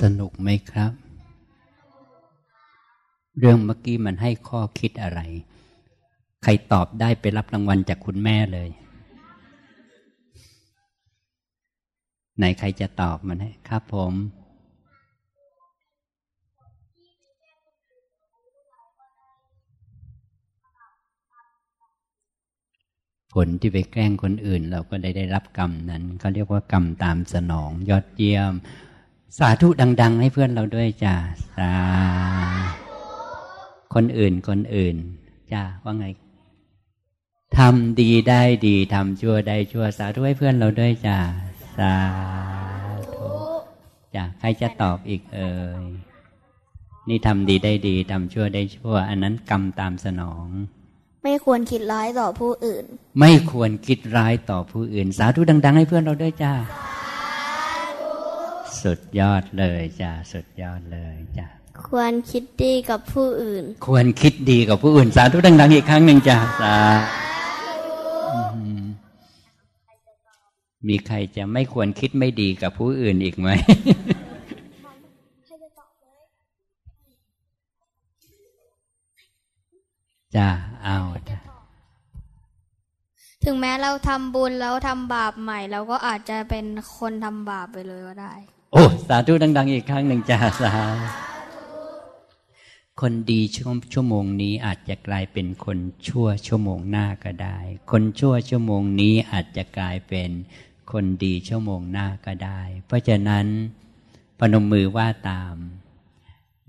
สนุกไหมครับ เรื่องเมื่อกี้มันให้ข้อคิดอะไร ใครตอบได้ไปรับรางวัลจากคุณแม่เลย ไหนใครจะตอบมันให้ครับผม ผลที่ไปแกล้งคนอื่น เราก็ได้ได้รับกรรมนั้นเขาเรียกว่ากรรมตามสนองยอดเยี่ยม สาธุดัง ๆ ให้เพื่อนเราด้วยจ้าสาคนอื่นคนอื่นจ้าว่าไงทำดีได้ดีทำชั่วได้ชั่ว สาธุให้เพื่อนเราด้วยจ้าสาธุจ้าใครจะตอบอีกเอ่ยนี่ทำดีได้ดีทำชั่วได้ชั่ว อันนั้นกรรมตามสนอง ไม่ควรคิดร้ายต่อผู้อื่น ไม่ควรคิดร้ายต่อผู้อื่น สาธุดัง ๆ ให้เพื่อนเราด้วยจ้า สุดยอดเลยจ้าสุดยอดเลยจ้าควรคิดดีกับผู้อื่น ควรคิดดีกับผู้อื่น สาธุดังๆอีกครั้งหนึ่งจ้าสาธุมีใครจะไม่ควรคิดไม่ดีกับผู้อื่นอีกไหมจ้าเอาจ้าถึงแม้เราทำบุญแล้วทำบาปใหม่ เราก็อาจจะเป็นคนทำบาปไปเลยก็ได้ โอ้ สาธุดัง ๆ อีกครั้งหนึ่งจ้าสาคนดีช่วงชั่วโมงนี้อาจจะกลายเป็นคนชั่วชั่วโมงหน้าก็ได้ คนชั่วชั่วโมงนี้อาจจะกลายเป็นคนดีชั่วโมงหน้าก็ได้ เพราะฉะนั้นพนมมือว่าตาม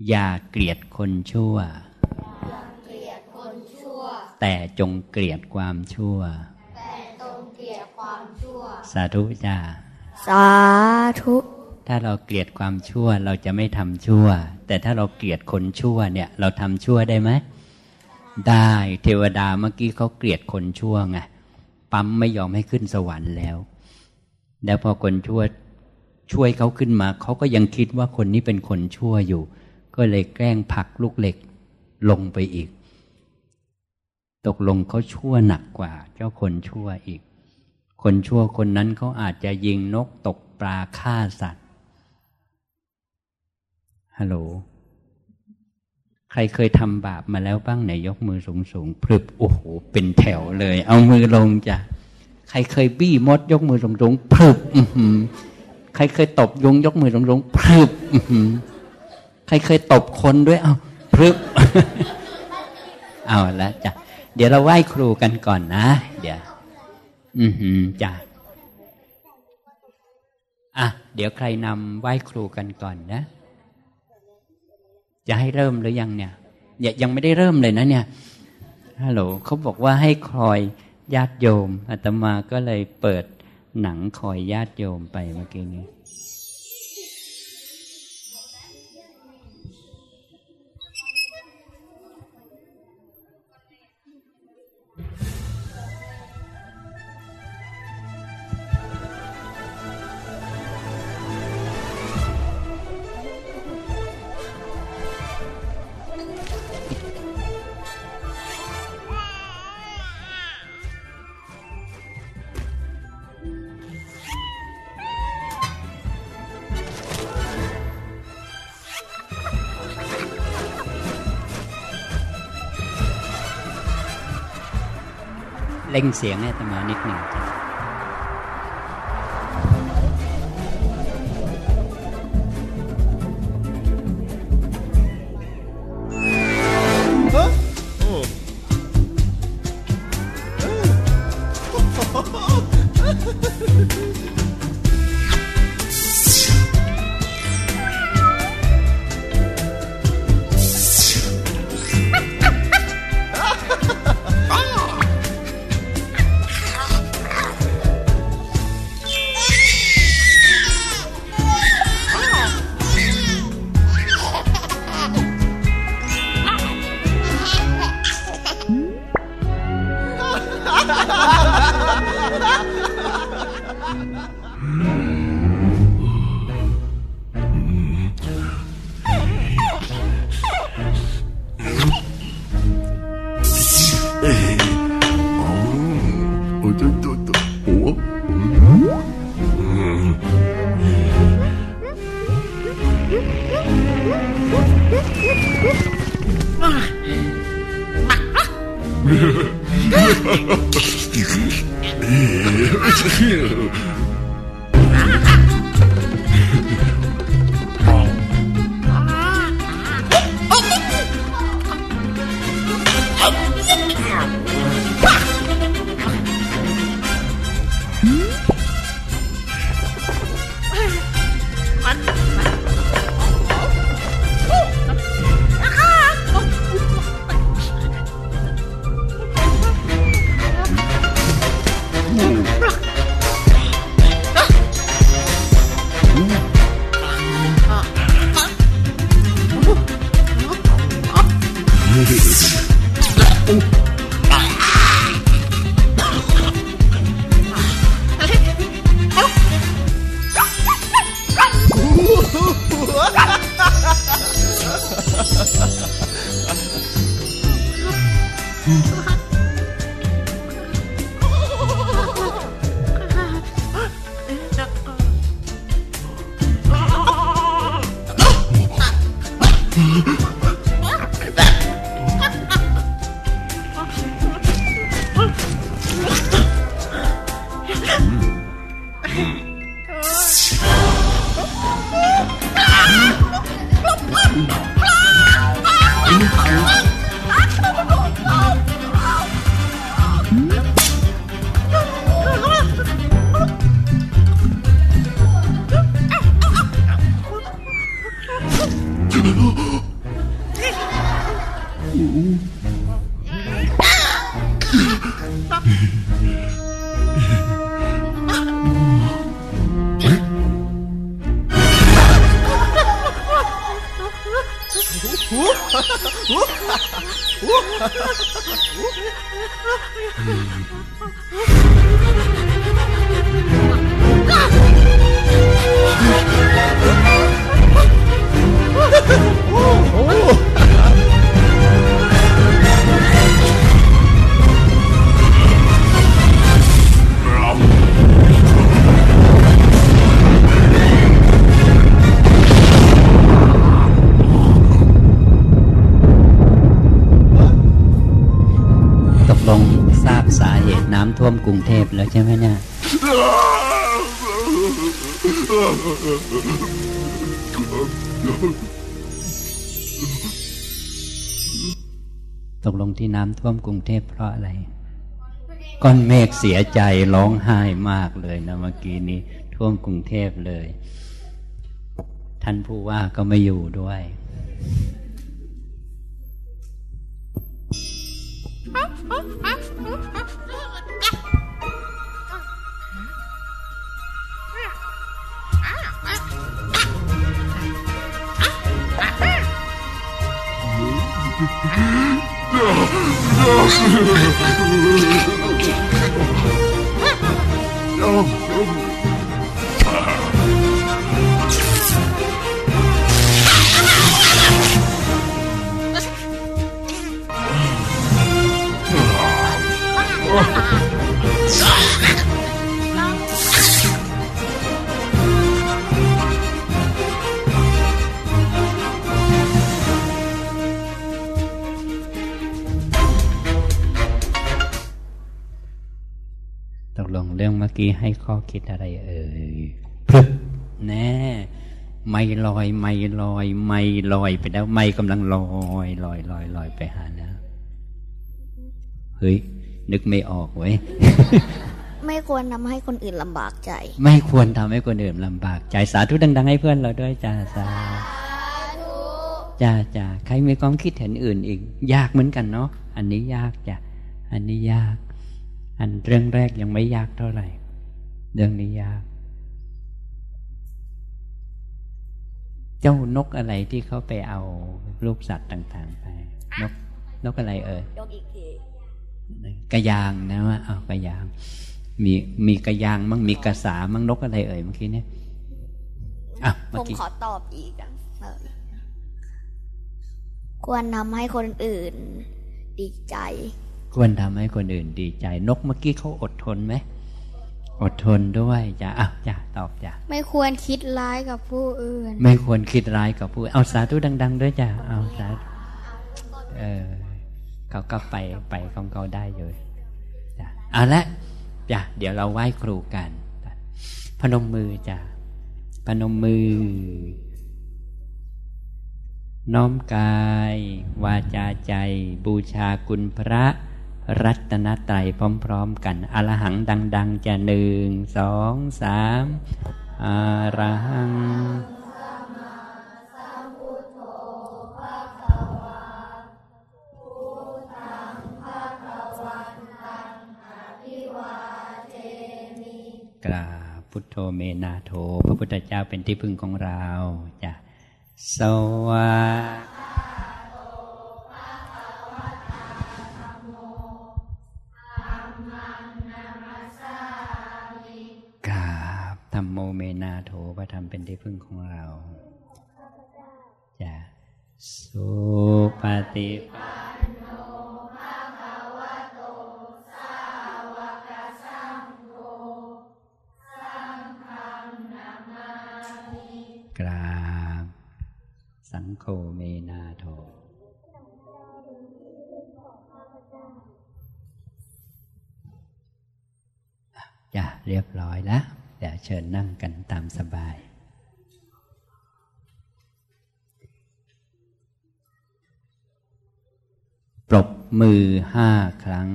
อย่าเกลียดคนชั่ว แต่จงเกลียดความชั่วสาธุจ้า สาธุ ถ้าเราเกลียดความชั่วเราจะไม่ทำชั่ว แต่ถ้าเราเกลียดคนชั่วเนี่ย เราทำชั่วได้ไหมได้เทวดาเมื่อกี้เขาเกลียดคนชั่วไงปั๊มไม่ยอมให้ขึ้นสวรรค์แล้ว แล้วพอคนชั่วช่วยเขาขึ้นมาเขาก็ยังคิดว่าคนนี้เป็นคนชั่วอยู่ ก็เลยแกล้งผลักลูกเหล็กลงไปอีก ตกลงเขาชั่วหนักกว่า เจ้าคนชั่วอีก คนชั่วคนนั้นเขาอาจจะยิงนกตกปลาฆ่าสัตว์ ฮัลโหล ใครเคยทำบาปมาแล้วบ้างไหนยกมือสูงสูงพรึบโอ้โห เป็นแถวเลย เอามือลงจ้ะ ใครเคยบี้มด ยกมือสูงสูงพรึบอื้อหือใครเคยตบยุงยกมือสูงสูงพรึบอื้อหือใครเคยตบคนด้วย เอาพรึบเอาละจ้ะ เดี๋ยวเราไหว้ครูกันก่อนนะ เดี๋ยว อือหือจ้ะอะ เดี๋ยวใครนำไหว้ครูกันก่อนนะ จะให้เริ่มหรือยังเนี่ยยยังไม่ได้เริ่มเลยนะเนี่ยฮัลโหลเขาบอกว่าให้คอยญาติโยมอาตมาก็เลยเปิดหนังคอยญาติโยมไปเมื่อกี้นี้ เร่งเสียงให้ตมานิดหนึ่ง ตกลงที่น้ำท่วมกรุงเทพเพราะอะไร ก้อนเมฆเสียใจร้องไห้มากเลยนะเมื่อกี้นี้ท่วมกรุงเทพเลย ท่านผู้ว่าก็ไม่อยู่ด้วย ตกลง เรื่องเมื่อกี้ให้ข้อคิดอะไรเอ่ยพรึบแน่ไม่ลอย ไม่ลอย ไม่ลอยไปแล้ว ไม่กำลังลอยลอยลอยลอยไปหาแล้วเฮ้ยนึกไม่ออกเว้ยไม่ควรทำให้คนอื่นลำบากใจ ไม่ควรทำให้คนอื่นลำบากใจสาธุดัง ๆ ให้เพื่อนเราด้วยจ้าสาจ้าจ้าใครมีความคิดเห็นอื่นอีก ยากเหมือนกันเนาะอันนี้ยากจ้ะอันนี้ยาก อันเรื่องแรกยังไม่ยากเท่าไหร่ เรื่องนี้ยาก เจ้านกอะไรที่เขาไปเอารูปสัตว์ต่างๆ ไป นก นกอะไรเอ่ยยกอีกทีกระยางนะว่าเอากระยาง มีมีกระยางมั้งมีกระสามั้งนกอะไรเอ่ยเมื่อกี้เนี่ยอะผเมื่อมกี้ขอตอบอีกอะเออควรทำให้คนอื่น ดีใจ ควรทำให้คนอื่นดีใจ นกเมื่อกี้เขาอดทนไหมอดทนด้วยจ้ะอ้าวจ้ะตอบจ้ะไม่ควรคิดร้ายกับผู้อื่น ไม่ควรคิดร้ายกับผู้เอาสาธุดัง ๆ ด้วยจ้ะเอาสาธุเออเขาก็ไปไปของเขาได้เลยจ้ะเอาละจ้ะเดี๋ยวเราไหว้ครูกันพนมมือจ้ะพนมมือ น้อมกาย วาจาใจ บูชาคุณพระ รัตนตรัยพร้อม ๆ กันอรหังดัง ๆ จะหนึ่งสองสามอรหังกราพุทโธเมนาโถ พระพุทธเจ้าเป็นที่พึ่งของเราจะสวา ธรรมโมเมนาโถพระธรรมเป็นที่พึ่งของเราจะสุปฏิปันกราบสังโฆเมนาโทจ้ะเรียบร้อยแล้ว เดี๋ยวเชิญนั่งกันตามสบาย ปรบมือห้าครั้ง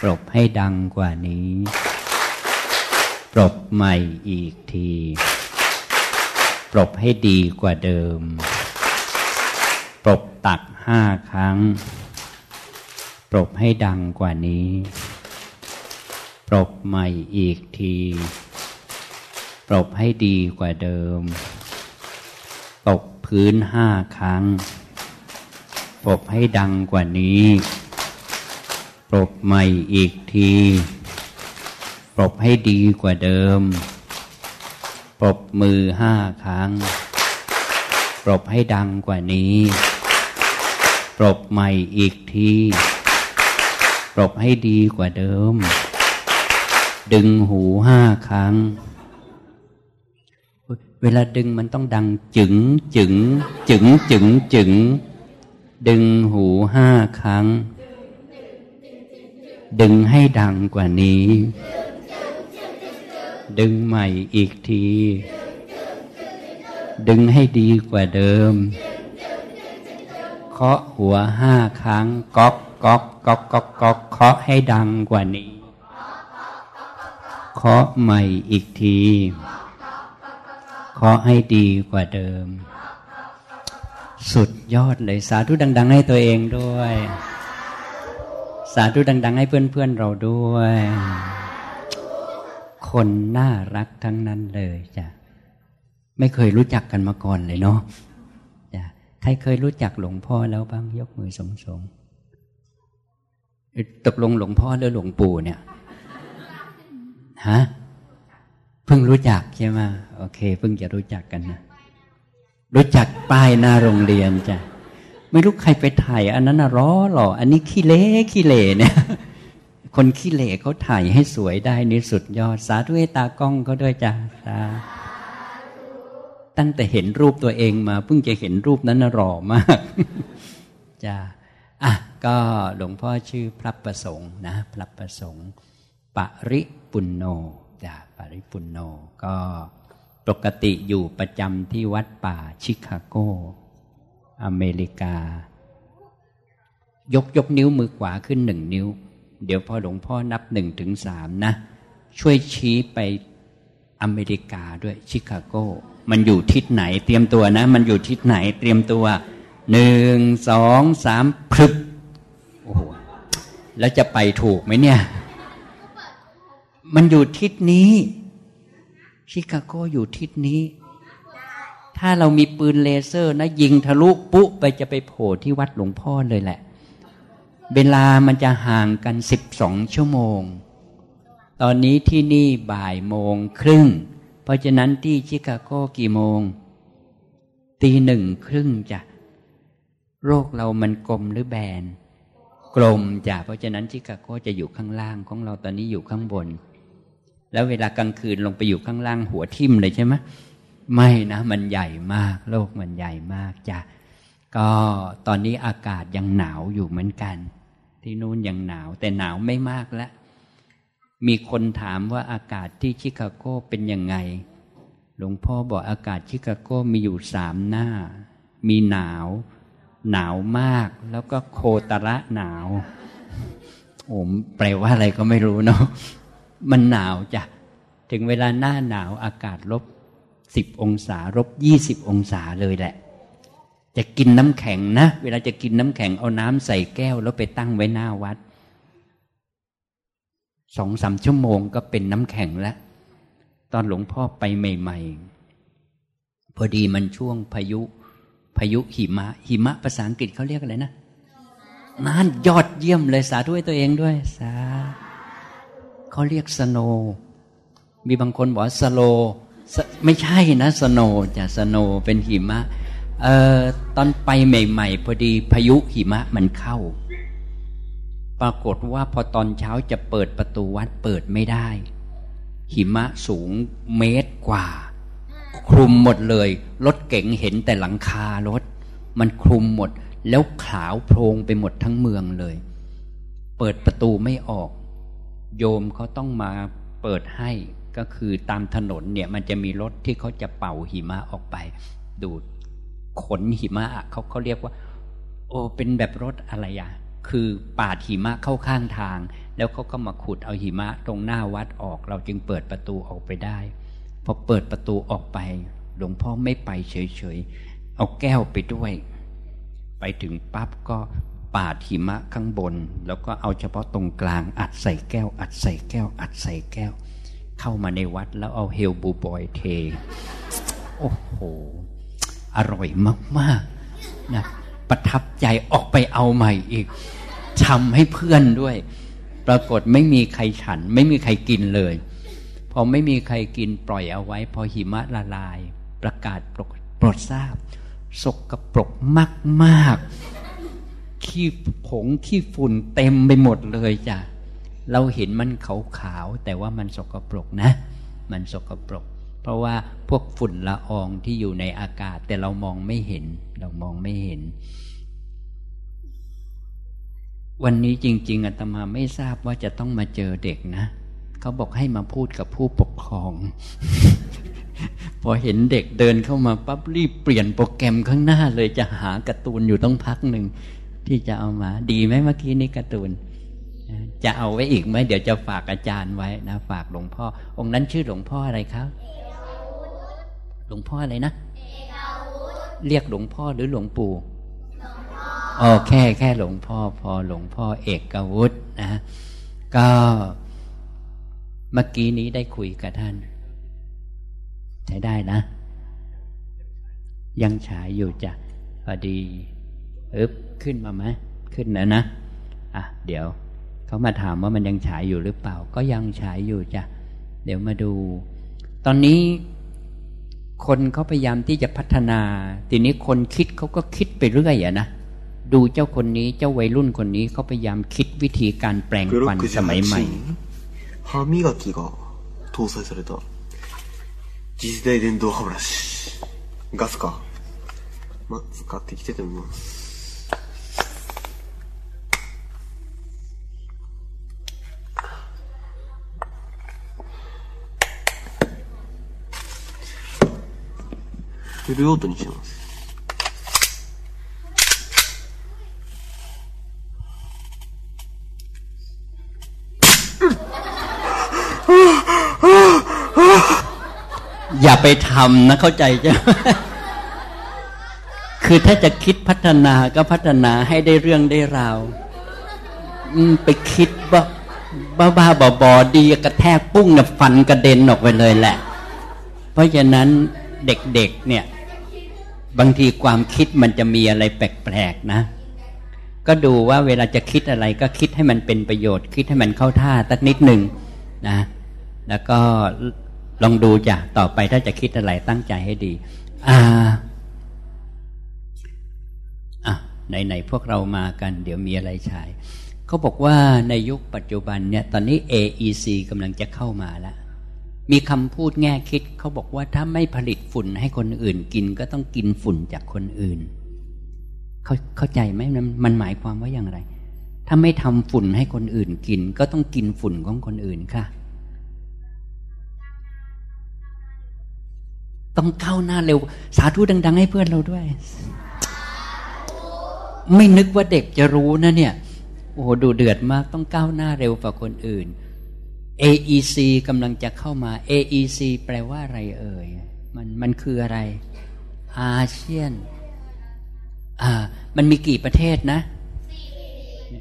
ปรบให้ดังกว่านี้ ปรบใหม่อีกที ปรบให้ดีกว่าเดิม ปรบตักห้าครั้ง ปรบให้ดังกว่านี้ ปรบใหม่อีกที ปรบให้ดีกว่าเดิมตกพื้นห้าครั้ง ปรบให้ดังกว่านี้ ปรบใหม่อีกที ปรบให้ดีกว่าเดิม ปรบมือห้าครั้ง ปรบให้ดังกว่านี้ปรบใหม่อีกที ปรบให้ดีกว่าเดิม ดึงหูห้าครั้ง เวลาดึงมันต้องดังจึงจึงจึงจึงจึง ดึงหูห้าครั้ง ดึงให้ดังกว่านี้ ดึงใหม่อีกที ดึงให้ดีกว่าเดิม เคาะหัวห้าครั้งก๊อกก๊อกก๊อกก๊อกก๊อกเคาะให้ดังกว่านี้ เคาะใหม่อีกที เคาะให้ดีกว่าเดิม สุดยอดเลยสาธุดัง ๆ ให้ตัวเองด้วย สาธุดัง ๆ ให้เพื่อนๆเราด้วย คนน่ารักทั้งนั้นเลยจ้ะไม่เคยรู้จักกันมาก่อนเลยเนาะจ้ะใครเคยรู้จักหลวงพ่อแล้วบ้างยกมือสงสงตกลงหลวงพ่อหรือหลวงปู่เนี่ย ฮะเพิ่งรู้จักใช่ไหมโอเคเพิ่งจะรู้จักกันนะรู้จักป้ายหน้าโรงเรียนจ้ะไม่รู้ใครไปถ่าย อันนั้นนะร้อหรอ อันนี้ขี้เละขี้เละเนี่ย คนขี้เหล่เขาถ่ายให้สวยได้นี่สุดยอด สาธุให้ตากล้องเขาด้วยจ้าสาตั้งแต่เห็นรูปตัวเองมา เพิ่งจะเห็นรูปนั้นนะหล่อมากจ้าอะก็หลวงพ่อชื่อพระประสงค์นะ พระประสงค์ปริ ปุณโนจ้าปริปุณโนก็ปกติอยู่ประจำที่วัดป่าชิคาโก อเมริกา ยกยกนิ้วมือขวาขึ้นหนึ่งนิ้ว เดี๋ยวพอหลวงพ่อนับหนึ่งถึงสามนะ ช่วยชี้ไปอเมริกาด้วยชิคาโก มันอยู่ทิศไหนเตรียมตัวนะ มันอยู่ทิศไหนเตรียมตัวหนึ่งสองสามพรึบโอ้โหแล้วจะไปถูกไหมเนี่ย มันอยู่ทิศนี้ ชิคาโกอยู่ทิศนี้ ถ้าเรามีปืนเลเซอร์นะ ยิงทะลุปุ๊ไปจะไปโผล่ที่วัดหลวงพ่อเลยแหละ เวลามันจะห่างกันสิบสองชั่วโมง ตอนนี้ที่นี่บ่ายโมงครึ่ง เพราะฉะนั้นที่ชิคาโกกี่โมง ตีหนึ่งครึ่งจ้ะโรคเรามันกลมหรือแบน กลมจ้ะเพราะฉะนั้นชิคาโกจะอยู่ข้างล่างของเราตอนนี้อยู่ข้างบน แล้วเวลากลางคืนลงไปอยู่ข้างล่างหัวทิ่มเลยใช่ไหมไม่นะ มันใหญ่มาก โลกมันใหญ่มากจ้ะก็ตอนนี้อากาศยังหนาวอยู่เหมือนกัน ที่นู่นยังหนาว แต่หนาวไม่มากแล้วมีคนถามว่าอากาศที่ชิคาโกเป็นยังไง หลวงพ่อบอกอากาศชิคาโกมีอยู่สามหน้า มีหนาว หนาวมาก แล้วก็โคตระหนาวโอ้แปลว่าอะไรก็ไม่รู้เนาะ มันหนาวจ้ะ ถึงเวลาหน้าหนาวอากาศลบสิบองศาลบยี่สิบองศาเลยแหละ จะกินน้ำแข็งนะ เวลาจะกินน้ำแข็งเอาน้ำใส่แก้ว แล้วไปตั้งไว้หน้าวัดสองสามชั่วโมงก็เป็นน้ำแข็งแล้ว ตอนหลวงพ่อไปใหม่ ๆ พอดีมันช่วงพายุ พายุหิมะ หิมะภาษาอังกฤษเขาเรียกอะไรนะนั่นยอดเยี่ยมเลยสาธุให้ตัวเองด้วย สา เขาเรียกสโน มีบางคนบอกสโล ไม่ใช่นะ สโนจะสโนเป็นหิมะ เอ่อตอนไปใหม่ ๆ พอดีพายุหิมะมันเข้า ปรากฏว่าพอตอนเช้าจะเปิดประตูวัดเปิดไม่ได้ หิมะสูงเมตรกว่า คลุมหมดเลย รถเก๋งเห็นแต่หลังคารถ มันคลุมหมด แล้วขาวโพลงไปหมดทั้งเมืองเลย เปิดประตูไม่ออก โยมเขาต้องมาเปิดให้ก็คือตามถนนเนี่ยมันจะมีรถที่เขาจะเป่าหิมะออกไป ดูดขนหิมะเขาเขาเรียกว่า โอ้เป็นแบบรถอะไรอะคือปาดหิมะเข้าข้างทาง แล้วเขาก็มาขุดเอาหิมะตรงหน้าวัดออก เราจึงเปิดประตูออกไปได้พอเปิดประตูออกไป หลวงพ่อไม่ไปเฉยๆเอาแก้วไปด้วย ไปถึงปั๊บก็ ปาดหิมะข้างบน แล้วก็เอาเฉพาะตรงกลางอัดใส่แก้ว อัดใส่แก้ว อัดใส่แก้ว เข้ามาในวัดแล้วเอาเฮลบูบอยเท โอ้โห อร่อยมากๆนะประทับใจออกไปเอาใหม่อีกทำให้เพื่อนด้วย ปรากฏไม่มีใครฉัน ไม่มีใครกินเลย พอไม่มีใครกินปล่อยเอาไว้ พอหิมะละลาย ประกาศโปรดทราบสกกระปรกมากมาก ขี้ผงขี้ฝุ่นเต็มไปหมดเลยจ้ะเราเห็นมันขาวขาวแต่ว่ามันสกปรกนะ มันสกปรก เพราะว่าพวกฝุ่นละอองที่อยู่ในอากาศ แต่เรามองไม่เห็น เรามองไม่เห็น วันนี้จริง ๆอาตมาไม่ทราบว่าจะต้องมาเจอเด็กนะเขาบอกให้มาพูดกับผู้ปกครอง พอเห็นเด็กเดินเข้ามาปั๊บรีบเปลี่ยนโปรแกรมข้างหน้าเลยจะหาการ์ตูนอยู่ต้องพักหนึ่ง ที่จะเอามา ดีไหมเมื่อกี้นี้การ์ตูน จะเอาไว้อีกไหมเดี๋ยวจะฝากอาจารย์ไว้นะ ฝากหลวงพ่อ องค์นั้นชื่อหลวงพ่ออะไรครับหลวงพ่ออะไรนะเรียกหลวงพ่อหรือหลวงปู่อ๋อแค่แค่หลวงพ่อพอหลวงพ่อเอกวุฒินะ ก็เมื่อกี้นี้ได้คุยกับท่าน ใช้ได้นะ ยังฉายอยู่จ้ะพอดีอึบขึ้นมาไหมขึ้นนะนะอ่ะเดี๋ยวเขามาถามว่ามันยังฉายอยู่หรือเปล่า ก็ยังฉายอยู่จ้ะเดี๋ยวมาดู ตอนนี้ คนเขาพยายามที่จะพัฒนา ทีนี้คนคิดเขาก็คิดไปเรื่อยอะนะดูเจ้าคนนี้เจ้าวัยรุ่นคนนี้เขาพยายามคิดวิธีการแปลงฟันสมัยใหม่歯磨きが搭載された次世代電動歯ブラシガスかまあ使っていきたいと思います フルオートにしますอย่าไปทำนะเข้าใจจ้ะคือถ้าจะคิดพัฒนาก็พัฒนาให้ได้เรื่องได้ราวไปคิดว่าบ้าบ้าบอบอดีกระแทกปุ้งเนี่ยฟันกระเด็นออกไปเลยแหละ เพราะฉะนั้นเด็กๆเนี่ย บางทีความคิดมันจะมีอะไรแปลกๆนะ ก็ดูว่าเวลาจะคิดอะไรก็คิดให้มันเป็นประโยชน์ คิดให้มันเข้าท่าสักนิดหนึ่งนะ แล้วก็ลองดูจ้ะต่อไปถ้าจะคิดอะไรตั้งใจให้ดี อ่าอะไหนๆพวกเรามากัน เดี๋ยวมีอะไรฉายเขาบอกว่าในยุคปัจจุบันเนี่ย ตอนนี้ AEC กำลังจะเข้ามาแล้ว มีคำพูดแง่คิดเขาบอกว่าถ้าไม่ผลิตฝุ่นให้คนอื่นกินก็ต้องกินฝุ่นจากคนอื่น เขาเข้าใจไหมมันหมายความว่าอย่างไร ถ้าไม่ทำฝุ่นให้คนอื่นกิน ก็ต้องกินฝุ่นของคนอื่นค่ะ ต้องเข้าหน้าเร็ว สาธุดัง ๆ ให้เพื่อนเราด้วย ไม่นึกว่าเด็กจะรู้นะเนี่ย โอ้โหดูเดือดมากต้องก้าวหน้าเร็วกว่าคนอื่น AEC กำลังจะเข้ามา AEC แปลว่าอะไรเอ่ย มันมันคืออะไร อาเซียน อ่า มันมีกี่ประเทศนะ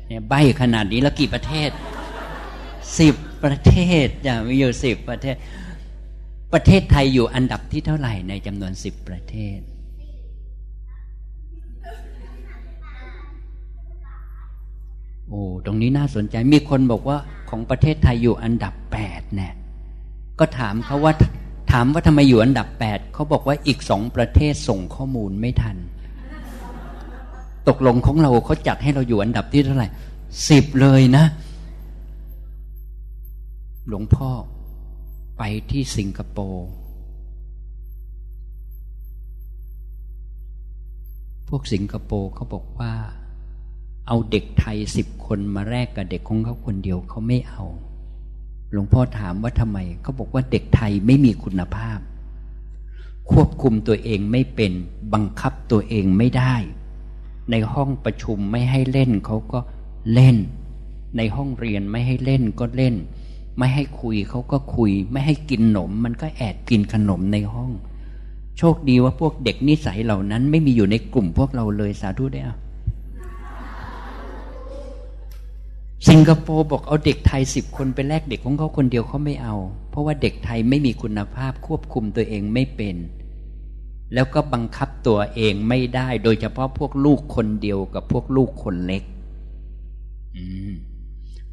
เนี่ยใบขนาดนี้แล้วกี่ประเทศสิบประเทศอย่ามีอยู่สิบประเทศ ประเทศไทยอยู่อันดับที่เท่าไหร่ในจำนวนสิบประเทศ โอ้ ตรงนี้น่าสนใจมีคนบอกว่า ของประเทศไทยอยู่อันดับแปดเนี่ยก็ถามเขาว่าถามว่าทำไมอยู่อันดับแปดเขาบอกว่าอีกสองประเทศส่งข้อมูลไม่ทัน ตกลงของเราเขาจัดให้เราอยู่อันดับที่เท่าไหร่สิบเลยนะ หลวงพ่อไปที่สิงคโปร์พวกสิงคโปร์เขาบอกว่า เอาเด็กไทยสิบคนมาแลกกับเด็กของเขาคนเดียวเขาไม่เอา หลวงพ่อถามว่าทำไมเขาบอกว่าเด็กไทยไม่มีคุณภาพ ควบคุมตัวเองไม่เป็นบังคับตัวเองไม่ได้ ในห้องประชุมไม่ให้เล่นเขาก็เล่น ในห้องเรียนไม่ให้เล่นก็เล่น ไม่ให้คุยเขาก็คุย ไม่ให้กินขนม มันก็แอบกินขนมในห้อง โชคดีว่าพวกเด็กนิสัยเหล่านั้น ไม่มีอยู่ในกลุ่มพวกเราเลยสาธุได้อะ สิงคโปร์บอกเอาเด็กไทยสิบคนไปแลกเด็กของเขาคนเดียวเขาไม่เอา เพราะว่าเด็กไทยไม่มีคุณภาพควบคุมตัวเองไม่เป็น แล้วก็บังคับตัวเองไม่ได้ โดยเฉพาะพวกลูกคนเดียวกับพวกลูกคนเล็ก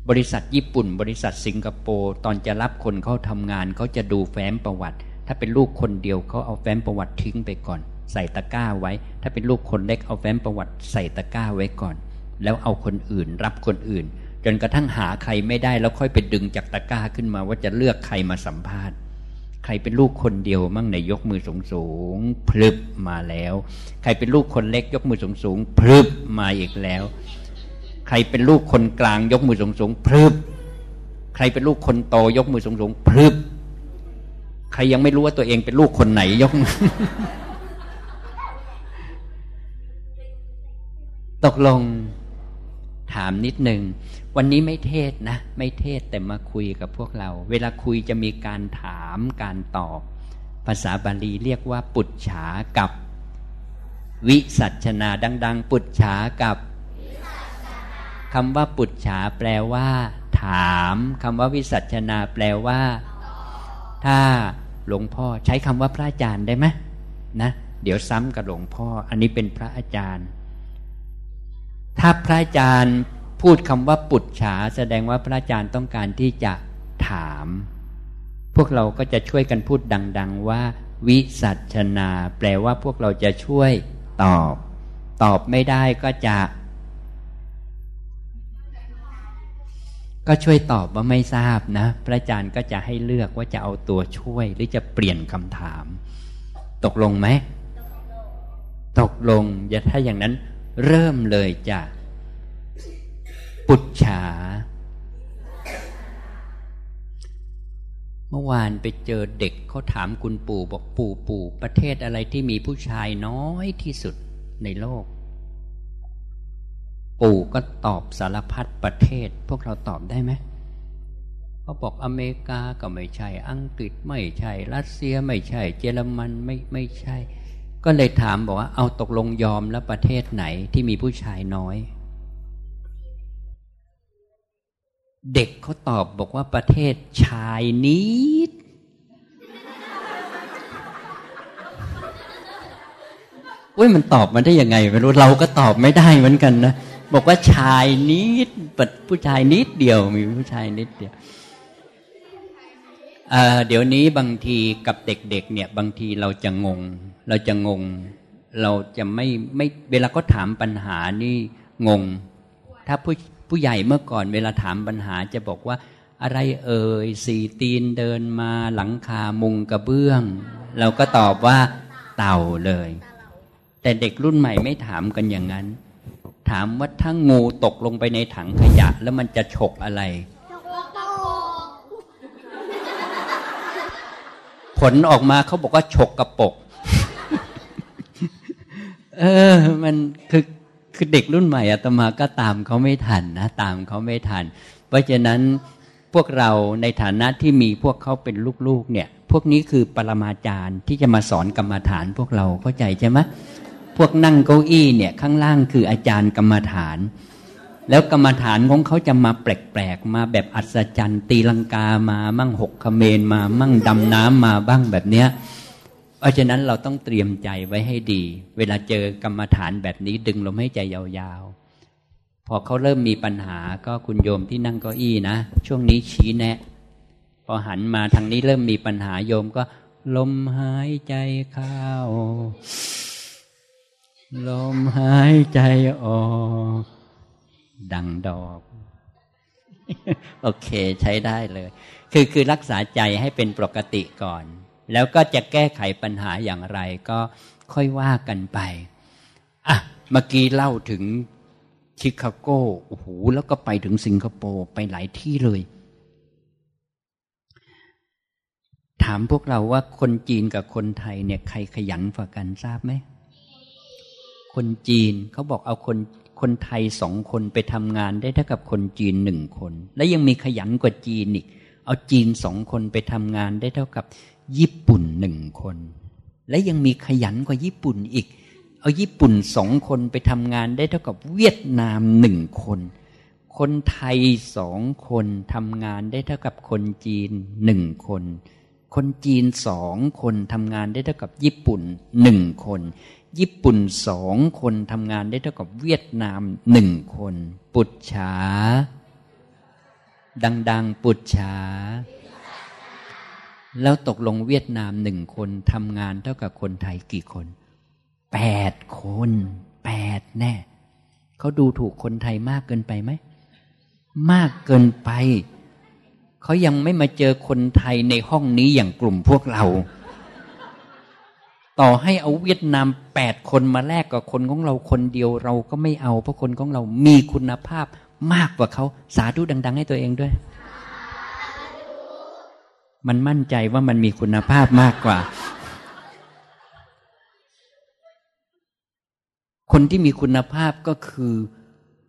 บริษัทญี่ปุ่น บริษัทสิงคโปร์ตอนจะรับคนเขาทำงานเขาจะดูแฟ้มประวัติ ถ้าเป็นลูกคนเดียวเขาเอาแฟ้มประวัติทิ้งไปก่อน ใส่ตะกร้าไว้ ถ้าเป็นลูกคนเล็กเอาแฟ้มประวัติใส่ตะกร้าไว้ก่อน แล้วเอาคนอื่น รับคนอื่น จนกระทั่งหาใครไม่ได้แล้วค่อยไปดึงจากตะกร้าขึ้นมาว่าจะเลือกใครมาสัมภาษณ์ ใครเป็นลูกคนเดียวมั่งในยกมือสูงสูงพลึบมาแล้ว ใครเป็นลูกคนเล็กยกมือสูงสูงพลึบมาอีกแล้ว ใครเป็นลูกคนกลางยกมือสูงสูงพลึบใครเป็นลูกคนโตยกมือสูงสูงพลึบใครยังไม่รู้ว่าตัวเองเป็นลูกคนไหนยกตกลงถามนิดหนึ่ง วันนี้ไม่เทศนะ ไม่เทศแต่มาคุยกับพวกเรา เวลาคุยจะมีการถามการตอบ ภาษาบาลีเรียกว่า ปุจฉากับ วิสัชนาดัง ๆ ปุจฉากับคำว่าปุจฉาแปลว่า ถามคำว่าวิสัชนาแปลว่า ถ้าหลวงพ่อใช้คำว่าพระอาจารย์ได้ไหมนะเดี๋ยวซ้ำกับหลวงพ่อ อันนี้เป็นพระอาจารย์ ถ้าพระอาจารย์ พูดคำว่าปุจฉาแสดงว่าพระอาจารย์ต้องการที่จะถาม พวกเราก็จะช่วยกันพูดดัง ๆ ว่า วิสัชนา แปลว่าพวกเราจะช่วยตอบ ตอบไม่ได้ก็จะ ก็ช่วยตอบว่าไม่ทราบนะ พระอาจารย์ก็จะให้เลือกว่าจะเอาตัวช่วย หรือจะเปลี่ยนคำถาม ตกลงไหม ตกลง อย่าถ้าอย่างนั้นเริ่มเลยจาก ปุจฉา เมื่อวานไปเจอเด็กเขาถามคุณปู่บอกปู่ปู่ ประเทศอะไรที่มีผู้ชายน้อยที่สุดในโลก ปู่ก็ตอบสารพัดประเทศ พวกเราตอบได้ไหมเขาบอกอเมริกาก็ไม่ใช่ อังกฤษไม่ใช่ รัสเซียไม่ใช่ เยอรมันไม่ไม่ใช่ ก็เลยถามบอกว่า เอาตกลงยอมแล้วประเทศไหนที่มีผู้ชายน้อย เด็กเขาตอบบอกว่าประเทศชายนิด เว้ยมันตอบมาได้ยังไงไม่รู้เราก็ตอบไม่ได้เหมือนกันนะบอกว่าชายนิดผู้ชายนิดเดียว มีผู้ชายนิดเดียวเดี๋ยวนี้บางทีกับเด็กๆ เนี่ย บางทีเราจะงง เราจะงง เราจะไม่ไม่เวลาก็ถามปัญหานี่งง ถ้าผู้ ผู้ใหญ่เมื่อก่อนเวลาถามปัญหาจะบอกว่า อะไรเอ่ยสี่ตีนเดินมาหลังคามุงกระเบื้อง เราก็ตอบว่าเต่าเลย แต่เด็กรุ่นใหม่ไม่ถามกันอย่างนั้น ถามว่าถ้างูตกลงไปในถังขยะแล้วมันจะฉกอะไรผลออกมาเขาบอกว่าฉกกระปก เออ มันคือ คือเด็กรุ่นใหม่อาตมาก็ตามเขาไม่ทันนะตามเขาไม่ทัน เพราะฉะนั้นพวกเราในฐานะที่มีพวกเขาเป็นลูกๆเนี่ยพวกนี้คือปรมาจารย์ที่จะมาสอนกรรมฐานพวกเราเข้าใจใช่ไหมพวกนั่งเก้าอี้เนี่ยข้างล่างคืออาจารย์กรรมฐาน แล้วกรรมฐานของเขาจะมาแปลกๆมาแบบอัศจรรย์ ตีลังกามามั่งหกขเมนมา มั่งดำน้ำมาบ้างแบบเนี้ย ราะฉะนั้นเราต้องเตรียมใจไว้ให้ดี เวลาเจอกรรมฐานแบบนี้ดึงลมให้ใจยาวๆ พอเขาเริ่มมีปัญหาก็คุณโยมที่นั่งเก้าอี้นะ ช่วงนี้ชี้แนะ พอหันมาทางนี้เริ่มมีปัญหาโยมก็ ลมหายใจเข้า ลมหายใจออก ดังดอก โอเคใช้ได้เลย คือคือรักษาใจให้เป็นปกติก่อน แล้วก็จะแก้ไขปัญหาอย่างไรก็ค่อยว่ากันไปอะเมื่อกี้เล่าถึงชิคาโกโอ้โหแล้วก็ไปถึงสิงคโปร์ไปหลายที่เลย ถามพวกเราว่าคนจีนกับคนไทยเนี่ยใครขยันกว่ากันทราบไหม คนจีนเขาบอกเอาคนคนไทยสองคนไปทำงานได้เท่ากับคนจีนหนึ่งคน และยังมีขยันกว่าจีนอีก เอาจีนสองคนไปทำงานได้เท่ากับ ญี่ปุ่นหนึ่งคน และยังมีขยันกว่าญี่ปุ่นอีก เอาญี่ปุ่นสองคนไปทำงานได้เท่ากับเวียดนามหนึ่งคน คนไทยสองคนทำงานได้เท่ากับคนจีนหนึ่งคน คนจีนสองคนทำงานได้เท่ากับญี่ปุ่นหนึ่งคน ญี่ปุ่นสองคนทำงานได้เท่ากับเวียดนามหนึ่งคน ปุจฉาดัง ๆ ปุจฉา แล้วตกลงเวียดนามหนึ่งคนทำงานเท่ากับคนไทยกี่คนแปดคนแปดแน่เขาดูถูกคนไทยมากเกินไปไหม มากเกินไป เขายังไม่มาเจอคนไทยในห้องนี้อย่างกลุ่มพวกเรา ต่อให้เอาเวียดนามแปดคนมาแลกกับคนของเราคนเดียวเราก็ไม่เอา เพราะคนของเรามีคุณภาพมากกว่าเขาสาธุดัง ๆ ให้ตัวเองด้วย มันมั่นใจว่ามันมีคุณภาพมากกว่า คนที่มีคุณภาพก็คือ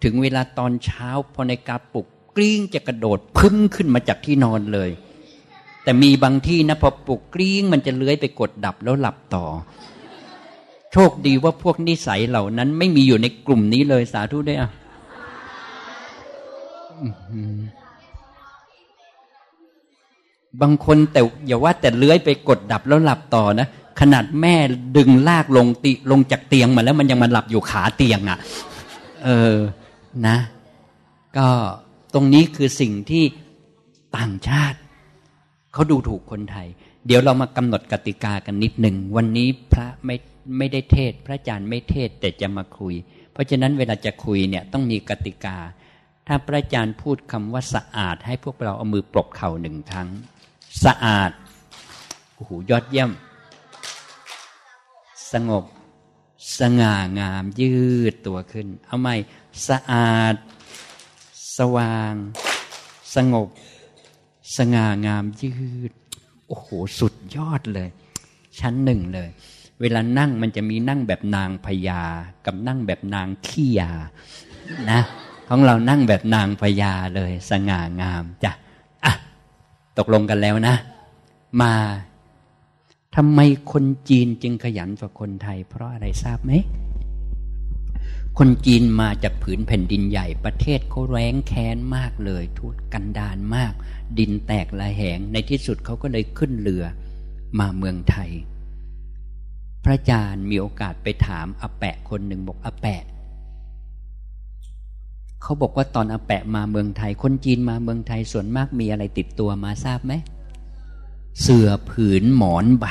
ถึงเวลาตอนเช้าพอในกาปลุกกลิ้งจะกระโดดพึ่งขึ้นมาจากที่นอนเลย แต่มีบางที่นะพอปลุกกลิ้งมันจะเลื้อยไปกดดับแล้วหลับต่อ โชคดีว่าพวกนิสัยเหล่านั้น ไม่มีอยู่ในกลุ่มนี้เลยสาธุด้วยอะ บางคนแต่อย่าว่าแต่เลื้อยไปกดดับแล้วหลับต่อนะ ขนาดแม่ดึงลากลงติลงจากเตียงมาแล้วมันยังมาหลับอยู่ขาเตียงอะ่ะ เออนะ ก็ตรงนี้คือสิ่งที่ต่างชาติ เขาดูถูกคนไทย เดี๋ยวเรามากำหนดกติกากันนิดหนึ่ง วันนี้พระไม่ไม่ได้เทศ พระอาจารย์ไม่เทศแต่จะมาคุย เพราะฉะนั้นเวลาจะคุยเนี่ยต้องมีกติกา ถ้าพระอาจารย์พูดคำว่าสะอาด ให้พวกเราเอามือปลบเข่าหนึ่งครั้ง สะอาดโอ้โหยอดเยี่ยม สงบ สง่างาม ยืดตัวขึ้น เอาใหม่สะอาด สว่าง สงบ สง่างามยืด โอ้โห สุดยอดเลย ชั้นหนึ่งเลย เวลานั่งมันจะมีนั่งแบบนางพญากับนั่งแบบนางขี้ยา นะของเรานั่งแบบนางพญาเลย สง่างามจ้ะ ตกลงกันแล้วนะ มาทำไมคนจีนจึงขยันกว่าคนไทย เพราะอะไรทราบไหม คนจีนมาจากผืนแผ่นดินใหญ่ประเทศเขาแร้งแค้นมากเลยทุกกันดานมาก ดินแตกละแหงในที่สุดเขาก็เลยขึ้นเรือมาเมืองไทย พระอาจารย์มีโอกาสไปถามอาแปะคนหนึ่งบอกอาแปะ เขาบอกว่าตอนอาแปะมาเมืองไทย คนจีนมาเมืองไทยส่วนมากมีอะไรติดตัวมาทราบไหม เสื่อผืนหมอนใบ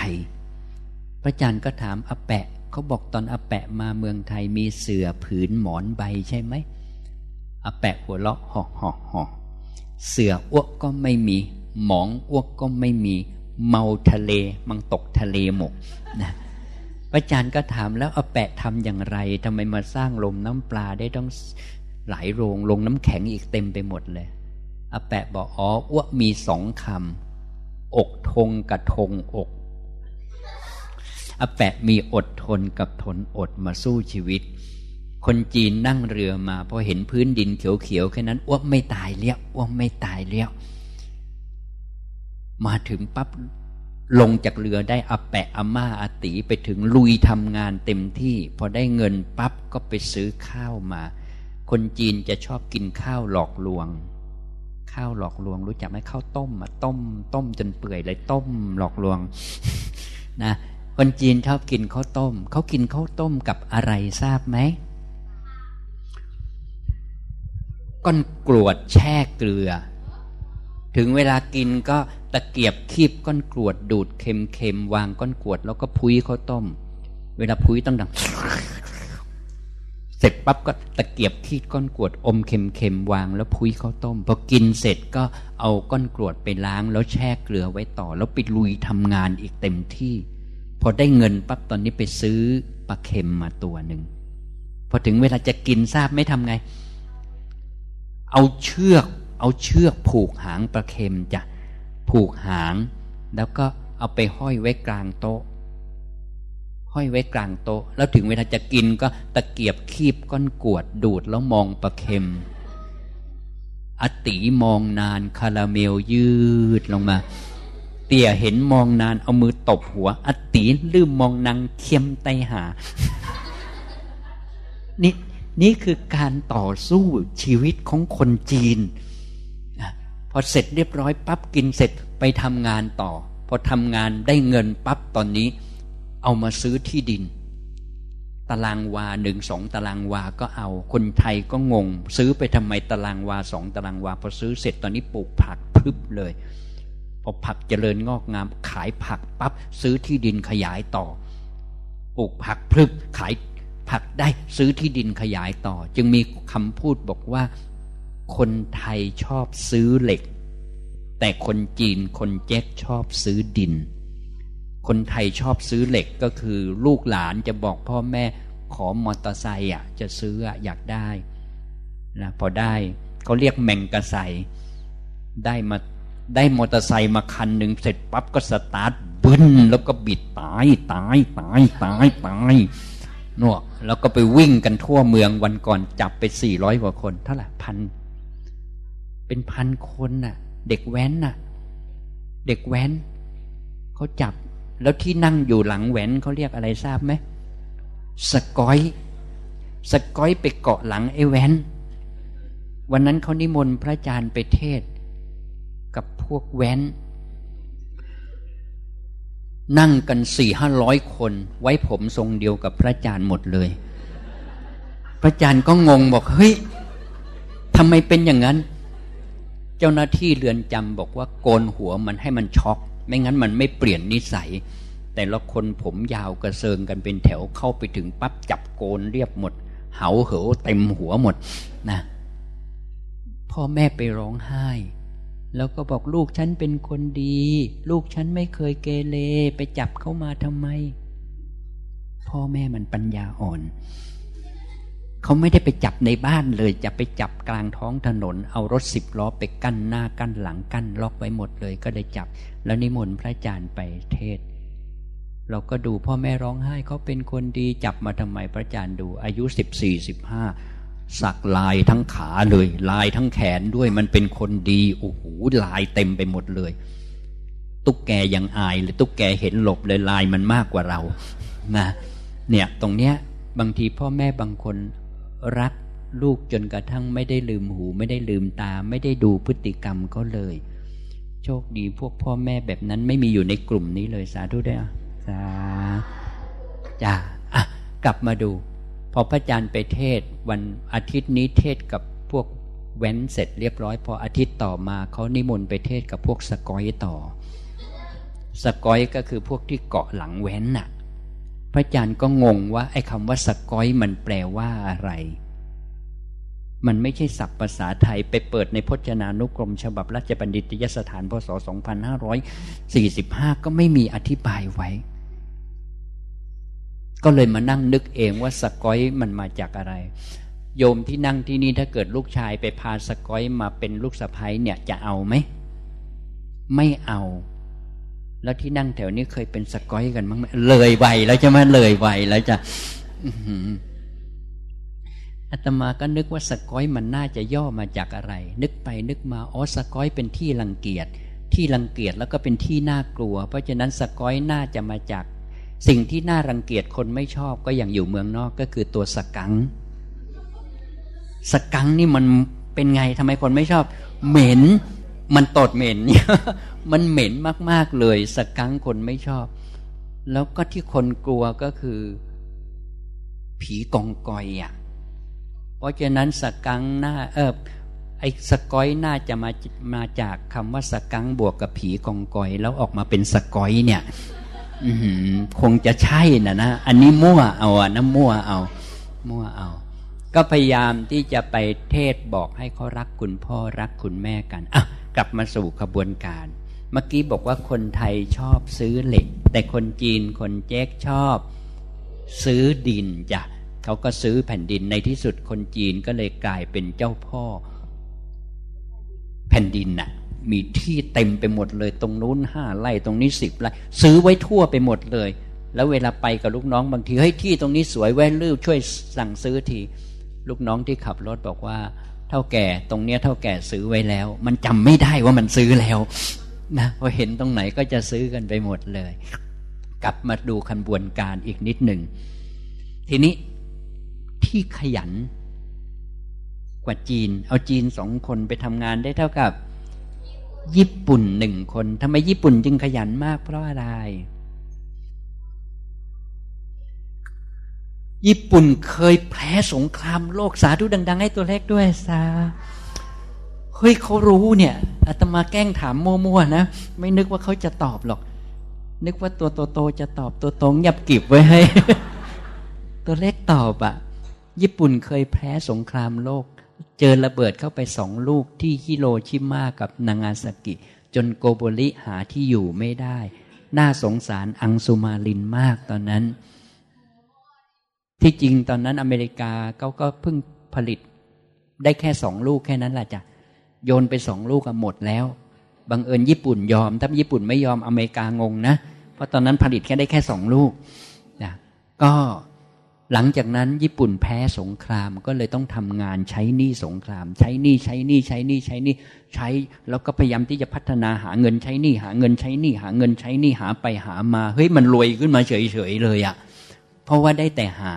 พระอาจารย์ก็ถามอาแปะเขาบอกตอนอาแปะมาเมืองไทยมีเสือผืนหมอนใบใช่ไหมอาแปะหัวเราะห่อห่อห่อเสืออ้วกก็ไม่มี หมองอ้วกก็ไม่มี เมาทะเลมังตกทะเลหมกนะพระอาจารย์ก็ถามแล้วอาแปะทำอย่างไรทำไมมาสร้างลมน้ำปลาได้ต้อง หลายโรงลงน้ำแข็งอีกเต็มไปหมดเลยอาแปะบอกอ๋ออ้วกมีสองคำอกทงกับทงอกอาแปะมีอดทนกับทนอดมาสู้ชีวิต คนจีนนั่งเรือมาพอเห็นพื้นดินเขียวๆแค่นั้นอ้วกไม่ตายเลี้ยวอ้วกไม่ตายเลี้ยวมาถึงปั๊บลงจากเรือได้อาแปะอาม่าอาตีไปถึงลุยทำงานเต็มที่ พอได้เงินปั๊บก็ไปซื้อข้าวมา คนจีนจะชอบกินข้าวหลอกลวง ข้าวหลอกลวง รู้จักไหมข้าวต้มอะต้ม ต้มจนเปื่อยเลยต้ม หลอกลวง นะ คนจีนชอบกินข้าวต้มเขากินข้าวต้มกับอะไรทราบไหมก้อนกรวดแช่เกลือ ถึงเวลากินก็ตะเกียบคีบก้อนกรวดดูดเค็มๆวางก้อนกรวด แล้วก็พุ้ยข้าวต้ม เวลาพุ้ยต้องดัง เสร็จปั๊บก็ตะเกียบคีดก้อนกรวดอมเค็มๆวางแล้วพุ้ยข้าวต้มพอกินเสร็จก็เอาก้อนกรวดไปล้าง แล้วแช่เกลือไว้ต่อ แล้วไปลุยทำงานอีกเต็มที่ พอได้เงินปั๊บตอนนี้ไปซื้อปลาเค็มมาตัวหนึ่งพอถึงเวลาจะกินทราบไม่ทำไง เอาเชือก เอาเชือกผูกหางปลาเค็มจ้ะผูกหาง แล้วก็เอาไปห้อยไว้กลางโต๊ะ ห้อยไว้กลางโต๊ะ แล้วถึงเวลาจะกินก็ตะเกียบคีบก้อนกวดดูดแล้วมองปลาเค็ม อติมองนานคาราเมลยืดลงมา เตี่ยเห็นมองนานเอามือตบหัว อตีลืมมองนางเคียมไตหา นี่นี่คือการต่อสู้ชีวิตของคนจีน พอเสร็จเรียบร้อยปั๊บกินเสร็จไปทำงานต่อ พอทำงานได้เงินปั๊บตอนนี้ เอามาซื้อที่ดิน ตารางวาหนึ่งสองตารางวาก็เอา คนไทยก็งง ซื้อไปทำไมตารางวาสองตารางวาพอซื้อเสร็จตอนนี้ปลูกผักพึบเลยพอผักเจริญงอกงาม ขายผักปับ๊บซื้อที่ดินขยายต่อปลูกผักพลึกขายผักได้ซื้อที่ดินขยายต่อ จึงมีคำพูดบอกว่า คนไทยชอบซื้อเหล็ก แต่คนจีนคนแจ๊กชอบซื้อดิน คนไทยชอบซื้อเหล็กก็คือ ลูกหลานจะบอกพ่อแม่ขอมอเตอร์ไซค์อะ จะซื้ออยากได้นะพอได้เขาเรียกแมงกระไซได้มาได้มอเตอร์ไซค์มาคันหนึ่งเสร็จปั๊บก็สตาร์ทบึ้นแล้วก็บิดตายตายตายตายตายนวแล้วก็ไปวิ่งกันทั่วเมืองวันก่อนจับไปสี่ร้อยกว่าคน เท่าไหร่พันเป็นพันคนน่ะ เด็กแว้นน่ะ เด็กแว้นเขาจับ แล้วที่นั่งอยู่หลังแหวนเขาเรียกอะไรทราบไหมสกอย สกอยไปเกาะหลังไอ้แว้นวันนั้นเขานิมนต์พระอาจารย์ไปเทศ กับพวกแว้น นั่งกันสี่ห้าร้อยคน ไว้ผมทรงเดียวกับพระอาจารย์หมดเลย พระอาจารย์ก็งงบอกเฮ้ยทำไมเป็นอย่างนั้น เจ้าหน้าที่เรือนจำบอกว่าโกนหัวมันให้มันช็อก ไม่งั้นมันไม่เปลี่ยนนิสัย แต่ละคนผมยาวกระเซิงกันเป็นแถวเข้าไปถึงปั๊บจับโกนเรียบหมด เหาเหอเต็มหัวหมดนะพ่อแม่ไปร้องไห้ แล้วก็บอกลูกฉันเป็นคนดี ลูกฉันไม่เคยเกเรไปจับเข้ามาทำไม พ่อแม่มันปัญญาอ่อน เขาไม่ได้ไปจับในบ้านเลย จะไปจับกลางท้องถนน เอารถสิบล้อไปกั้นหน้ากั้นหลังกั้นล็อกไว้หมดเลย ก็ได้จับ แล้วนิมนต์พระอาจารย์ไปเทศ เราก็ดูพ่อแม่ร้องไห้เขาเป็นคนดีจับมาทำไมพระอาจารย์ดู อายุสิบสี่สิบห้าสักลายทั้งขาเลย ลายทั้งแขนด้วยมันเป็นคนดีโอ้โหลายเต็มไปหมดเลย ตุ๊กแกยังอายเลยตุ๊กแกเห็นหลบเลยลายมันมากกว่าเรานะเนี่ยตรงเนี้ยบางทีพ่อแม่บางคน รักลูกจนกระทั่งไม่ได้ลืมหู ไม่ได้ลืมตา ไม่ได้ดูพฤติกรรมก็เลย โชคดีพวกพ่อแม่แบบนั้นไม่มีอยู่ในกลุ่มนี้เลยสาธุด้วยสาจ้าอะกลับมาดู พอพระอาจารย์ไปเทศ วันอาทิตย์นี้เทศกับพวกแว้นเสร็จเรียบร้อย พออาทิตย์ต่อมาเขานิมนต์ไปเทศกับพวกสกอยต่อ สกอยก็คือพวกที่เกาะหลังแว้นน่ะ ระอาจารย์ก็งงว่าไอ้คำว่าสกอยมันแปลว่าอะไร มันไม่ใช่ศัพท์ภาษาไทยไปเปิดในพจนานุกรม ฉบับราชบัณฑิตยสถานพศ 2545 ก็ไม่มีอธิบายไว้ ก็เลยมานั่งนึกเองว่าสกอยมันมาจากอะไร โยมที่นั่งที่นี่ถ้าเกิดลูกชายไปพาสกอยมาเป็นลูกสะพ้ยเนี่ยจะเอาไหม ไม่เอา แล้วที่นั่งแถวนี้เคยเป็นสกอยกันมั้งไหมเลยไวแล้วจะมาเลยไวแล้วจะอาตมาก็นึกว่าสกอยมันน่าจะย่อมาจากอะไร นึกไปนึกมาอ๋อสกอยเป็นที่รังเกียจ ที่รังเกียจแล้วก็เป็นที่น่ากลัว เพราะฉะนั้นสกอยน่าจะมาจาก สิ่งที่น่ารังเกียจคนไม่ชอบก็อย่างอยู่เมืองนอกก็คือตัวสกังสกังนี่มันเป็นไงทำไมคนไม่ชอบ เหม็น มันตดเหม็นเนี่ยมันเหม็นมากๆเลยสกังคนไม่ชอบ แล้วก็ที่คนกลัวก็คือ ผีกองกอยอะ เพราะฉะนั้นสกังหน้า เออไอ้สกอยน่าจะมามาจากคำว่าสกังบวกกับผีกองกอย แล้วออกมาเป็นสกอยเนี่ยคงจะใช่นะนะอันนี้มั่วเอาอะนะมั่วเอา มั่วเอา ก็พยายามที่จะไปเทศบอกให้เขารักคุณพ่อรักคุณแม่กันอะ กลับมาสู่ขบวนการ เมื่อกี้บอกว่าคนไทยชอบซื้อเหล็ก แต่คนจีนคนแจ๊กชอบ ซื้อดินจ้ะเขาก็ซื้อแผ่นดินในที่สุดคนจีนก็เลยกลายเป็นเจ้าพ่อ แผ่นดินน่ะ มีที่เต็มไปหมดเลย ตรงนู้นห้าไร่ตรงนี้สิบไร่ซื้อไว้ทั่วไปหมดเลย แล้วเวลาไปกับลูกน้องบางทีเฮ้ยที่ตรงนี้สวยแว่ลื้ช่วยสั่งซื้อทีลูกน้องที่ขับรถบอกว่า เท่าแก่ตรงเนี้ยเท่าแก่ซื้อไว้แล้ว มันจำไม่ได้ว่ามันซื้อแล้วนะพอเห็นตรงไหนก็จะซื้อกันไปหมดเลย กลับมาดูขบวนการอีกนิดหนึ่ง ทีนี้ที่ขยันกว่าจีน เอาจีนสองคนไปทำงานได้เท่ากับ ญี่ปุ่นหนึ่งคนทำไมญี่ปุ่นจึงขยันมากเพราะอะไร ญี่ปุ่นเคยแพ้สงครามโลกสาธุดัง ๆ ให้ตัวเล็กด้วยสาเฮ้ยเขารู้เนี่ยอาตมาแกล้งถามมั่วๆนะ ไม่นึกว่าเขาจะตอบหรอก นึกว่าตัวโตๆจะตอบตัวตรงยับกิบไว้ให้ ตัวเล็กตอบอะญี่ปุ่นเคยแพ้สงครามโลก เจอระเบิดเข้าไปสองลูกที่ฮิโรชิมากับนางาซากิ จนโกโบริหาที่อยู่ไม่ได้ น่าสงสารอังสุมาลินมากตอนนั้น ที่จริงตอนนั้นอเมริกาเขาก็เพิ่งผลิตได้แค่สองลูกแค่นั้นแหละจ้ะโยนไปสองลูกก็หมดแล้วบังเอิญญี่ปุ่นยอม ถ้าญี่ปุ่นไม่ยอมอเมริกางงนะ เพราะตอนนั้นผลิตแค่ได้แค่สองลูกนะก็หลังจากนั้นญี่ปุ่นแพ้สงครามก็เลยต้องทำงานใช้หนี้สงคราม ใช้หนี้ใช้หนี้ใช้หนี้ใช้หนี้ใช้แล้วก็พยายามที่จะพัฒนาหาเงินใช้หนี้หาเงินใช้หนี้หาเงินใช้หนี้หาไปหามาเฮ้ยมันรวยขึ้นมาเฉยๆเลยอะ เพราะว่าได้แต่หา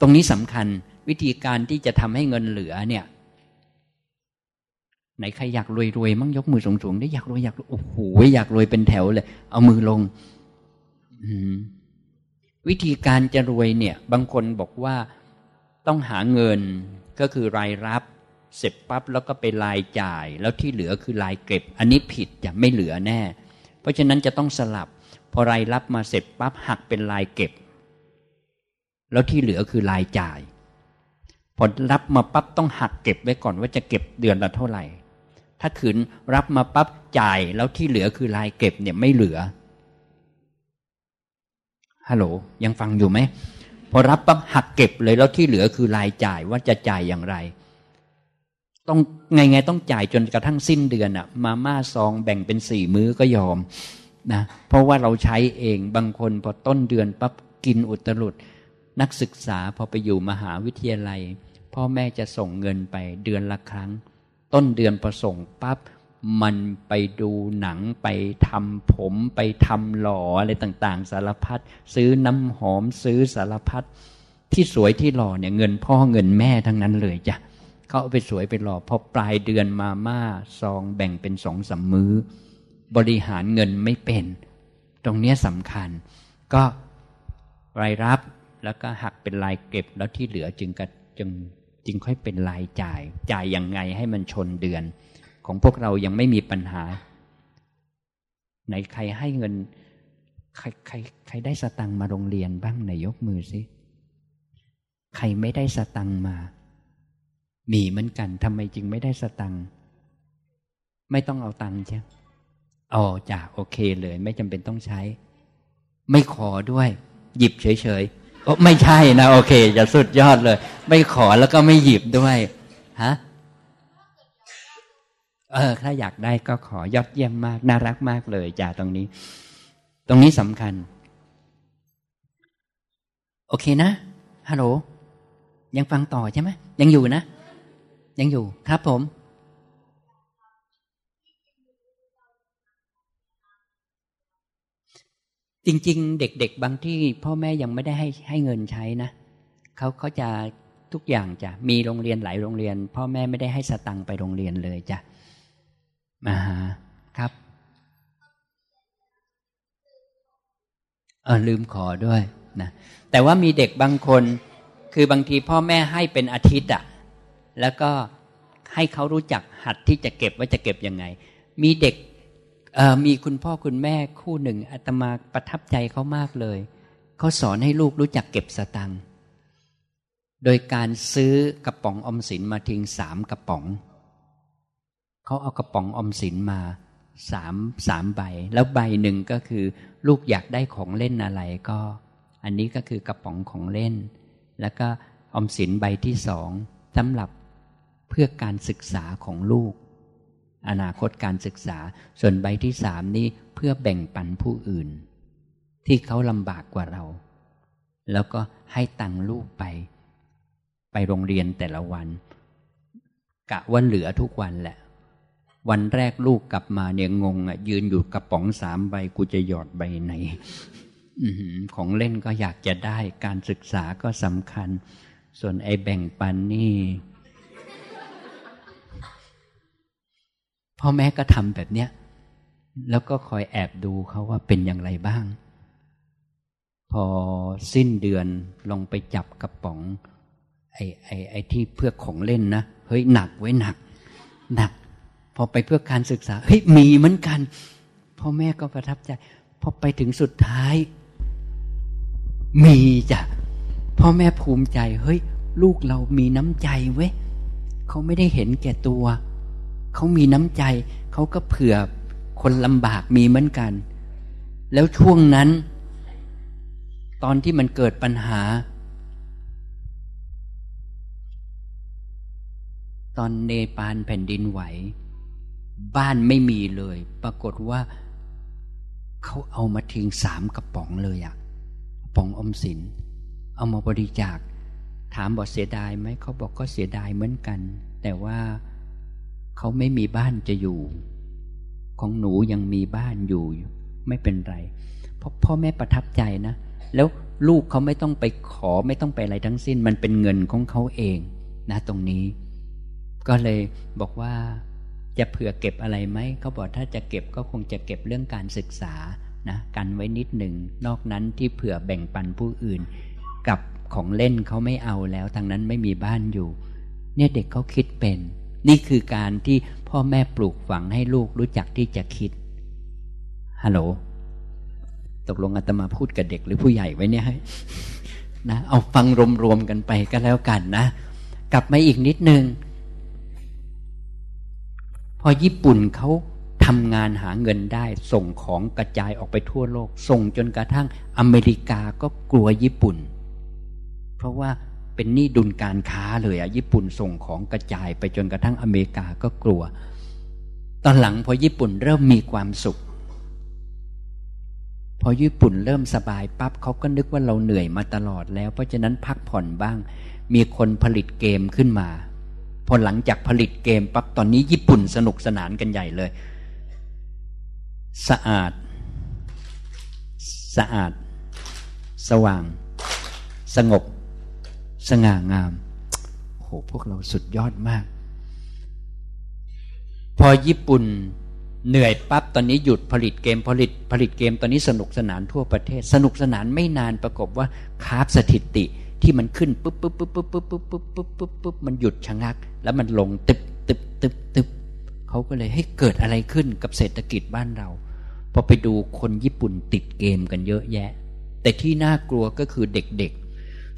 ตรงนี้สำคัญวิธีการที่จะทำให้เงินเหลือเนี่ย ไหนใครอยากรวยรวยมั่งยกมือสูงๆได้อยากรวยอยากโอ้โหอยากรวยเป็นแถวเลย เอามือลงวิธีการจะรวยเนี่ย บางคนบอกว่าต้องหาเงินก็คือรายรับเสร็จปั๊บแล้วก็ไปรายจ่าย แล้วที่เหลือคือรายเก็บ อันนี้ผิดจะไม่เหลือแน่ เพราะฉะนั้นจะต้องสลับ พอรายรับมาเสร็จปั๊บหักเป็นรายเก็บ แล้วที่เหลือคือรายจ่ายพอรับมาปั๊บต้องหักเก็บไว้ก่อนว่าจะเก็บเดือนละเท่าไหร่ ถ้าขืนรับมาปั๊บจ่ายแล้วที่เหลือคือรายเก็บเนี่ยไม่เหลือฮัลโหลยังฟังอยู่ไหมพอรับปั๊บหักเก็บเลยแล้วที่เหลือคือรายจ่ายว่าจะจ่ายอย่างไร ต้องไงไงต้องจ่ายจนกระทั่งสิ้นเดือนอะมาม่าซองแบ่งเป็นสี่มื้อก็ยอมนะเพราะว่าเราใช้เองบางคนพอต้นเดือนปั๊บกินอุตรุด นักศึกษาพอไปอยู่มหาวิทยาลัย พ่อแม่จะส่งเงินไปเดือนละครั้ง ต้นเดือนประส่งปับ๊บมันไปดูหนังไปทำผมไปทำหล่ออะไรต่างๆ สารพัดซื้อน้ำหอมซื้อสารพัดที่สวยที่หล่อเนี่ยเงินพ่อเงินแม่ทั้งนั้นเลยจ้ะเขาเอาไปสวยไปหล่อพอปลายเดือนมาม่าซองแบ่งเป็นสองสามมือ้อ บริหารเงินไม่เป็น ตรงนี้สำคัญ ก็รายรับ แล้วก็หักเป็นรายเก็บแล้วที่เหลือจึงกจึงจึงค่อยเป็นรายจ่าย จ่ายยังไงให้มันชนเดือน ของพวกเรายังไม่มีปัญหาในใครให้เงิน ใครใครใครได้สตังมาโรงเรียนบ้างไหนยกมือสิใครไม่ได้สตังมา มีเหมือนกันทำไมจึงไม่ได้สตังไม่ต้องเอาตังค์ใช่อ๋อจ้ะโอเคเลย ไม่จำเป็นต้องใช้ ไม่ขอด้วย หยิบเฉยๆ ไม่ใช่นะ โอเค จะสุดยอดเลย ไม่ขอแล้วก็ไม่หยิบด้วยฮะเออถ้าอยากได้ก็ขอยอดเยี่ยมมาก น่ารักมากเลยจ้าตรงนี้ ตรงนี้สำคัญ โอเคนะฮัลโหลยังฟังต่อใช่ไหมยังอยู่นะ ยังอยู่ครับผม จริง ๆ เด็ก ๆ บางที่พ่อแม่ยังไม่ได้ให้ให้เงินใช้นะเขาเขาจะทุกอย่างจะมีโรงเรียนหลายโรงเรียน พ่อแม่ไม่ได้ให้สตังค์ไปโรงเรียนเลยจ้ะมาหาครับเออลืมขอด้วยนะแต่ว่ามีเด็กบางคน คือบางทีพ่อแม่ให้เป็นอาทิตย์อะแล้วก็ให้เขารู้จักหัดที่จะเก็บว่าจะเก็บยังไง มีเด็ก มีคุณพ่อคุณแม่คู่หนึ่งอาตมาประทับใจเขามากเลยเขาสอนให้ลูกรู้จักเก็บสตังค์โดยการซื้อกระป๋องอมสินมาทิ้งสามกระป๋องเขาเอากระป๋องอมสินมาสามสามใบ แล้วใบหนึ่งก็คือ ลูกอยากได้ของเล่นอะไรก็ อันนี้ก็คือกระป๋องของเล่น แล้วก็อมสินใบที่สองสำหรับเพื่อการศึกษาของลูก อนาคตการศึกษา ส่วนใบที่สามนี้เพื่อแบ่งปันผู้อื่น ที่เขาลำบากกว่าเรา แล้วก็ให้ตังลูกไป ไปโรงเรียนแต่ละวัน กะว่าเหลือทุกวันแหละ วันแรกลูกกลับมาเนี่ยงงอะยืนอยู่กระป๋องสามใบกูจะหยอดใบไหนของเล่นก็อยากจะได้การศึกษาก็สำคัญ ส่วนไอ้แบ่งปันนี่ พ่อแม่ก็ทำแบบเนี้ยแล้วก็คอยแอบดูเขาว่าเป็นอย่างไรบ้าง พอสิ้นเดือนลงไปจับกระป๋อง ไอ้ไอ้ไอ้ที่เพื่อของเล่นนะเฮ้ยหนักไว้หนัก หนัก พอไปเพื่อการศึกษาเฮ้ยมีเหมือนกันพ่อแม่ก็ประทับใจพอไปถึงสุดท้าย มีจ้ะพ่อแม่ภูมิใจ เฮ้ย ลูกเรามีน้ำใจเว้ยเขาไม่ได้เห็นแก่ตัวเเขามีน้ำใจ เขาก็เผื่อคนลำบากมีเหมือนกัน แล้วช่วงนั้น ตอนที่มันเกิดปัญหา ตอนเนปาลแผ่นดินไหว บ้านไม่มีเลย ปรากฏว่าเขาเอามาทิ้งสามกระป๋องเลยอะป๋องอมสิน เอามาบริจาค ถามบอกเสียดายไหมเขาบอกก็เสียดายเหมือนกัน แต่ว่า เขาไม่มีบ้านจะอยู่ ของหนูยังมีบ้านอยู่ ไม่เป็นไร เพราะพ่อแม่ประทับใจนะ แล้วลูกเขาไม่ต้องไปขอไม่ต้องไปอะไรทั้งสิ้น มันเป็นเงินของเขาเองนะตรงนี้ ก็เลยบอกว่าจะเผื่อเก็บอะไรไหมเขาบอกถ้าจะเก็บก็คงจะเก็บเรื่องการศึกษานะกันไว้นิดหนึ่ง นอกนั้นที่เผื่อแบ่งปันผู้อื่น กับของเล่นเขาไม่เอาแล้วทางนั้นไม่มีบ้านอยู่ เนี่ยเด็กเขาคิดเป็น นี่คือการที่พ่อแม่ปลูกฝังให้ลูกรู้จักที่จะคิด ฮัลโหล ตกลงอาตมาพูดกับเด็กหรือผู้ใหญ่ไว้เนี่ยนะเอาฟังรวมๆกันไปก็แล้วกันนะ กลับมาอีกนิดนึง พอญี่ปุ่นเขาทำงานหาเงินได้ ส่งของกระจายออกไปทั่วโลก ส่งจนกระทั่งอเมริกาก็กลัวญี่ปุ่น เพราะว่า เป็นหนี้ดุลการค้าเลยอะญี่ปุ่นส่งของกระจายไปจนกระทั่งอเมริกาก็กลัว ตอนหลังพอญี่ปุ่นเริ่มมีความสุข พอญี่ปุ่นเริ่มสบายปั๊บเขาก็นึกว่าเราเหนื่อยมาตลอดแล้ว เพราะฉะนั้นพักผ่อนบ้าง มีคนผลิตเกมขึ้นมา พอหลังจากผลิตเกมปั๊บตอนนี้ญี่ปุ่นสนุกสนานกันใหญ่เลย สะอาด สะอาด สว่าง สงบ สง่างามโหพวกเราสุดยอดมาก พอญี่ปุ่นเหนื่อยปั๊บตอนนี้หยุดผลิตเกมผลิตผลิตเกมตอนนี้สนุกสนานทั่วประเทศ สนุกสนานไม่นานประกบว่าคาบสถิติที่มันขึ้นปุ๊บปุ๊บปุ๊บปุ๊บปุ๊บปุ๊บปุ๊บปุ๊บปุ๊บปุ๊บมันหยุดชะงัก แล้วมันลงตึบตึบตึบตึบเขาก็เลยให้เกิดอะไรขึ้นกับเศรษฐกิจบ้านเราพอไปดูคนญี่ปุ่นติดเกมกันเยอะแยะ แต่ที่น่ากลัวก็คือเด็กๆ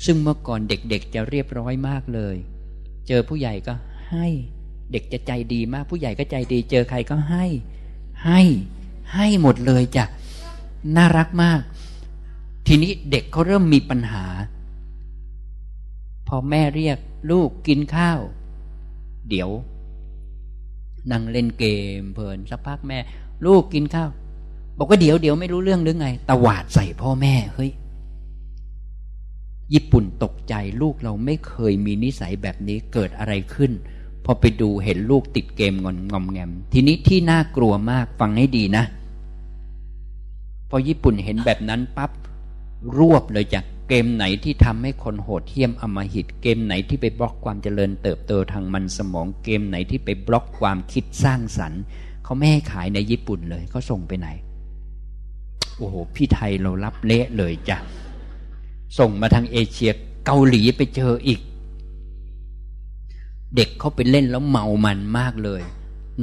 ซึ่งเมื่อก่อนเด็กๆจะเรียบร้อยมากเลย เจอผู้ใหญ่ก็ให้เด็กจะใจดีมาก ผู้ใหญ่ก็ใจดี เจอใครก็ให้ ให้ให้หมดเลยจ้ะน่ารักมาก ทีนี้เด็กเขาเริ่มมีปัญหา พอแม่เรียกลูกกินข้าว เดี๋ยวนั่งเล่นเกมเพลินสักพักแม่ ลูกกินข้าว บอกว่าเดี๋ยวเดี๋ยวไม่รู้เรื่องหรือไงตวาดใส่พ่อแม่เฮ้ย ญี่ปุ่นตกใจลูกเราไม่เคยมีนิสัยแบบนี้เกิดอะไรขึ้น พอไปดูเห็นลูกติดเกมงอนงอมแงม ทีนี้ที่น่ากลัวมากฟังให้ดีนะ พอญี่ปุ่นเห็นแบบนั้นปับ๊บรวบเลยจากเกมไหนที่ทำให้คนโหดเหี้ยมอมหิต เกมไหนที่ไปบล็อกความเจริญเติบโตทางมันสมองเกมไหนที่ไปบล็อกความคิดสร้างสรรค์เขาไม่ให้ขายในญี่ปุ่นเลยเขาส่งไปไหน โอ้โหพี่ไทยเรารับเละเลยจ้ะ ส่งมาทางเอเชียเกาหลีไปเจออีก เด็กเขาไปเล่นแล้วเมามันมากเลย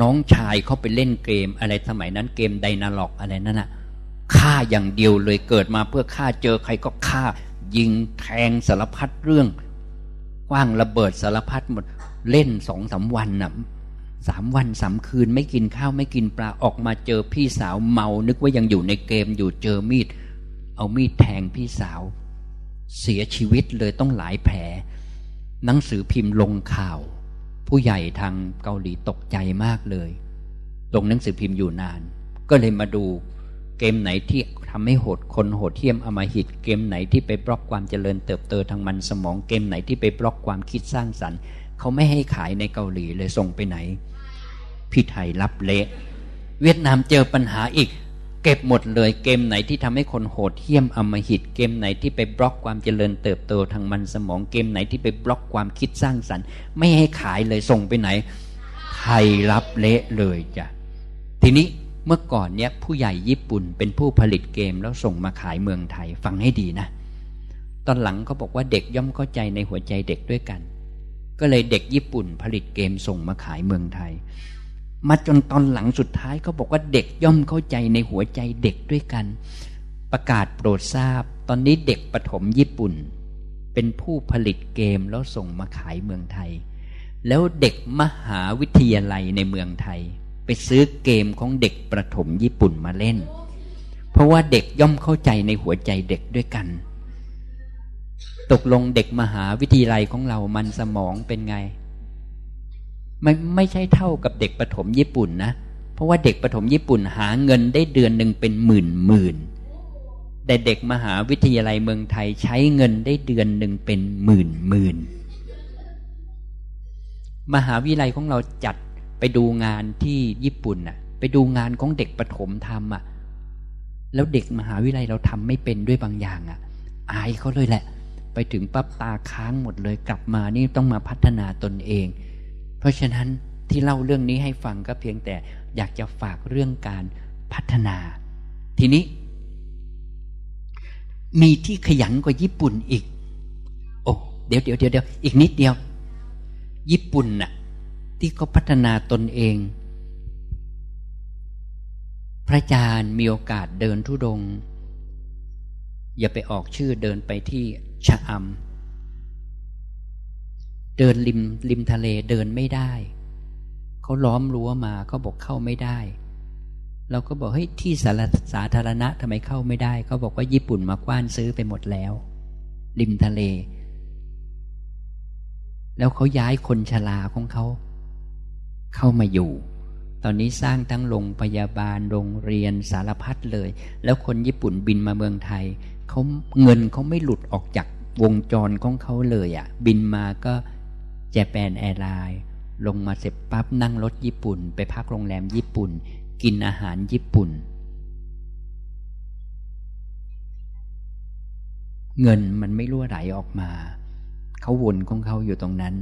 น้องชายเขาไปเล่นเกมอะไรสมัยนั้นเกมไดนาล็อกอะไรนั่นน่ะฆ่าอย่างเดียวเลยเกิดมาเพื่อฆ่าเจอใครก็ฆ่า ยิงแทงสารพัดเรื่องกว้างระเบิดสารพัดหมดเล่นสองสาวันน่ะสามวันสามคืนไม่กินข้าวไม่กินปลาออกมาเจอพี่สาวเมา นึกว่ายังอยู่ในเกมอยู่เจอมีด เอามีดแทงพี่สาว เสียชีวิตเลยต้องหลายแผล หนังสือพิมพ์ลงข่าว ผู้ใหญ่ทางเกาหลีตกใจมากเลย ลงหนังสือพิมพ์อยู่นาน ก็เลยมาดูเกมไหนที่ทำให้โหดคนโหดเหี้ยมอำมหิต เกมไหนที่ไปบล็อกความเจริญเติบโตทางมันสมองเกมไหนที่ไปบล็อกความคิดสร้างสรรค์เขาไม่ให้ขายในเกาหลีเลยส่งไปไหน พี่ไทยรับเละ เวียดนามเจอปัญหาอีก เก็บหมดเลยเกมไหนที่ทำให้คนโหดเหี้ยมอำมหิต เกมไหนที่ไปบล็อกความเจริญเติบโตทางมันสมองเกมไหนที่ไปบล็อกความคิดสร้างสรรค์ ไม่ให้ขายเลยส่งไปไหนไทยรับเละเลยจ้ะทีนี้เมื่อก่อนเนี้ยผู้ใหญ่ญี่ปุ่นเป็นผู้ผลิตเกมแล้วส่งมาขายเมืองไทยฟังให้ดีนะ ตอนหลังเขาบอกว่าเด็กย่อมเข้าใจในหัวใจเด็กด้วยกัน ก็เลยเด็กญี่ปุ่นผลิตเกมส่งมาขายเมืองไทย มาจนตอนหลังสุดท้ายเขาบอกว่าเด็กย่อมเข้าใจในหัวใจเด็กด้วยกัน ประกาศโปรดทราบ ตอนนี้เด็กประถมญี่ปุ่น เป็นผู้ผลิตเกมแล้วส่งมาขายเมืองไทย แล้วเด็กมหาวิทยาลัยในเมืองไทย ไปซื้อเกมของเด็กประถมญี่ปุ่นมาเล่น เพราะว่าเด็กย่อมเข้าใจในหัวใจเด็กด้วยกัน ตกลงเด็กมหาวิทยาลัยของเรามันสมองเป็นไง ไม่ไม่ใช่เท่ากับเด็กประถมญี่ปุ่นนะเพราะว่าเด็กประถมญี่ปุ่นหาเงินได้เดือนหนึ่งเป็นหมื่นหมื่นแต่เด็กมหาวิทยาลัยเมืองไทยใช้เงินได้เดือนหนึ่งเป็นหมื่นหมื่นมหาวิทยาลัยของเราจัดไปดูงานที่ญี่ปุ่นน่ะ ไปดูงานของเด็กประถมทำอะ แล้วเด็กมหาวิทยาลัยเราทำไม่เป็นด้วยบางอย่างอะ อายเขาเลยแหละ ไปถึงปั๊บตาค้างหมดเลยกลับมานี่ต้องมาพัฒนาตนเอง ราะฉะนั้นที่เล่าเรื่องนี้ให้ฟังก็เพียงแต่อยากจะฝากเรื่องการพัฒนา ทีนี้ มีที่ขยันกว่าญี่ปุ่นอีก โอ้เดี๋ยวเดี๋ยวเดี๋ยวอีกนิดเดียว ญี่ปุ่นน่ะ ที่เขาพัฒนาตนเอง พระอาจารย์มีโอกาสเดินทุดง อย่าไปออกชื่อเดินไปที่ชะอำ เดินริมริมทะเลเดินไม่ได้ เขาล้อมรั้วมาเขาบอกเข้าไม่ได้ เราก็บอกเฮ้ยที่สาสาธารณะทำไมเข้าไม่ได้ เขาบอกว่าญี่ปุ่นมากว้านซื้อไปหมดแล้ว ริมทะเล แล้วเขาย้ายคนชราของเขา เข้ามาอยู่ ตอนนี้สร้างทั้งโรงพยาบาลโรงเรียนสารพัดเลย แล้วคนญี่ปุ่นบินมาเมืองไทยเขาเงินเขาไม่หลุดออกจากวงจรของเขาเลยอะ่ะ บินมาก็ จแปนแอร์ไลน์ลงมาเสร็จปั๊บนั่งรถญี่ปุ่น ไปพักโรงแรมญี่ปุ่น กินอาหารญี่ปุ่น เงินมันไม่รั่วไหลออกมา เขาวนของเขาอยู่ตรงนั้น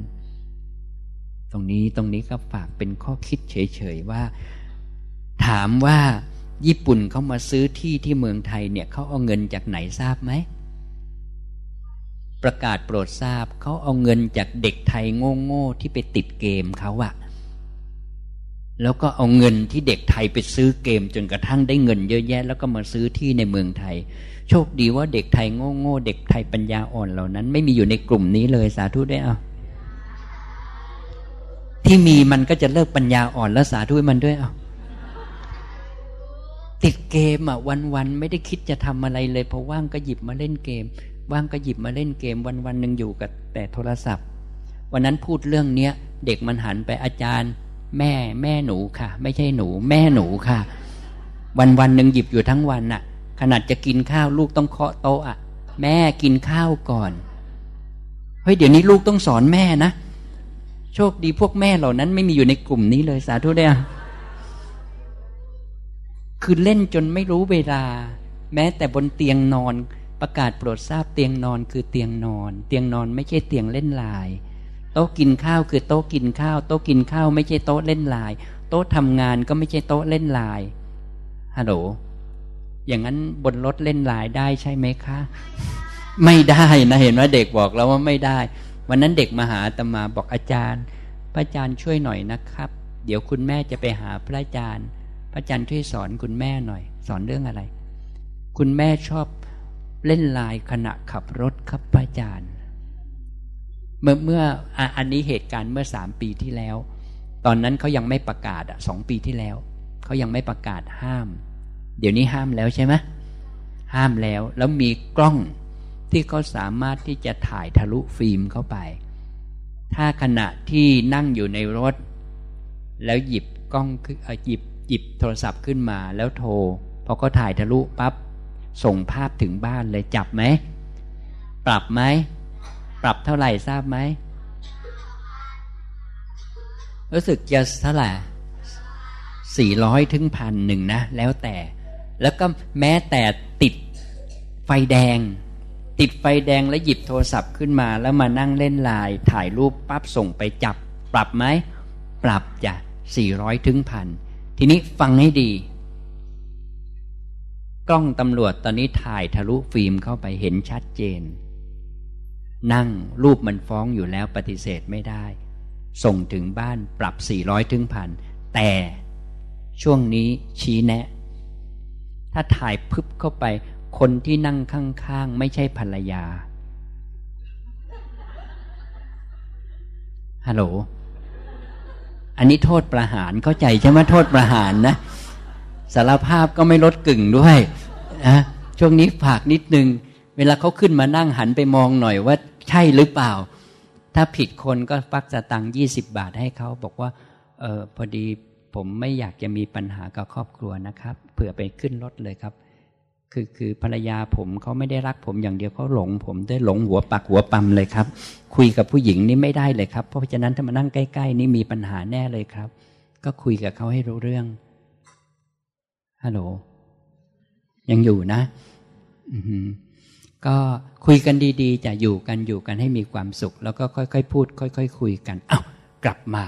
ตรงนี้ตรงนี้ก็ฝากเป็นข้อคิดเฉยๆว่า ถามว่าญี่ปุ่นเขามาซื้อที่ที่เมืองไทยเนี่ยเขาเอาเงินจากไหนทราบไหม ประกาศโปรดทราบเขาเอาเงินจากเด็กไทยโง่ๆที่ไปติดเกมเขาอะแล้วก็เอาเงินที่เด็กไทยไปซื้อเกม จนกระทั่งได้เงินเยอะแยะ แล้วก็มาซื้อที่ในเมืองไทย โชคดีว่าเด็กไทยโง่โง่เด็กไทยปัญญาอ่อนเหล่านั้น ไม่มีอยู่ในกลุ่มนี้เลยสาธุได้เอาที่มีมันก็จะเลิกปัญญาอ่อนแล้วสาธุมันด้วยเอาติดเกมอะวันๆไม่ได้คิดจะทำอะไรเลยพอว่างก็หยิบมาเล่นเกม ว่างก็หยิบมาเล่นเกมวันวันหนึ่งอยู่กับแต่โทรศัพท์ วันนั้นพูดเรื่องเนี้ยเด็กมันหันไปอาจารย์ แม่แม่หนูค่ะ ไม่ใช่หนู แม่หนูค่ะ วันวันหนึ่งหยิบอยู่ทั้งวันน่ะ ขนาดจะกินข้าวลูกต้องเคาะโต๊ะอะแม่กินข้าวก่อนเฮ้ยเดี๋ยวนี้ลูกต้องสอนแม่นะโชคดีพวกแม่เหล่านั้นไม่มีอยู่ในกลุ่มนี้เลยสาธุเดียคือเล่นจนไม่รู้เวลา แม้แต่บนเตียงนอน ประกาศโปรดทราบเตียงนอนคือเตียงนอน เตียงนอนไม่ใช่เตียงเล่นลาย โต๊ะกินข้าวคือโต๊ะกินข้าว โต๊ะกินข้าวไม่ใช่โต๊ะเล่นลาย โต๊ะทำงานก็ไม่ใช่โต๊ะเล่นลายฮัลโหลอย่างนั้นบนรถเล่นลายได้ใช่ไหมคะ ไม่ได้นะเห็นว่าเด็กบอกแล้วว่าไม่ได้ วันนั้นเด็กมาหาตมาบอกอาจารย์ พระอาจารย์ช่วยหน่อยนะครับ เดี๋ยวคุณแม่จะไปหาพระอาจารย์ พระอาจารย์ช่วยสอนคุณแม่หน่อย สอนเรื่องอะไร คุณแม่ชอบ เล่นลายขณะขับรถครับพระอาจารย์ เมื่อเมื่ออันนี้เหตุการณ์เมื่อสามปีที่แล้ว ตอนนั้นเขายังไม่ประกาศอะสองปีที่แล้วเขายังไม่ประกาศห้าม เดี๋ยวนี้ห้ามแล้วใช่ไหมห้ามแล้วแล้วมีกล้องที่เขาสามารถที่จะถ่ายทะลุฟิล์มเข้าไป ถ้าขณะที่นั่งอยู่ในรถ แล้วหยิบกล้องหยิบหยิบโทรศัพท์ขึ้นมาแล้วโทรพอก็ถ่ายทะลุปับ๊บ ส่งภาพถึงบ้านเลยจับไหม ปรับไหม ปรับเท่าไหร่ทราบไหม รู้สึกจะเท่าไหร่สี่ร้อยถึงพันหนึ่งนะ แล้วแต่ แล้วก็แม้แต่ติดไฟแดง ติดไฟแดงแล้วหยิบโทรศัพท์ขึ้นมา แล้วมานั่งเล่นไลน์ถ่ายรูปปั๊บส่งไปจับ ปรับไหม ปรับจ้ะสี่ร้อยถึงพันทีนี้ฟังให้ดี กล้องตำรวจตอนนี้ถ่ายทะลุฟิล์มเข้าไปเห็นชัดเจน นั่งรูปมันฟ้องอยู่แล้วปฏิเสธไม่ได้ ส่งถึงบ้านปรับสี่ร้อยถึงพันแต่ช่วงนี้ชี้แนะ ถ้าถ่ายพึบเข้าไป คนที่นั่งข้างๆ ไม่ใช่ภรรยาฮัลโหลอันนี้โทษประหารเข้าใจใช่ไหมโทษประหารนะ สารภาพก็ไม่ลดกึ่งด้วยนะช่วงนี้ฝากนิดนึง เวลาเขาขึ้นมานั่งหันไปมองหน่อยว่าใช่หรือเปล่า ถ้าผิดคนก็ปักสตังค์ยี่สิบบาทให้เขาบอกว่าเออพอดีผมไม่อยากจะมีปัญหากับครอบครัวนะครับ เผื่อไปขึ้นรถเลยครับ คือคือภรรยาผมเขาไม่ได้รักผมอย่างเดียวเขาหลง ผมได้หลงหัวปักหัวปั๊มเลยครับ คุยกับผู้หญิงนี่ไม่ได้เลยครับ เพราะฉะนั้นถ้ามานั่งใกล้ ๆ นี่มีปัญหาแน่เลยครับ ก็คุยกับเขาให้รู้เรื่อง ฮัลโหล ยังอยู่นะก็คุยกันดีๆจะอยู่กันอยู่กันให้มีความสุข แล้วก็ค่อยๆพูด ค่อยๆคุยกันอ้าวกลับมา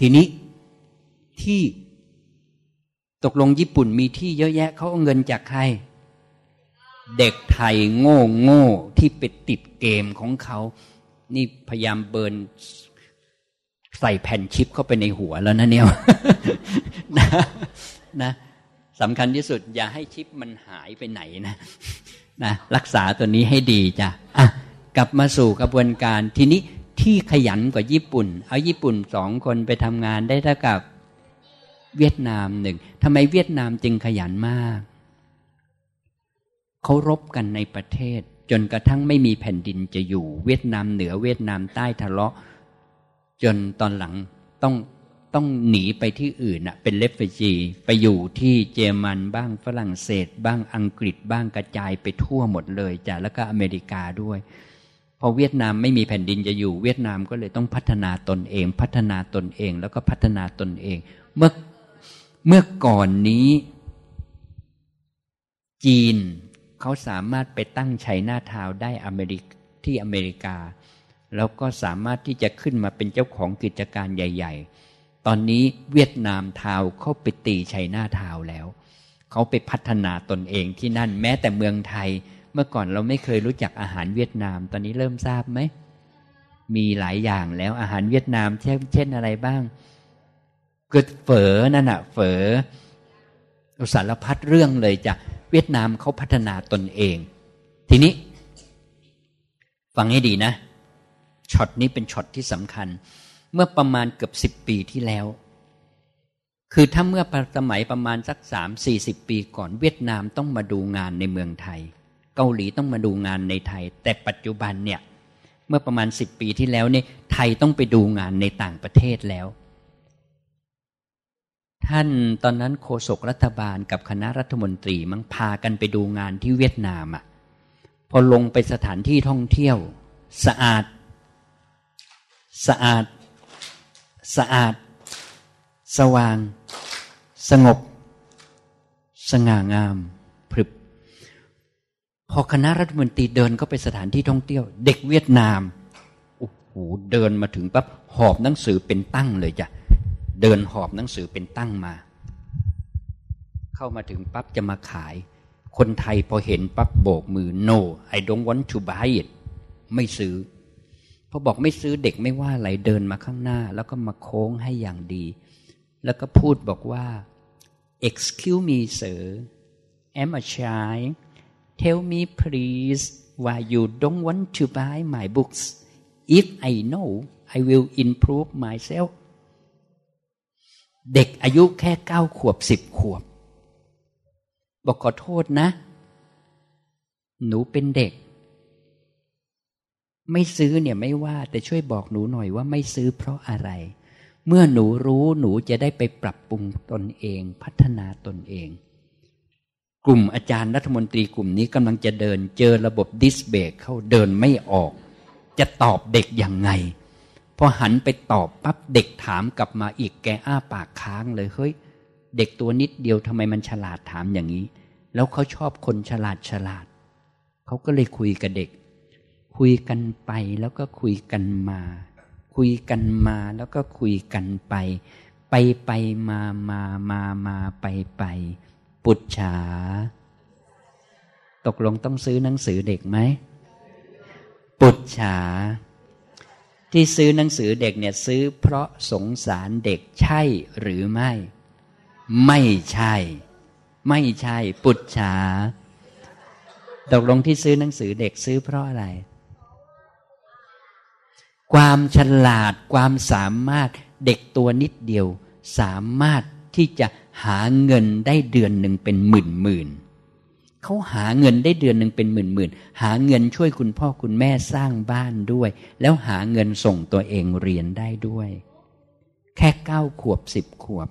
ทีนี้ที่ตกลงญี่ปุ่นมีที่เยอะแยะเขาเอาเงินจากใคร เด็กไทยโง่โง่ที่ไปติดเกมของเขา นี่พยายามเบิร์นใส่แผ่นชิปเข้าไปในหัวแล้วนะเนี่ยนะนะ สำคัญที่สุด อย่าให้ชิปมันหายไปไหนนะนะรักษาตัวนี้ให้ดีจ้ะอะกลับมาสู่กระบวนการทีนี้ที่ขยันกว่าญี่ปุ่น เอาญี่ปุ่นสองคนไปทำงานได้เท่ากับเวียดนามหนึ่งทำไมเวียดนามจึงขยันมากเขารบกันในประเทศ จนกระทั่งไม่มีแผ่นดินจะอยู่ เวียดนามเหนือเวียดนามใต้ทะเลาะ จนตอนหลังต้อง ต้องหนีไปที่อื่นอะเป็นเลฟจีไปอยู่ที่เยอรมันบ้างฝรั่งเศส บ้างอังกฤษบ้างกระจายไปทั่วหมดเลยจ้ะแล้วก็อเมริกาด้วยพอเวียดนามไม่มีแผ่นดินจะอยู่ เวียดนามก็เลยต้องพัฒนาตนเอง พัฒนาตนเอง แล้วก็พัฒนาตนเอง เมื่อเมื่อก่อนนี้ จีนเขาสามารถไปตั้งชัยหน้าทาวได้อเมริกที่อเมริกา แล้วก็สามารถที่จะขึ้นมาเป็นเจ้าของกิจการใหญ่ ๆ ตอนนี้เวียดนามทาวเขาไปตีชัยน้าทาวแล้ว เขาไปพัฒนาตนเองที่นั่นแม้แต่เมืองไทย เมื่อก่อนเราไม่เคยรู้จักอาหารเวียดนาม ตอนนี้เริ่มทราบไหม มีหลายอย่างแล้วอาหารเวียดนามเช่นเช่นอะไรบ้างเกิดเฝอนั่นน่ะเฝอสารพัดเรื่องเลยจ้ะเวียดนามเขาพัฒนาตนเอง ทีนี้ ฟังให้ดีนะช็อตนี้เป็นช็อตที่สำคัญ เมื่อประมาณเกือบสิบปีที่แล้ว คือถ้าเมื่อสมัยประมาณสักสามสี่สิบปีก่อนเวียดนามต้องมาดูงานในเมืองไทย เกาหลีต้องมาดูงานในไทย แต่ปัจจุบันเนี่ยเมื่อประมาณสิบปีที่แล้วเนี่ยไทยต้องไปดูงานในต่างประเทศแล้ว ท่านตอนนั้นโฆษกรัฐบาลกับคณะรัฐมนตรีมังพากันไปดูงานที่เวียดนามอะ่ะพอลงไปสถานที่ท่องเที่ยว สะอาด สะอาด สะอาด สว่าง สงบ สง่างามพรึบ พอคณะรัฐมนตรีเดินเขาไปสถานที่ท่องเที่ยว เด็กเวียดนามโอ้โหเดินมาถึงปั๊บหอบหนังสือเป็นตั้งเลยจ้ะเดินหอบหนังสือเป็นตั้งมา เข้ามาถึงปั๊บจะมาขาย คนไทยพอเห็นปั๊บโบกมือ no I don't want to buy it ไม่ซื้อ พอบอกไม่ซื้อเด็กไม่ว่าอะไรเดินมาข้างหน้า แล้วก็มาโค้งให้อย่างดี แล้วก็พูดบอกว่า excuse me sir I'm a child tell me please why you don't want to buy my books if I know I will improve myself เด็กอายุแค่เก้าขวบสิบขวบ บอกขอโทษนะ หนูเป็นเด็ก ไม่ซื้อเนี่ยไม่ว่าแต่ช่วยบอกหนูหน่อยว่าไม่ซื้อเพราะอะไร เมื่อหนูรู้หนูจะได้ไปปรับปรุงตนเอง พัฒนาตนเอง กลุ่มอาจารย์รัฐมนตรีกลุ่มนี้กำลังจะเดินเจอระบบดิสเบรกเข้าเดินไม่ออก จะตอบเด็กยังไงพอหันไปตอบปั๊บเด็กถามกลับมาอีกแกอ้าปากค้างเลยเฮ้ยเด็กตัวนิดเดียวทำไมมันฉลาดถามอย่างนี้ แล้วเขาชอบคนฉลาดฉลาด เขาก็เลยคุยกับเด็ก คุยกันไปแล้วก็คุยกันมา คุยกันมาแล้วก็คุยกันไป ไปไปมามามามาไปไป ปุจฉา ตกลงต้องซื้อหนังสือเด็กไหม ปุจฉา ที่ซื้อหนังสือเด็กเนี่ยซื้อเพราะสงสารเด็กใช่หรือไม่ ไม่ใช่ ไม่ใช่ ปุจฉาตกลงที่ซื้อหนังสือเด็กซื้อเพราะอะไร ความฉลาดความสามารถเด็กตัวนิดเดียว สามารถที่จะหาเงินได้เดือนหนึ่งเป็นหมื่นหมื่นเขาหาเงินได้เดือนหนึ่งเป็นหมื่นหมื่นหาเงินช่วยคุณพ่อคุณแม่สร้างบ้านด้วย แล้วหาเงินส่งตัวเองเรียนได้ด้วย แค่เก้าขวบสิบขวบ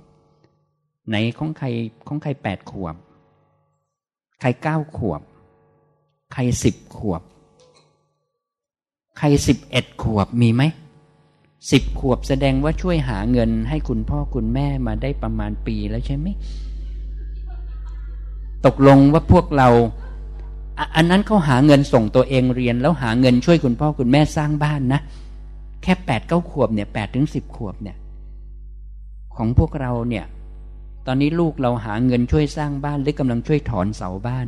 ไหนของใครของใครแปดขวบ ใครเก้าขวบ ใครสิบขวบ ใครสิบเอ็ดขวบมีไหมสิบขวบแสดงว่าช่วยหาเงินให้คุณพ่อคุณแม่มาได้ประมาณปีแล้วใช่ไหม ตกลงว่าพวกเรา อันนั้นเขาหาเงินส่งตัวเองเรียน แล้วหาเงินช่วยคุณพ่อคุณแม่สร้างบ้านนะ แค่แปดเก้าขวบเนี่ยแปดถึงสิบขวบเนี่ย ของพวกเราเนี่ย ตอนนี้ลูกเราหาเงินช่วยสร้างบ้านหรือกำลังช่วยถอนเสาบ้าน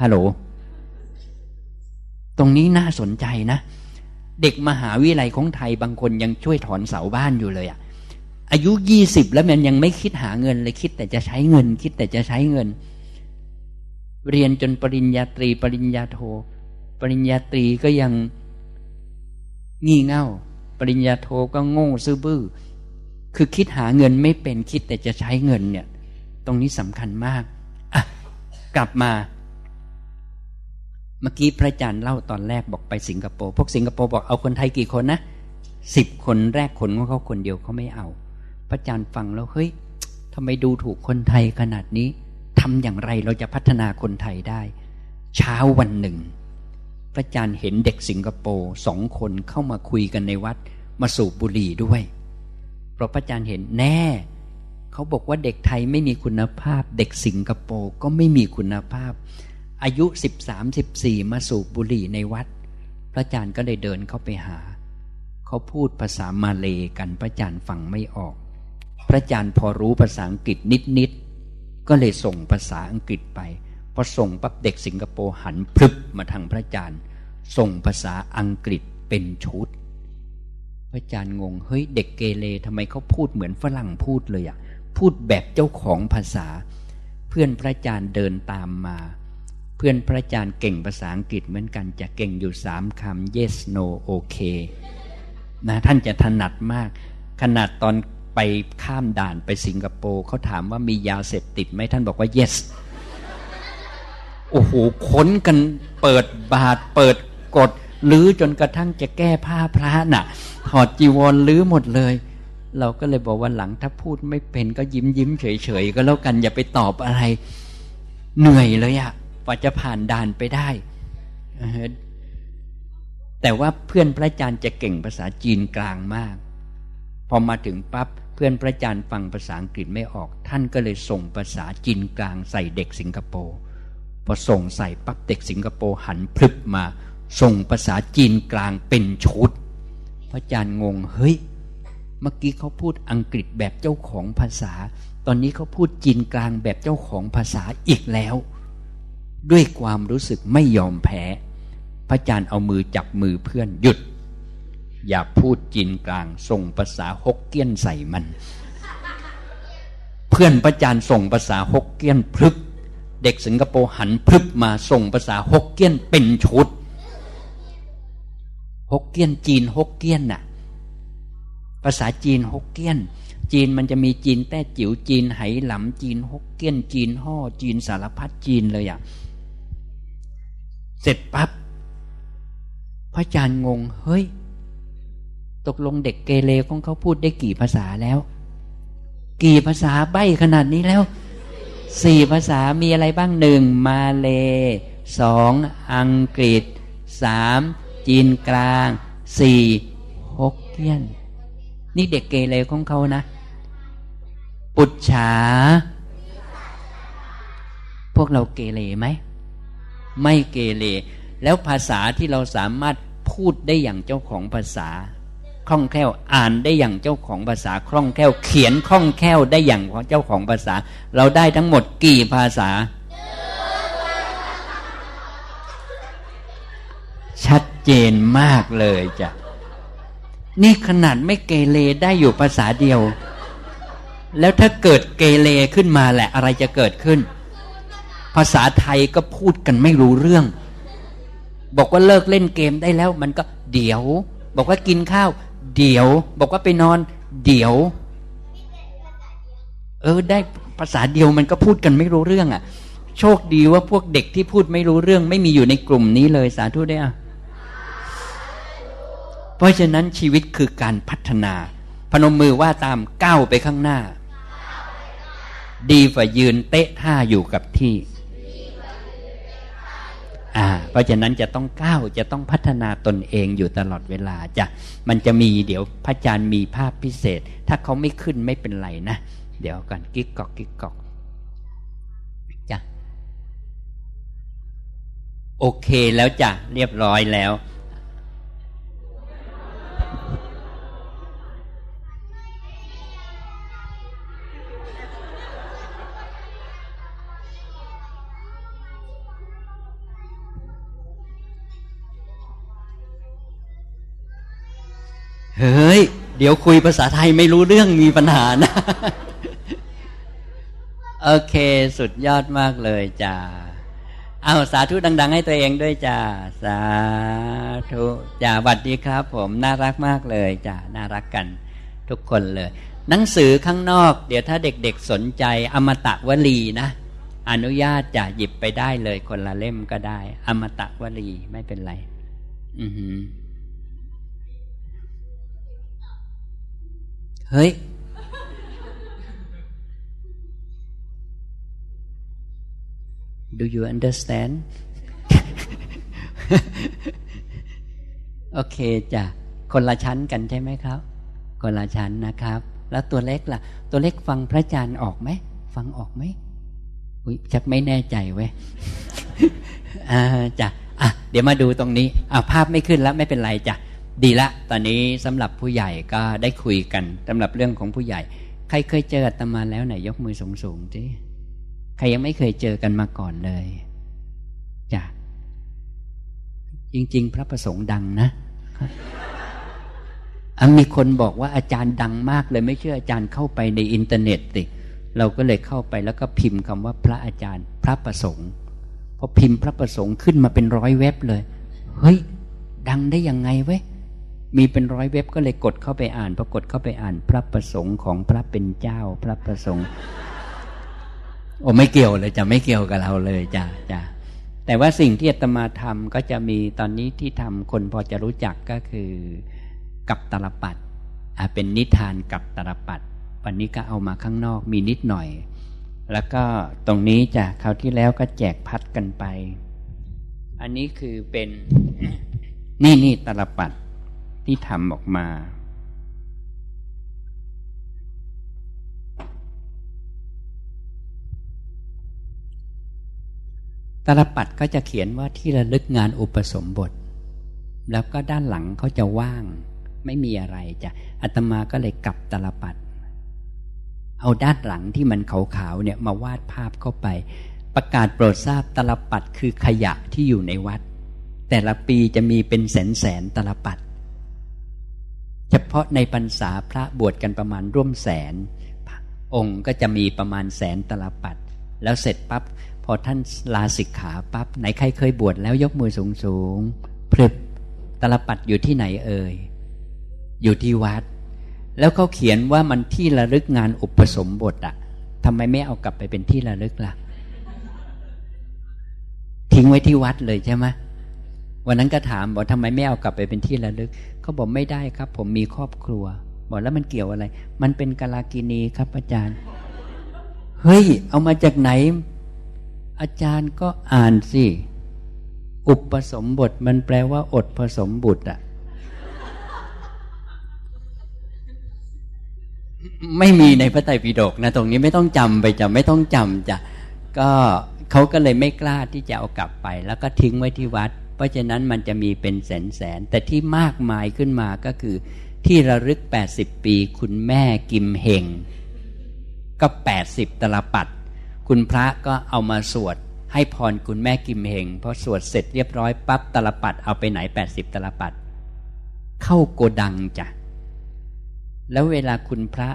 ฮัลโหล รงนี้น่าสนใจนะ เด็กมหาวิทยาลัยของไทยบางคนยังช่วยถอนเสาบ้านอยู่เลยอะอายุยี่สิบแล้วมันยังไม่คิดหาเงินเลยคิดแต่จะใช้เงิน คิดแต่จะใช้เงิน เรียนจนปริญญาตรี ปริญญาโท ปริญญาตรีก็ยังงี่เง่า ปริญญาโทก็โง่ซื่อบื้อคือคิดหาเงินไม่เป็นคิดแต่จะใช้เงินเนี่ย ตรงนี้สำคัญมาก อะ กลับมา เมื่อกี้พระอาจารย์เล่าตอนแรกบอกไปสิงคโปร์พวกสิงคโปร์บอกเอาคนไทยกี่คนนะสิบคนแรกคนของเขาคนเดียวเขาไม่เอา พระอาจารย์ฟังแล้วเฮ้ยทำไมดูถูกคนไทยขนาดนี้ทำอย่างไรเราจะพัฒนาคนไทยได้ เช้าวันหนึ่ง พระอาจารย์เห็นเด็กสิงคโปร์สองคนเข้ามาคุยกันในวัด มาสูบบุหรี่ด้วย เพราะพระอาจารย์เห็นแน่เขาบอกว่าเด็กไทยไม่มีคุณภาพ เด็กสิงคโปร์ก็ไม่มีคุณภาพ อายุสิบสามสิบสี่มาสูบบุหรี่ในวัด พระอาจารย์ก็เลยเดินเข้าไปหา เขาพูดภาษามาเลกันพระอาจารย์ฟังไม่ออก พระอาจารย์พอรู้ภาษาอังกฤษนิดๆก็เลยส่งภาษาอังกฤษไปพอส่งปั๊บเด็กสิงคโปร์หันพลึบมาทางพระอาจารย์ ส่งภาษาอังกฤษเป็นชุด พระอาจารย์งงเฮ้ยเด็กเกเรทำไมเขาพูดเหมือนฝรั่งพูดเลยอะพูดแบบเจ้าของภาษา เพื่อนพระอาจารย์เดินตามมา พื่อนพระอาจารย์เก่งภาษาอังกฤษเหมือนกันจะเก่งอยู่สามคำ yes no okay นะท่านจะถนัดมาก ขนาดตอนไปข้ามด่านไปสิงคโปร์เขาถามว่ามียาเสพติดไหมท่านบอกว่า yes โอ้โหค้นกันเปิดบาทเปิดกดลื้อจนกระทั่งจะแก้ผ้าพระน่ะถอดจีวรลื้อหมดเลย เราก็เลยบอกว่าหลังถ้าพูดไม่เป็นก็ยิ้มยิ้มเฉยเฉยก็แล้วกันอย่าไปตอบอะไร เหนื่อยเลยอะ กว่าจะผ่านด่านไปได้ แต่ว่าเพื่อนพระอาจารย์จะเก่งภาษาจีนกลางมาก พอมาถึงปับ๊บเพื่อนพระอาจารย์ฟังภาษาอังกฤษไม่ออก ท่านก็เลยส่งภาษาจีนกลางใส่เด็กสิงคโปร์พอส่งใส่ปั๊บเด็กสิงคโปร์หันพลึบมา ส่งภาษาจีนกลางเป็นชุด พระอาจารย์งงเฮ้ยเมื่อกี้เขาพูดอังกฤษแบบเจ้าของภาษา ตอนนี้เขาพูดจีนกลางแบบเจ้าของภาษาอีกแล้ว ด้วยความรู้สึกไม่ยอมแพ้ พระอาจารย์เอามือจับมือเพื่อนหยุด อย่าพูดจีนกลาง ส่งภาษาฮกเกี้ยนใส่มัน เพื่อนพระอาจารย์ส่งภาษาฮกเกี้ยนพลึกเด็กสิงคโปร์หันพลึบมาส่งภาษาฮกเกี้ยนเป็นชุดฮกเกี้ยนจีนฮกเกี้ยนน่ะ ภาษาจีนฮกเกี้ยน จีนมันจะมีจีนแต้จิ๋วจีนไหหลำจีนฮกเกี้ยน จีนห่อจีนสารพัดจีนเลยอะ เสร็จปับ๊บพระอาจารย์งง เฮ้ย ตกลงเด็กเกเรของเขาพูดได้กี่ภาษาแล้ว กี่ภาษาใบขนาดนี้แล้วสี่ภาษามีอะไรบ้างหนึ่งมาเลสองอังกฤษสามจีนกลางสี่ฮกเกี้ยน นี่เด็กเกเรของเขานะ ปุจฉา พวกเราเกเรไหม ไม่เกเรแล้วภาษาที่เราสามารถพูดได้อย่างเจ้าของภาษา คล่องแคล่วอ่านได้อย่างเจ้าของภาษา คล่องแคล่วเขียนคล่องแคล่วได้อย่างเจ้าของภาษา เราได้ทั้งหมดกี่ภาษา ชัดเจนมากเลยจ้ะนี่ขนาดไม่เกเรได้อยู่ภาษาเดียว แล้วถ้าเกิดเกเรขึ้นมาแหละอะไรจะเกิดขึ้น ภาษาไทยก็พูดกันไม่รู้เรื่อง บอกว่าเลิกเล่นเกมได้แล้ว มันก็เดี๋ยว บอกว่ากินข้าว เดี๋ยว บอกว่าไปนอน เดี๋ยว เออได้ภาษาเดียวมันก็พูดกันไม่รู้เรื่องอะ่ะ โชคดีว่าพวกเด็กที่พูดไม่รู้เรื่อง ไม่มีอยู่ในกลุ่มนี้เลยสาธุได้อะเพราะฉะนั้นชีวิตคือการพัฒนา พนมมือว่าตามก้าวไปข้างหน้าดีฝ่ายืนเตะท่าอยู่กับที่ อ่าเพราะฉะนั้นจะต้องก้าวจะต้องพัฒนาตนเองอยู่ตลอดเวลาจะมันจะมีเดี๋ยวพระอาจารย์มีภาพพิเศษ ถ้าเขาไม่ขึ้นไม่เป็นไรนะ เดี๋ยวก่อนกิ๊กกอกกิ๊กกอกจ้ะโอเคแล้วจ้ะเรียบร้อยแล้ว เฮ้ย เดี๋ยวคุยภาษาไทยไม่รู้เรื่องมีปัญหานะ โอเค สุดยอดมากเลยจ้าเอาสาธุดัง ๆ ให้ตัวเองด้วยจ้า สาธุจ้าบัดดีครับ ผมน่ารักมากเลยจ้าน่ารักกันทุกคนเลย หนังสือข้างนอก เดี๋ยวถ้าเด็กๆสนใจอมตะวลีนะ อนุญาตจะหยิบไปได้เลยคนละเล่มก็ได้ อมตะวลีไม่เป็นไร อือหือ เฮ้ย Do you understand โอเคจ้ะคนละชั้นกันใช่ไหมครับ คนละชั้นนะครับ แล้วตัวเล็กล่ะ ตัวเล็กฟังพระอาจารย์ออกไหม ฟังออกไหมอุ้ยชักไม่แน่ใจเว้ยอ่าจ้ะอะเดี๋ยวมาดูตรงนี้อ่าภาพไม่ขึ้นแล้วไม่เป็นไรจ้ะ ดีละ ตอนนี้สำหรับผู้ใหญ่ก็ได้คุยกันสำหรับเรื่องของผู้ใหญ่ ใครเคยเจออาตมาแล้วไหนยกมือสูงสูงสิใครยังไม่เคยเจอกันมาก่อนเลยจ้ะจริง ๆ พระประสงค์ดังนะมีคนบอกว่าอาจารย์ดังมากเลยไม่เชื่ออาจารย์เข้าไปในอินเทอร์เน็ตสิเราก็เลยเข้าไปแล้วก็พิมพ์คำว่าพระอาจารย์ พระประสงค์พอพิมพ์พระประสงค์ขึ้นมาเป็นร้อยเว็บเลย เฮ้ย ดังได้ยังไงเว้ย มีเป็นร้อยเว็บก็เลยกดเข้าไปอ่านพอกดเข้าไปอ่านพระประสงค์ของพระเป็นเจ้า พระประสงค์โอ้ไม่เกี่ยวเลยจะไม่เกี่ยวกับเราเลยจ้ะจ้ะแต่ว่าสิ่งที่อาตมาทำก็จะมีตอนนี้ที่ทำคนพอจะรู้จักก็คือกับตลปัดเป็นนิทานกับตลปัดวันนี้ก็เอามาข้างนอกมีนิดหน่อย แล้วก็ตรงนี้จ้ะคราวที่แล้วก็แจกพัดกันไป อันนี้คือเป็นนี่นี่ตลปัด ที่ทำออกมาตลปัดก็จะเขียนว่าที่ระลึกงานอุปสมบท แล้วก็ด้านหลังเขาจะว่าง ไม่มีอะไรจ้ะอาตมาก็เลยกลับตลปัด เอาด้านหลังที่มันขาวๆเนี่ยมาวาดภาพเข้าไป ประกาศโปรดทราบตลปัดคือขยะที่อยู่ในวัด แต่ละปีจะมีเป็นแสนแสนตลปัด เฉพาะในพรรษาพระบวชกันประมาณร่วมแสน องค์ก็จะมีประมาณแสนตลปัดแล้วเสร็จปับ๊บพอท่านลาสิกขาปับ๊บไหนใครเคยบวชแล้วยกมือสูงสูงพรึบตลปัดอยู่ที่ไหนเอ่ย อยู่ที่วัด แล้วเขาเขียนว่ามันที่ระลึกงานอุปสมบทอะทำไมไม่เอากลับไปเป็นที่ระลึกล่ะ ทิ้งไว้ที่วัดเลยใช่ไหม วันนั้นก็ถามบอกทำไมไม่เอากลับไปเป็นที่ระลึกเขาบอกไม่ได้ครับ ผมมีครอบครัว บอกแล้วมันเกี่ยวอะไร มันเป็นกาลากินีครับ อาจารย์ เฮ้ย เอามาจากไหน อาจารย์ก็อ่านสิ อุปสมบทมันแปลว่า อดผสมบุตรอะไม่มีในพระไตรปิฎกนะ ตรงนี้ไม่ต้องจำไปจะไม่ต้องจำจะก็เขาก็เลยไม่กล้าที่จะเอากลับไป แล้วก็ทิ้งไว้ที่วัด ราะฉะนั้นมันจะมีเป็นแสนแสน แต่ที่มากมายขึ้นมาก็คือ ที่ระลึก 80 ปี คุณแม่กิมเฮงก็ 80 ตลปัด คุณพระก็เอามาสวดให้พรคุณแม่กิมเฮงพอสวดเสร็จเรียบร้อยปั๊บตลปัดเอาไปไหนแปดสิบตลปัด เข้าโกดังจ้ะแล้วเวลาคุณพระ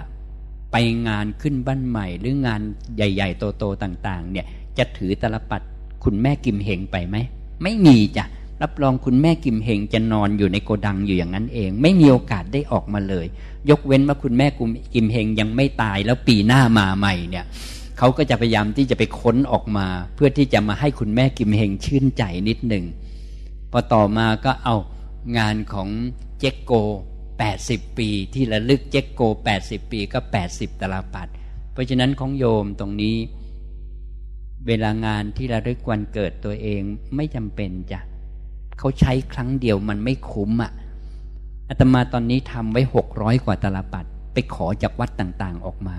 ไปงานขึ้นบ้านใหม่ หรืองานใหญ่ ๆ โต ๆ ต่าง ๆ เนี่ย จะถือตลปัดคุณแม่กิมเฮงไปไหม ไม่มีจ้ะ รับรองคุณแม่กิมเฮงจะนอนอยู่ในโกดังอยู่อย่างนั้นเอง ไม่มีโอกาสได้ออกมาเลย ยกเว้นว่าคุณแม่กิมเฮงยังไม่ตายแล้วปีหน้ามาใหม่เนี่ยเขาก็จะพยายามที่จะไปค้นออกมา เพื่อที่จะมาให้คุณแม่กิมเฮงชื่นใจนิดหนึ่งพอต่อมาก็เอางานของเจ็กโก 80 ปีที่ระลึกเจ็กโก 80 ปีก็ 80 ตลาปัด เพราะฉะนั้นของโยมตรงนี้ เวลางานที่ระลึกวันเกิดตัวเองไม่จำเป็นจ้ะ เขาใช้ครั้งเดียวมันไม่คุ้มอะ่ะอาตมาตอนนี้ทำไว้หกร้อยกว่าตลาปัดไปขอจากวัดต่างๆออกมา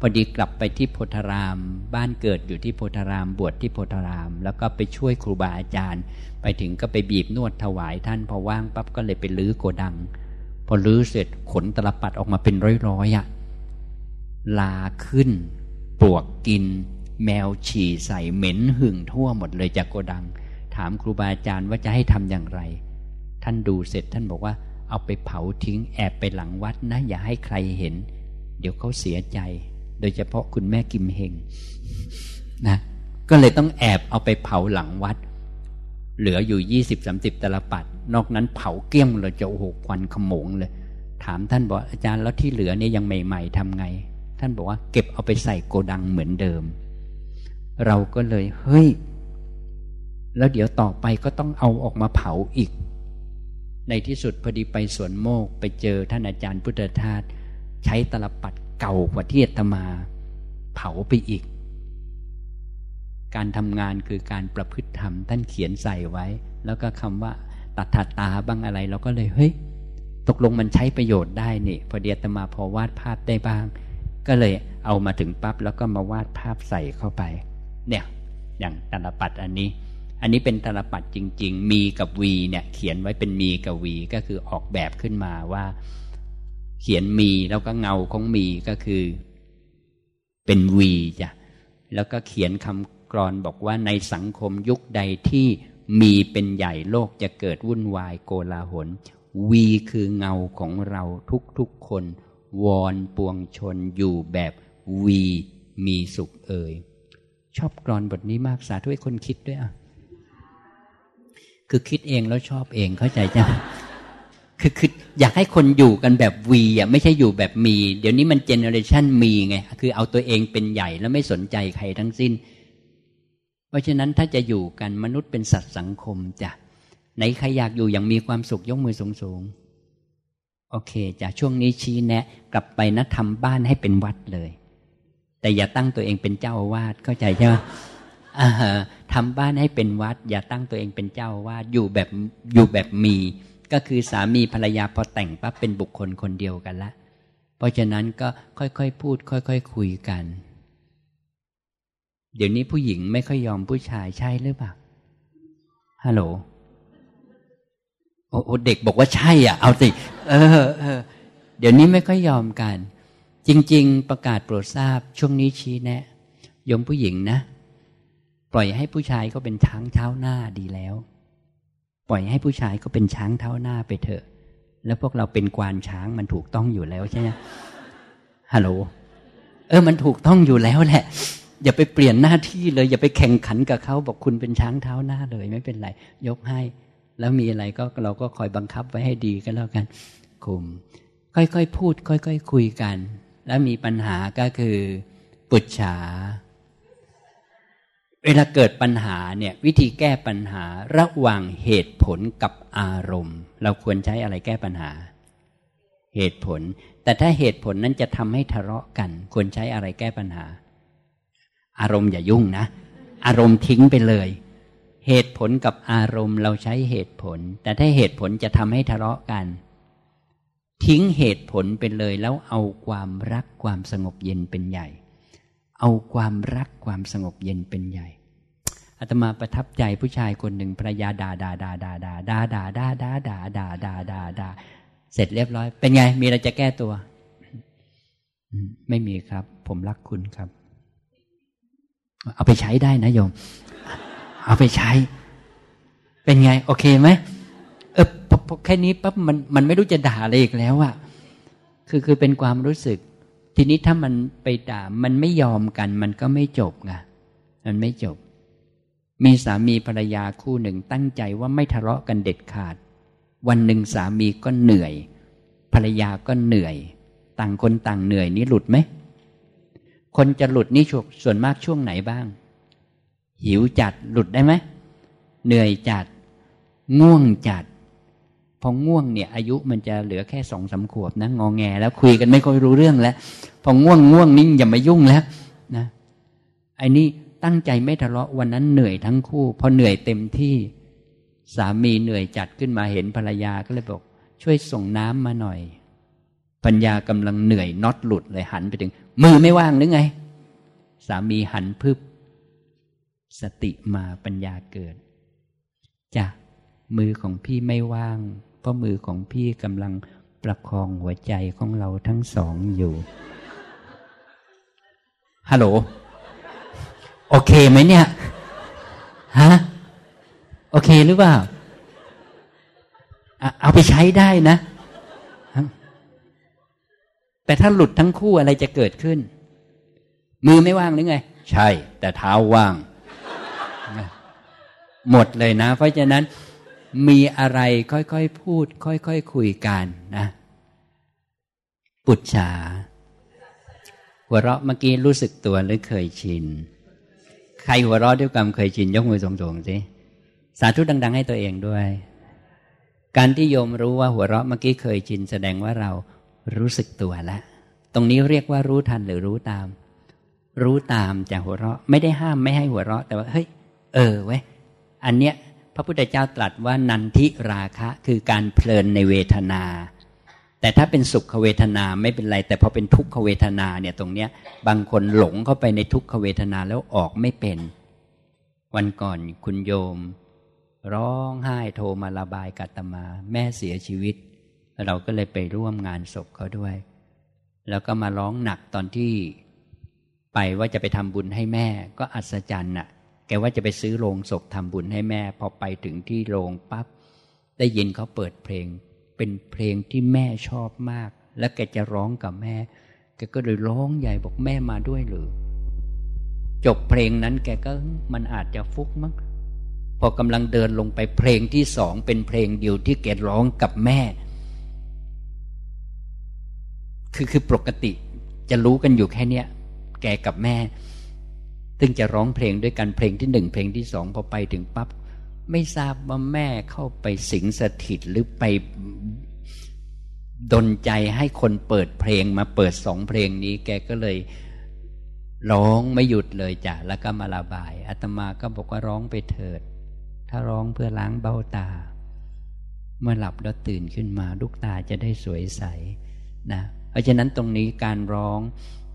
พอดีกลับไปที่โพธาราม บ้านเกิดอยู่ที่โพธาราม บวชที่โพธาราม แล้วก็ไปช่วยครูบาอาจารย์ ไปถึงก็ไปบีบนวดถวายท่าน พอว่างปั๊บก็เลยไปลื้อโกดัง พอลื้อเสร็จขนตลปัดออกมาเป็นร้อยๆอะลาขึ้น ปลวกกิน แมวฉี่ใส่เหม็นหึ่งทั่วหมดเลยจากโกดัง ถามครูบาอาจารย์ว่าจะให้ทำอย่างไร ท่านดูเสร็จท่านบอกว่าเอาไปเผาทิ้งแอบไปหลังวัดนะ อย่าให้ใครเห็น เดี๋ยวเขาเสียใจ โดยเฉพาะคุณแม่กิมเฮงนะก็เลยต้องแอบเอาไปเผาหลังวัด เหลืออยู่ยี่สิบสามสิบตลปัด นอกนั้นเผาเกี้ยงเลยจะโอ้โหควันขโมงเลย ถามท่านบอกอาจารย์แล้วที่เหลือเนี่ยยังใหม่ ๆทำไง ท่านบอกว่าเก็บเอาไปใส่โกดังเหมือนเดิม เราก็เลยเฮ้ย แล้วเดี๋ยวต่อไปก็ต้องเอาออกมาเผาอีก ในที่สุดพอดีไปสวนโมกไปเจอท่านอาจารย์พุทธทาสใช้ตลปัดเก่ากว่าที่อาตมา เผาไปอีก การทำงานคือการประพฤติธรรมท่านเขียนใส่ไว้ แล้วก็คำว่าตัดถัดตาบ้างอะไรเราก็เลยเฮ้ยตกลงมันใช้ประโยชน์ได้นี่พอดีอาตมาพอวาดภาพได้บ้าง ก็เลยเอามาถึงปั๊บแล้วก็มาวาดภาพใส่เข้าไป เนี่ย อย่างตลปัดอันนี้ อันนี้เป็นตลปัดจริง ๆ มีกับวีเนี่ยเขียนไว้เป็นมีกับวีก็คือออกแบบขึ้นมาว่า เขียนมีแล้วก็เงาของมีก็คือ เป็นวีจ้ะแล้วก็เขียนคำกลอนบอกว่าในสังคมยุคใดที่ Me เป็นใหญ่โลกจะเกิดวุ่นวายโกลาหล We คือเงาของเราทุกๆคน วอนปวงชนอยู่แบบ We มีสุขเอยชอบกลอนบทนี้มากสาธุให้คนคิดด้วยอะ คือคิดเองแล้วชอบเองเข้าใจจ้ะคือคืออยากให้คนอยู่กันแบบ We อะไม่ใช่อยู่แบบ Me เดี๋ยวนี้มัน generation Me ไงคือเอาตัวเองเป็นใหญ่แล้วไม่สนใจใครทั้งสิ้น เพราะฉะนั้นถ้าจะอยู่กันมนุษย์เป็นสัตว์สังคมจ้ะไหนใครอยากอยู่อย่างมีความสุขยกมือสูงสูงโอเคจ้ะช่วงนี้ชี้แนะ กลับไปนะทำบ้านให้เป็นวัดเลย แต่อย่าตั้งตัวเองเป็นเจ้าอาวาสเข้าใจใช่ไหม ทำบ้านให้เป็นวัด อย่าตั้งตัวเองเป็นเจ้าวาสอยู่แบบอยู่แบบมี ก็คือสามีภรรยาพอแต่งปั๊บเป็นบุคคลคนเดียวกันละ เพราะฉะนั้นก็ค่อยๆพูด ค่อยๆคุยกัน เดี๋ยวนี้ผู้หญิงไม่ค่อยยอมผู้ชายใช่หรือเปล่าฮัลโหลโอ้เด็กบอกว่าใช่อะ เอาสิเออเออเดี๋ยวนี้ไม่ค่อยยอมกัน จริง ๆ ประกาศโปรดทราบช่วงนี้ชี้แนะยมผู้หญิงนะ ปล่อยให้ผู้ชายก็เป็นช้างเท้าหน้าดีแล้ว ปล่อยให้ผู้ชายก็เป็นช้างเท้าหน้าไปเถอะ แล้วพวกเราเป็นกวานช้างมันถูกต้องอยู่แล้วใช่ไหมฮัลโหลเออมันถูกต้องอยู่แล้วแหละ อย่าไปเปลี่ยนหน้าที่เลย อย่าไปแข่งขันกับเขาบอกคุณเป็นช้างเท้าหน้าเลย ไม่เป็นไร ยกให้ แล้วมีอะไรก็เราก็คอยบังคับไว้ให้ดีก็แล้วกันคุมค่อยๆพูด ค่อยๆคุยกัน แล้วมีปัญหาก็คือปุจฉา เวลาเกิดปัญหาเนี่ยวิธีแก้ปัญหาระหว่างเหตุผลกับอารมณ์ เราควรใช้อะไรแก้ปัญหา เหตุผล แต่ถ้าเหตุผลนั้นจะทำให้ทะเลาะกัน ควรใช้อะไรแก้ปัญหา อารมณ์อย่ายุ่งนะ อารมณ์ทิ้งไปเลย เหตุผลกับอารมณ์เราใช้เหตุผล แต่ถ้าเหตุผลจะทำให้ทะเลาะกัน ทิ้งเหตุผลไปเลยแล้วเอาความรักความสงบเย็นเป็นใหญ่ เอาความรักความสงบเย็นเป็นใหญ่อาตมาประทับใจผู้ชายคนหนึ่งภรรยาด่าด่าด่าด่าด่าด่าด่าด่าด่าด่าด่าด่าด่าด่าเสร็จเรียบร้อย เป็นไง มีอะไรจะแก้ตัวไม่มีครับ ผมรักคุณครับ เอาไปใช้ได้นะโยม เอาไปใช้ เป็นไง โอเคไหมเออพอแค่นี้ปั๊บมันมันไม่รู้จะด่าอะไรอีกแล้วอะคือคือเป็นความรู้สึก ทีนี้ถ้ามันไปด่ามันไม่ยอมกัน มันก็ไม่จบไงมันไม่จบ มีสามีภรรยาคู่หนึ่งตั้งใจว่าไม่ทะเลาะกันเด็ดขาด วันหนึ่งสามีก็เหนื่อย ภรรยาก็เหนื่อย ต่างคนต่างเหนื่อยนี่หลุดไหมคนจะหลุดนี่ส่วนมากช่วงไหนบ้าง หิวจัดหลุดได้ไหมเหนื่อยจัด ง่วงจัด พอง่วงเนี่ย อายุมันจะเหลือแค่สองสาขวบนะงองแง แล้วคุยกันไม่ค่อยรู้เรื่องแล้ว พอง่วงง่วงนิ่งอย่ามายุ่งแล้วนะไอ้นี่ตั้งใจไม่ทะเลาะวันนั้นเหนื่อยทั้งคู่พอเหนื่อยเต็มที่สามีเหนื่อยจัดขึ้นมาเห็นภรรยาก็เลยบอก ช่วยส่งน้ำมาหน่อย ปัญญากำลังเหนื่อยน็อตหลุดเลยหันไปถึง มือไม่ว่างหรือไง สามีหันพึบ สติมาปัญญาเกิดจ้ะมือของพี่ไม่ว่าง เพราะมือของพี่กำลังประคองหัวใจของเราทั้งสองอยู่ฮัลโหลโอเคไหมเนี่ยฮะโอเคหรือเปล่าเอาไปใช้ได้นะ แต่ถ้าหลุดทั้งคู่อะไรจะเกิดขึ้น มือไม่ว่างหรือไง ใช่ แต่เท้าว่าง หมดเลยนะ เพราะฉะนั้น มีอะไรค่อยๆพูด ค่อยๆคคุยกันนะ ปุจฉาหัวเราะเมื่อกี้รู้สึกตัวหรือเคยชิน ใครหัวเราะด้วยความเคยชิน ยกมือส่งๆสิสาธุดัง ๆ ให้ตัวเองด้วย การที่โยมรู้ว่าหัวเราะเมื่อกี้เคยชิน แสดงว่าเรารู้สึกตัวแล้วตรงนี้เรียกว่ารู้ทันหรือรู้ตาม รู้ตามจากหัวเราะ ไม่ได้ห้ามไม่ให้หัวเราะ แต่ว่าเฮ้ยเออเว้ยอันเนี้ย พระพุทธเจ้าตรัสว่านันทิราคะคือการเพลินในเวทนา แต่ถ้าเป็นสุขเวทนาไม่เป็นไร แต่พอเป็นทุกขเวทนาเนี่ยตรงเนี้ยบางคนหลงเข้าไปในทุกขเวทนาแล้วออกไม่เป็น วันก่อนคุณโยม ร้องไห้โทรมาระบายกัตมา แม่เสียชีวิต เราก็เลยไปร่วมงานศพเขาด้วย แล้วก็มาร้องหนักตอนที่ไปว่าจะไปทำบุญให้แม่ก็อัศจรรย์น่ะ กว่าจะไปซื้อโรงศพทำบุญให้แม่ พอไปถึงที่โรงปับ๊บได้ยินเขาเปิดเพลง เป็นเพลงที่แม่ชอบมาก และแกจะร้องกับแม่ แกก็เลยร้องใหญ่บอกแม่มาด้วยหรือ จบเพลงนั้นแกก็มันอาจจะฟุกมั้งพอกำลังเดินลงไปเพลงที่สองเป็นเพลงเดียวที่แกร้องกับแม่ คือคือปกติจะรู้กันอยู่แค่เนี้ยแกกับแม่ ซึ่งจะร้องเพลงด้วยกันเพลงที่หนึ่งเพลงที่สองพอไปถึงปับ๊บไม่ทราบว่าแม่เข้าไปสิงสถิตหรือไปดนใจให้คนเปิดเพลงมาเปิดสองเพลงนี้ แกก็เลยร้องไม่หยุดเลยจ้ะแล้วก็มาระบายอาตมาก็บอกว่าร้องไปเถิด ถ้าร้องเพื่อล้างเบ้าตา เมื่อหลับแล้วตื่นขึ้นมาลูกตาจะได้สวยใสนะ เพราะฉะนั้นตรงนี้การร้อง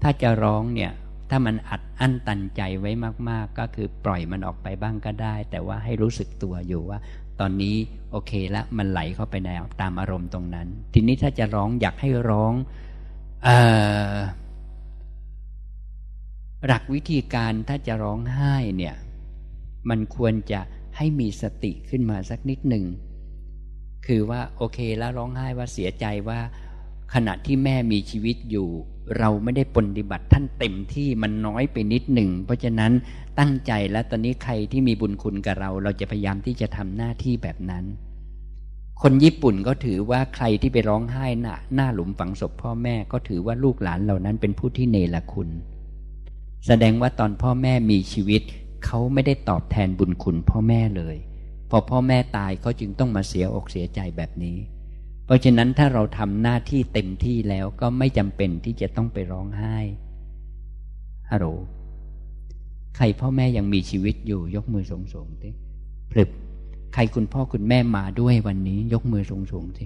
ถ้าจะร้องเนี่ย ถ้ามันอัดอั้นตันใจไว้มาก ๆ ก็คือปล่อยมันออกไปบ้างก็ได้ แต่ว่าให้รู้สึกตัวอยู่ว่า ตอนนี้โอเคละมันไหลเข้าไปในตามอารมณ์ตรงนั้น ทีนี้ถ้าจะร้องอยากให้ร้องหลักวิธีการถ้าจะร้องไห้เนี่ย มันควรจะให้มีสติขึ้นมาสักนิดหนึ่งคือว่าโอเคแล้วร้องไห้ว่าเสียใจว่า ขณะที่แม่มีชีวิตอยู่ เราไม่ได้ปฏิบัติท่านเต็มที่มันน้อยไปนิดหนึ่ง เพราะฉะนั้นตั้งใจแล้วตอนนี้ใครที่มีบุญคุณกับเรา เราจะพยายามที่จะทำหน้าที่แบบนั้น คนญี่ปุ่นก็ถือว่าใครที่ไปร้องไห้หน้าหน้าหลุมฝังศพพ่อแม่ก็ถือว่าลูกหลานเหล่านั้นเป็นผู้ที่เนรคุณ แสดงว่าตอนพ่อแม่มีชีวิต เขาไม่ได้ตอบแทนบุญคุณพ่อแม่เลย พอพ่อแม่ตายเขาจึงต้องมาเสียอกเสียใจแบบนี้ เพราะฉะนั้นถ้าเราทำหน้าที่เต็มที่แล้วก็ไม่จำเป็นที่จะต้องไปร้องไห้ฮัลโหลใครพ่อแม่ยังมีชีวิตอยู่ยกมือสูงสูงทีพลึบใครคุณพ่อคุณแม่มาด้วยวันนี้ ยกมือสูงสูงที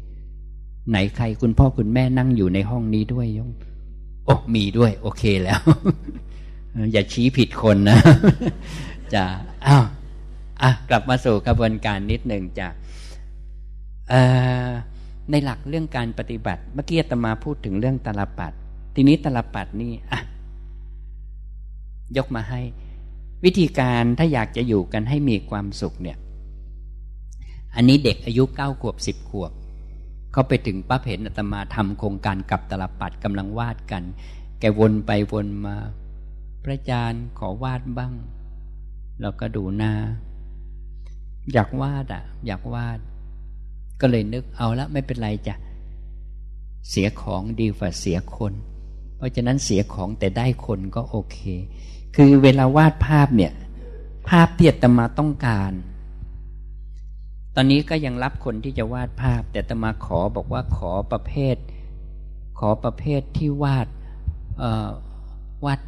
ไหนใครคุณพ่อคุณแม่นั่งอยู่ในห้องนี้ด้วยยกโอ้มีด้วย โอเคแล้ว อย่าชี้ผิดคนนะจะอ้าวอะกลับมาสู่กระบวนการนิดหนึ่งจะเอ่อ ในหลักเรื่องการปฏิบัติ เมื่อกี้ตมาพูดถึงเรื่องตลปัดทีนี้ตลปัดนี่อะยกมาให้ วิธีการถ้าอยากจะอยู่กันให้มีความสุขเนี่ย อันนี้เด็กอายุเก้าขวบสิบขวบเขาไปถึงปั๊บเห็นอาตมาทำโครงการกับตลปัดกำลังวาดกัน แกวนไปวนมา พระอาจารย์ขอวาดบ้างเราก็ดูหน้า อยากวาดอะ อยากวาด ก็เลยนึกเอาละไม่เป็นไรจ้ะเสียของดีกว่าเสียคน เพราะฉะนั้นเสียของแต่ได้คนก็โอเค คือเวลาวาดภาพเนี่ย ภาพที่ตมาต้องการ ตอนนี้ก็ยังรับคนที่จะวาดภาพ แต่ตมาขอบอกว่าขอประเภท ขอประเภทที่วาดวาด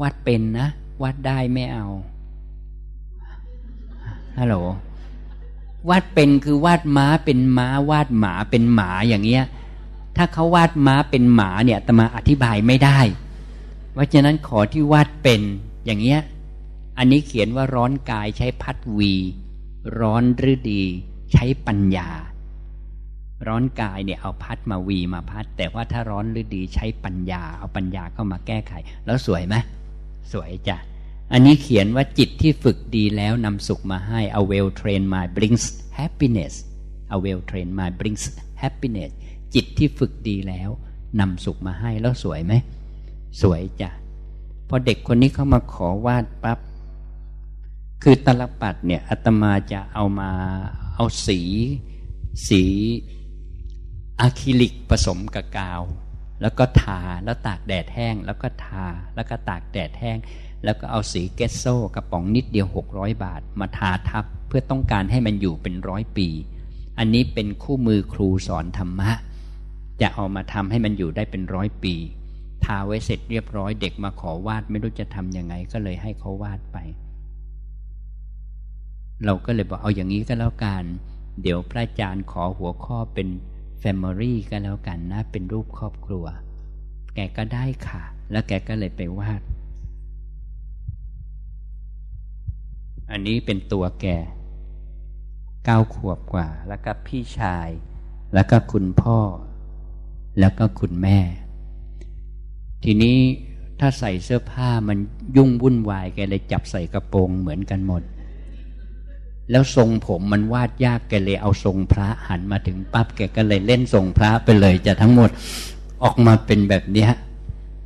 วาดเป็นนะวาดได้ไม่เอาฮัลโหล วาดเป็นคือวาดม้าเป็นม้าวาดหมาเป็นหมาอย่างเงี้ย ถ้าเขาวาดม้าเป็นหมาเนี่ยตมาอธิบายไม่ได้ เพราะฉะนั้นขอที่วาดเป็นอย่างเงี้ย อันนี้เขียนว่าร้อนกายใช้พัดวี ร้อนฤดี ใช้ปัญญา ร้อนกายเนี่ยเอาพัดมาวีมาพัด แต่ว่าถ้าร้อนฤดีใช้ปัญญา เอาปัญญาเข้ามาแก้ไข แล้วสวยไหมสวยจ้ะ อันนี้เขียนว่าจิตที่ฝึกดีแล้วนำสุขมาให้ a well trained mind brings happiness a well trained mind brings happiness จิตที่ฝึกดีแล้วนำสุขมาให้แล้วสวยไหม สวยจ้ะพอเด็กคนนี้เขามาขอวาดปับ๊บคือตลปัดเนี่ยอาตมาจะเอามาเอาสี สีอะคริลิกผสมกับกาว แล้วก็ทาแล้วตากแดดแห้ง แล้วก็ทาแล้วก็ตากแดดแห้ง แล้วก็เอาสีเกสโซกระป๋องนิดเดียวหกร้อยบาท มาทาทับเพื่อต้องการให้มันอยู่เป็นร้อยปี อันนี้เป็นคู่มือครูสอนธรรมะ จะเอามาทำให้มันอยู่ได้เป็นร้อยปี ทาไว้เสร็จเรียบร้อยเด็กมาขอวาดไม่รู้จะทำยังไงก็เลยให้เขาวาดไป เราก็เลยบอกเอาอย่างนี้ก็แล้วกันเดี๋ยวพระอาจารย์ขอหัวข้อเป็น Family ก็แล้วกันนะ เป็นรูปครอบครัว แกก็ได้ค่ะ แล้วแกก็เลยไปวาด อันนี้เป็นตัวแก่เก้าขวบกว่า แล้วก็พี่ชาย แล้วก็คุณพ่อ แล้วก็คุณแม่ ทีนี้ถ้าใส่เสื้อผ้ามันยุ่งวุ่นวายแกเลยจับใส่กระโปรงเหมือนกันหมด แล้วทรงผมมันวาดยากแกเลยเอาทรงพระหันมาถึงปั๊บแกก็เลยเล่นทรงพระไปเลยจะทั้งหมดออกมาเป็นแบบนี้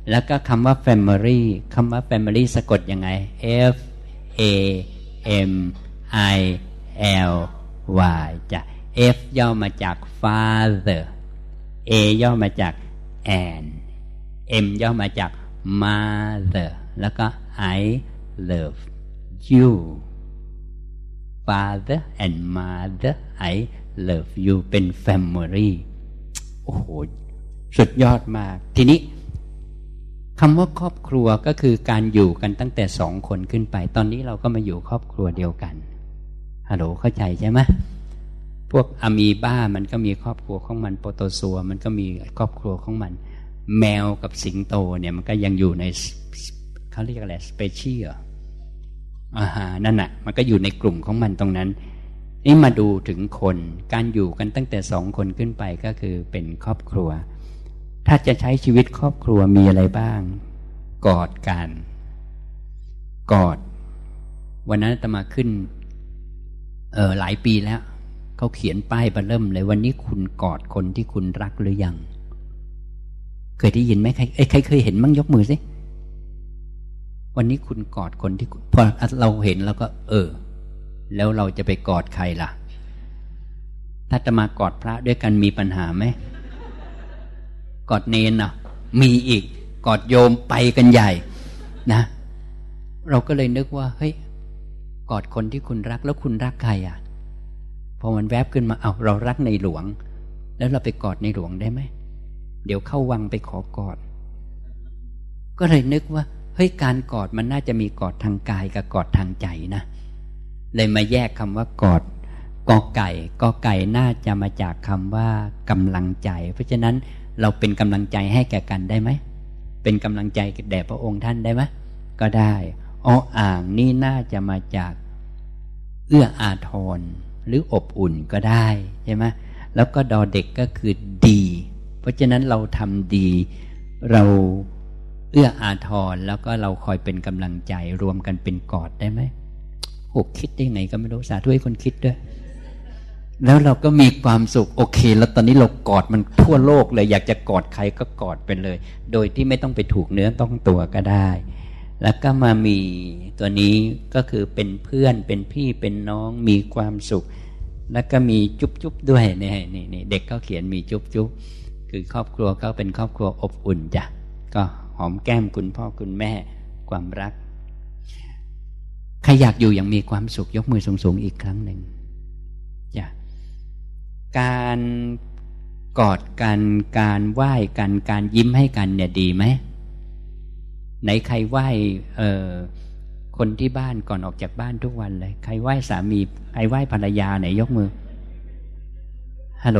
แล้วก็คำว่า family คำว่า family สะกดยังไง F A M I L Y จะ F ย่อมาจาก father A ย่อมาจาก and M ย่อมาจาก mother แล้วก็ I love you father and mother I love you เป็น family โอ้โห สุดยอดมาก ทีนี้ คำว่าครอบครัวก็คือการอยู่กันตั้งแต่สองคนขึ้นไป ตอนนี้เราก็มาอยู่ครอบครัวเดียวกันฮัลโหลเข้าใจใช่ไหมพวกอะมีบ้ามันก็มีครอบครัวของมันโปรโตซัวมันก็มีครอบครัวของมัน แมวกับสิงโตเนี่ยมันก็ยังอยู่ในเขาเรียกอะไรสเปเชียลอาหานั่นน่ะ มันก็อยู่ในกลุ่มของมันตรงนั้นนี่มาดูถึงคน การอยู่กันตั้งแต่สองคนขึ้นไปก็คือเป็นครอบครัว ถ้าจะใช้ชีวิตครอบครัวมีอะไรบ้าง กอดกัน กอด วันนั้นตมาขึ้น เออหลายปีแล้ว เขาเขียนป้ายบรรเริ่มเลยวันนี้คุณกอดคนที่คุณรักหรือยัง เคยได้ยินไหมใครใครเคยเห็นมั่งยกมือสิวันนี้คุณกอดคนที่พอเราเห็นแล้วก็ เออ แล้วเราจะไปกอดใครล่ะ ถ้าจะมากอดพระด้วยกันมีปัญหาไหม กอดเนนอะมีอีกกอดโยมไปกันใหญ่นะ เราก็เลยนึกว่า เฮ้ยกอดคนที่คุณรักแล้วคุณรักใครอะพอมันแวบขึ้นมาเอาเรารักในหลวง แล้วเราไปกอดในหลวงได้ไหมเดี๋ยวเข้าวังไปขอกอด ก็เลยนึกว่าเฮ้ยการกอดมันน่าจะมีกอดทางกายกับกอดทางใจนะ เลยมาแยกคำว่ากอดกอไก่กอไก่น่าจะมาจากคำว่ากำลังใจ เพราะฉะนั้น เราเป็นกำลังใจให้แก่กันได้ไหม เป็นกำลังใจแด่พระองค์ท่านได้ไหมก็ได้อ้ออ่างนี่น่าจะมาจากเอื้ออาทรหรืออบอุ่นก็ได้ใช่ไหมแล้วก็ดอเด็กก็คือดี เพราะฉะนั้นเราทำดีเราเอื้ออาทรแล้วก็เราคอยเป็นกำลังใจรวมกันเป็นกอดได้ไหมโอ้คิดได้ไงก็ไม่รู้สาธุให้คนคิดด้วย แล้วเราก็มีความสุขโอเค แล้วตอนนี้เรากอดมันทั่วโลกเลย อยากจะกอดใครก็กอดไปเลย โดยที่ไม่ต้องไปถูกเนื้อต้องตัวก็ได้ แล้วก็มามีตัวนี้ก็คือเป็นเพื่อนเป็นพี่เป็นน้องมีความสุข แล้วก็มีจุ๊บจุ๊บด้วยนี่นี่เด็กเขาเขียนมีจุ๊บจุ๊บคือครอบครัวเขาเป็นครอบครัวอบอุ่นจ้ะก็หอมแก้มคุณพ่อคุณแม่ความรัก ใครอยากอยู่อย่างมีความสุขยกมือสูงๆอีกครั้งหนึ่ง การกอดกันการไหว้กันการยิ้มให้กันเนี่ยดีไหมไหนใครไหว้เออคนที่บ้านก่อนออกจากบ้านทุกวันเลย ใครไหว้สามีใครไหว้ภรรยาไหนยกมือฮัลโหล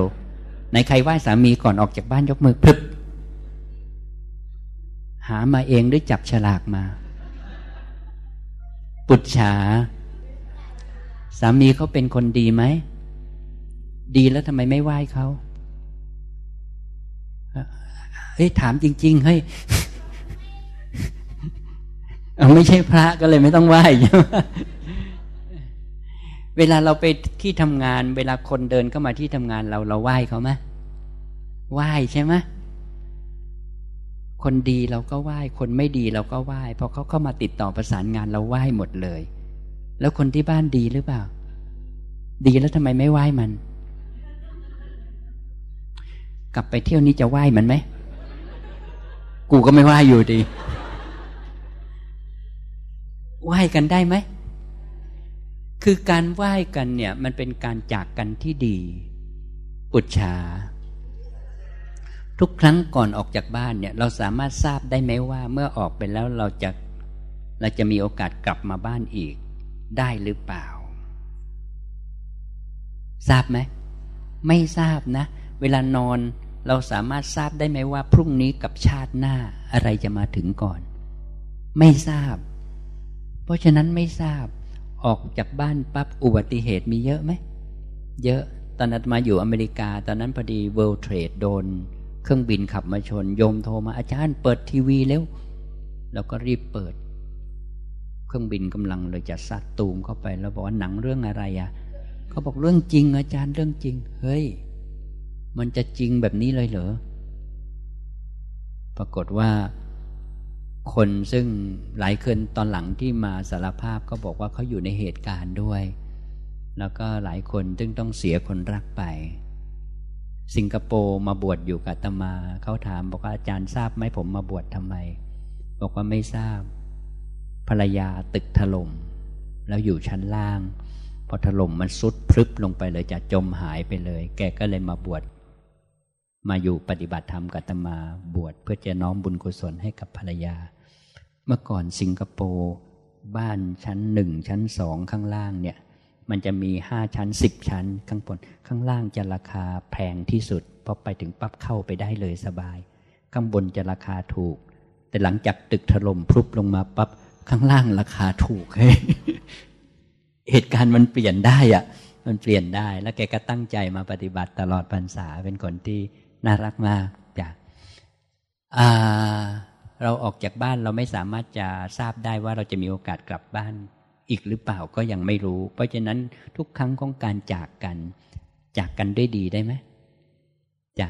ไหนใครไหว้สามีก่อนออกจากบ้านยกมือพึบหามาเองหรือจับฉลากมา ปุจฉา สามีเขาเป็นคนดีไหม ดีแล้วทำไมไม่ไหว้เขาเฮ้ยถามจริง ๆ เฮ้ยไม่ใช่พระก็เลยไม่ต้องไหว้ใช่ไหมเวลาเราไปที่ทำงาน เวลาคนเดินเข้ามาที่ทำงานเราเราไหว้เขาไหมไหว้ใช่ไหมคนดีเราก็ไหว้ คนไม่ดีเราก็ไหว้พอเขาเข้ามาติดต่อประสานงานเราไหว้หมดเลย แล้วคนที่บ้านดีหรือเปล่า ดีแล้วทำไมไม่ไหว้มัน กลับไปเที่ยวนี้จะไหว้มันไหม กูก็ไม่ไหว้อยู่ดี ไหว้กันได้ไหม คือการไหว้กันเนี่ย มันเป็นการจากกันที่ดี อุจฉาทุกครั้งก่อนออกจากบ้านเนี่ย เราสามารถทราบได้ไหมว่า เมื่อออกไปแล้วเราจะเราจะมีโอกาสกลับมาบ้านอีก ได้หรือเปล่า ทราบไหม ไม่ทราบนะ เวลานอน เราสามารถทราบได้ไหมว่า พรุ่งนี้กับชาติหน้าอะไรจะมาถึงก่อน ไม่ทราบ เพราะฉะนั้นไม่ทราบ ออกจากบ้านปั๊บอุบัติเหตุมีเยอะไหม เยอะ ตอนนั้นมาอยู่อเมริกา ตอนนั้นพอดี World Trade โดน เครื่องบินขับมาชน โยมโทรมาอาจารย์เปิดทีวีแล้วเราก็รีบเปิด เครื่องบินกำลังเลยจะซัดตูมเข้าไป แล้วบอกว่าหนังเรื่องอะไรอะ่ะ เขาบอกเรื่องจริงอาจารย์เรื่องจริง เฮ้ย มันจะจริงแบบนี้เลยเหรอ ปรากฏว่า คนซึ่งหลายคนตอนหลังที่มาสารภาพก็บอกว่าเขาอยู่ในเหตุการณ์ด้วย แล้วก็หลายคนซึ่งต้องเสียคนรักไป สิงคโปร์มาบวชอยู่กับตมา เขาถามบอกว่าอาจารย์ทราบไหมผมมาบวชทำไม บอกว่าไม่ทราบ ภรรยาตึกถลม่มแล้วอยู่ชั้นล่างพอถล่มมันซุดพลึบลงไปเลยจะจมหายไปเลย แกก็เลยมาบวช มาอยู่ปฏิบัติธรรมกับตมาบวชเพื่อจะน้อมบุญกุศลให้กับภรรยา เมื่อก่อนสิงคโปร์บ้านชั้นหนึ่งชั้นสองข้างล่างเนี่ย มันจะมีห้าชั้นสิบชั้น ข้างบนข้างล่างจะราคาแพงที่สุดพอไปถึงปั๊บเข้าไปได้เลยสบาย ข้างบนจะราคาถูก แต่หลังจากตึกถล่มพรุบลงมาปั๊บข้างล่างราคาถูกเฮ้เหตุการณ์มันเปลี่ยนได้อะมันเปลี่ยนได้แล้วแกก็ตั้งใจมาปฏิบัติตลอดพรรษาเป็นคนที่ น่ารักมากจ้ะเราออกจากบ้านเราไม่สามารถจะทราบได้ว่าเราจะมีโอกาสกลับบ้านอีกหรือเปล่าก็ยังไม่รู้ เพราะฉะนั้นทุกครั้งของการจากกัน จากกันด้วยดีได้ไหมจ้ะ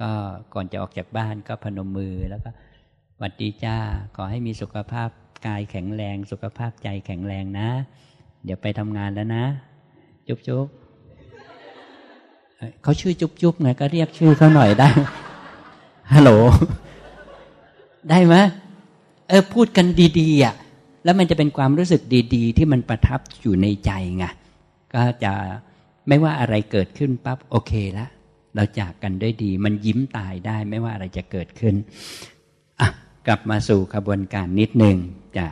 ก็ก่อนจะออกจากบ้านก็พนมมือแล้วก็วัดดีจ้าขอให้มีสุขภาพกายแข็งแรง สุขภาพใจแข็งแรงนะ เดี๋ยวไปทำงานแล้วนะ จุ๊บจุ๊บ เขาชื่อจุ๊บจุ๊บไงก็เรียกชื่อเขาหน่อยได้ฮัลโหล ได้ไหมเออพูดกันดีๆอะแล้วมันจะเป็นความรู้สึกดีๆ ที่มันประทับอยู่ในใจไงก็จะไม่ว่าอะไรเกิดขึ้นปั๊บโอเคละเราจากกันด้วยดี มันยิ้มตายได้ ไม่ว่าอะไรจะเกิดขึ้นอะกลับมาสู่ขบวนการนิดหนึ่งจ้ะ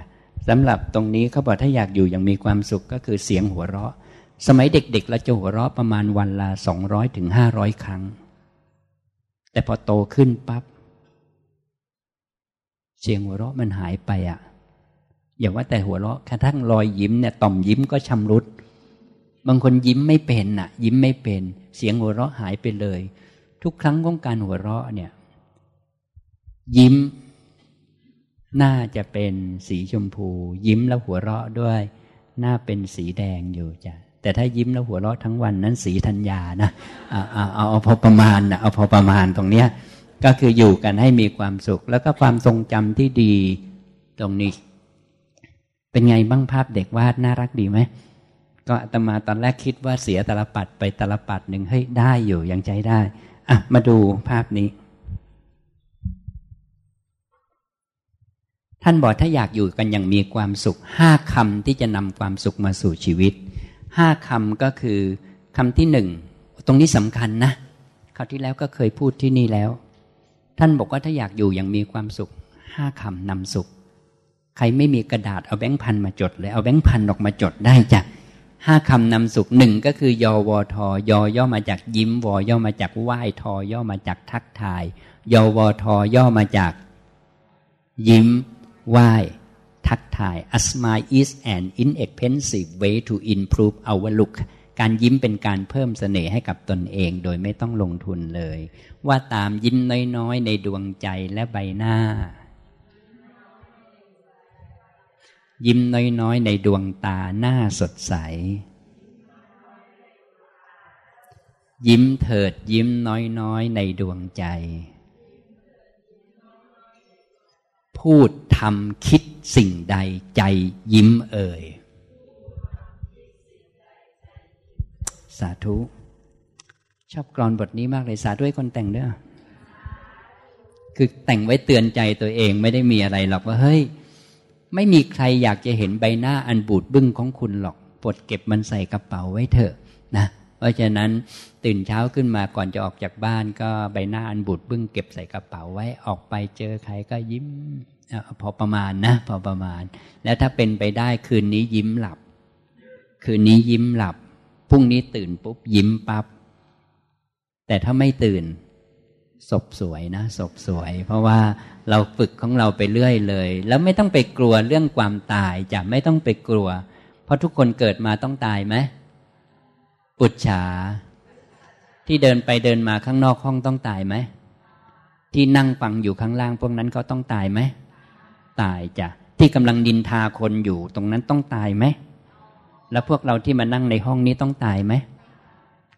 สำหรับตรงนี้เขาบอกถ้าอยากอยู่อย่างมีความสุขก็คือเสียงหัวเราะ สมัยเด็กๆเราจะหัวเราะประมาณวันละสองร้อยถึงห้าร้อยครั้ง แต่พอโตขึ้นปับ๊บเสียงหัวเราะมันหายไปอะ่ะ อย่าว่าแต่หัวเราะกระทั่งรอยยิ้มเนี่ยต่อมยิ้มก็ชำรุด บางคนยิ้มไม่เป็นน่ะ ยิ้มไม่เป็น เสียงหัวเราะหายไปเลย ทุกครั้งของการหัวเราะเนี่ย ยิ้ม น่าจะเป็นสีชมพู ยิ้มแล้วหัวเราะด้วยน่าเป็นสีแดงอยู่จ้ะ แต่ถ้ายิ้มแล้วหัวเราะทั้งวันนั้นสีธัญญานะเอาเอาเอาพอประมาณนะเอาพอประมาณตรงเนี้ยก็คืออยู่กันให้มีความสุข แล้วก็ความทรงจำที่ดีตรงนี้ เป็นไงบ้างภาพเด็กวาดน่ารักดีไหมก็อาตมาตอนแรกคิดว่าเสียตลปัดไปตลปัดหนึ่งเฮ้ยได้อยู่ยังใจได้อะมาดูภาพนี้ ท่านบอกถ้าอยากอยู่กันอย่างมีความสุขห้าคำที่จะนำความสุขมาสู่ชีวิต ห้าคำก็คือคำที่หนึ่งตรงนี้สำคัญนะคราวที่แล้วก็เคยพูดที่นี่แล้ว ท่านบอกว่าถ้าอยากอยู่อย่างมีความสุขห้าคำนำสุข ใครไม่มีกระดาษเอาแบงค์พันมาจดเลยเอาแบงค์พันออกมาจดได้จ้ะห้าคำนำสุขหนึ่งก็คือยอวอทอยอย่อมาจากยิ้มวอย่อมาจากไหว้ทอย่อมาจากทักทาย ยอวอทอย่อมาจาก ยิ้มไหว้ ทักทาย a smile is an inexpensive way to improve our look การยิ้มเป็นการเพิ่มเสน่ห์ให้กับตนเองโดยไม่ต้องลงทุนเลย ว่าตามยิ้มน้อยๆ ในดวงใจและใบหน้า ยิ้มน้อยๆ ในดวงตาหน้าสดใส ยิ้มเถิดยิ้มน้อยๆ ในดวงใจ พูดทำคิดสิ่งใดใจยิ้มเอ่ย สาธุ ชอบกรอนบทนี้มากเลยสาธุให้คนแต่งด้วยคือแต่งไว้เตือนใจตัวเองไม่ได้มีอะไรหรอกว่าเฮ้ย ไม่มีใครอยากจะเห็นใบหน้าอันบูดบึ้งของคุณหรอกปลดเก็บมันใส่กระเป๋าไว้เถอะนะ เพราะฉะนั้น ตื่นเช้าขึ้นมาก่อนจะออกจากบ้านก็ใบหน้าอันบูดบึ้งเก็บใส่กระเป๋าไว้ออกไปเจอใครก็ยิ้มพอประมาณนะ พอประมาณ แล้วถ้าเป็นไปได้คืนนี้ยิ้มหลับ คืนนี้ยิ้มหลับพรุ่งนี้ตื่นปุ๊บยิ้มปับ๊บแต่ถ้าไม่ตื่นศพสวยนะศพสวย เพราะว่าเราฝึกของเราไปเรื่อยเลย แล้วไม่ต้องไปกลัวเรื่องความตายจะไม่ต้องไปกลัว เพราะทุกคนเกิดมาต้องตายไหมปุจฉา ที่เดินไปเดินมาข้างนอกห้องต้องตายไหม ที่นั่งฟังอยู่ข้างล่างพวกนั้นเขาต้องตายไหม ตายจ้ะ ที่กำลังดินทาคนอยู่ตรงนั้นต้องตายไหม แล้วพวกเราที่มานั่งในห้องนี้ต้องตายไหม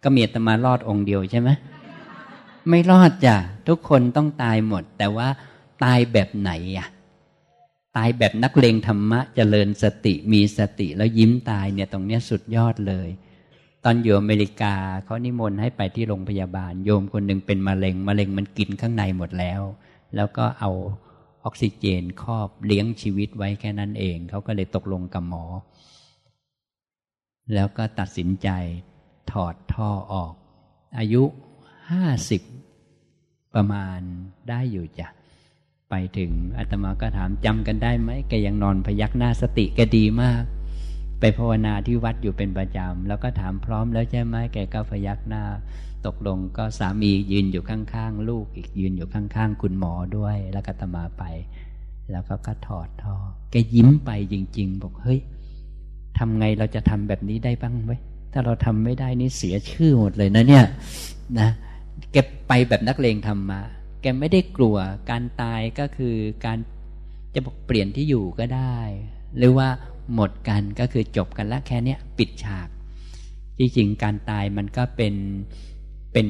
ก็เมียตมารอดองค์เดียวใช่ไหม ไม่รอดจ้ะ ทุกคนต้องตายหมด แต่ว่าตายแบบไหนอะตายแบบนักเลงธรรมะเจริญสติมีสติแล้วยิ้มตายเนี่ยตรงเนี้ยสุดยอดเลย ตอนอยู่อเมริกาเขานิมนต์ให้ไปที่โรงพยาบาล โยมคนหนึ่งเป็นมะเร็งมะเร็งมันกินข้างในหมดแล้ว แล้วก็เอาออกซิเจนครอบเลี้ยงชีวิตไว้แค่นั้นเอง เขาก็เลยตกลงกับหมอ แล้วก็ตัดสินใจถอดท่อออก อายุห้าสิบประมาณได้อยู่จ้ะไปถึงอาตมาก็ถามจำกันได้ไหมแกยังนอนพยักหน้าสติแกดีมาก ไปภาวนาที่วัดอยู่เป็นประจำแล้วก็ถามพร้อมแล้วใช่ไหมแกก็พยักหน้า ตกลงก็สามียืนอยู่ข้างๆ ลูกอีกยืนอยู่ข้างๆ คุณหมอด้วย แล้วก็ตมาไป แล้วก็ก็ถอดท่อ แกยิ้มไปจริง ๆ บอกเฮ้ยทำไงเราจะทำแบบนี้ได้บ้างไหมถ้าเราทำไม่ได้นี่เสียชื่อหมดเลยนะเนี่ยนะแกไปแบบนักเลงทำมา แกไม่ได้กลัวการตายก็คือการจะบอกเปลี่ยนที่อยู่ก็ได้ หรือว่า หมดกันก็คือจบกันละแค่นี้ปิดฉาก ที่จริงการตายมันก็เป็นเป็น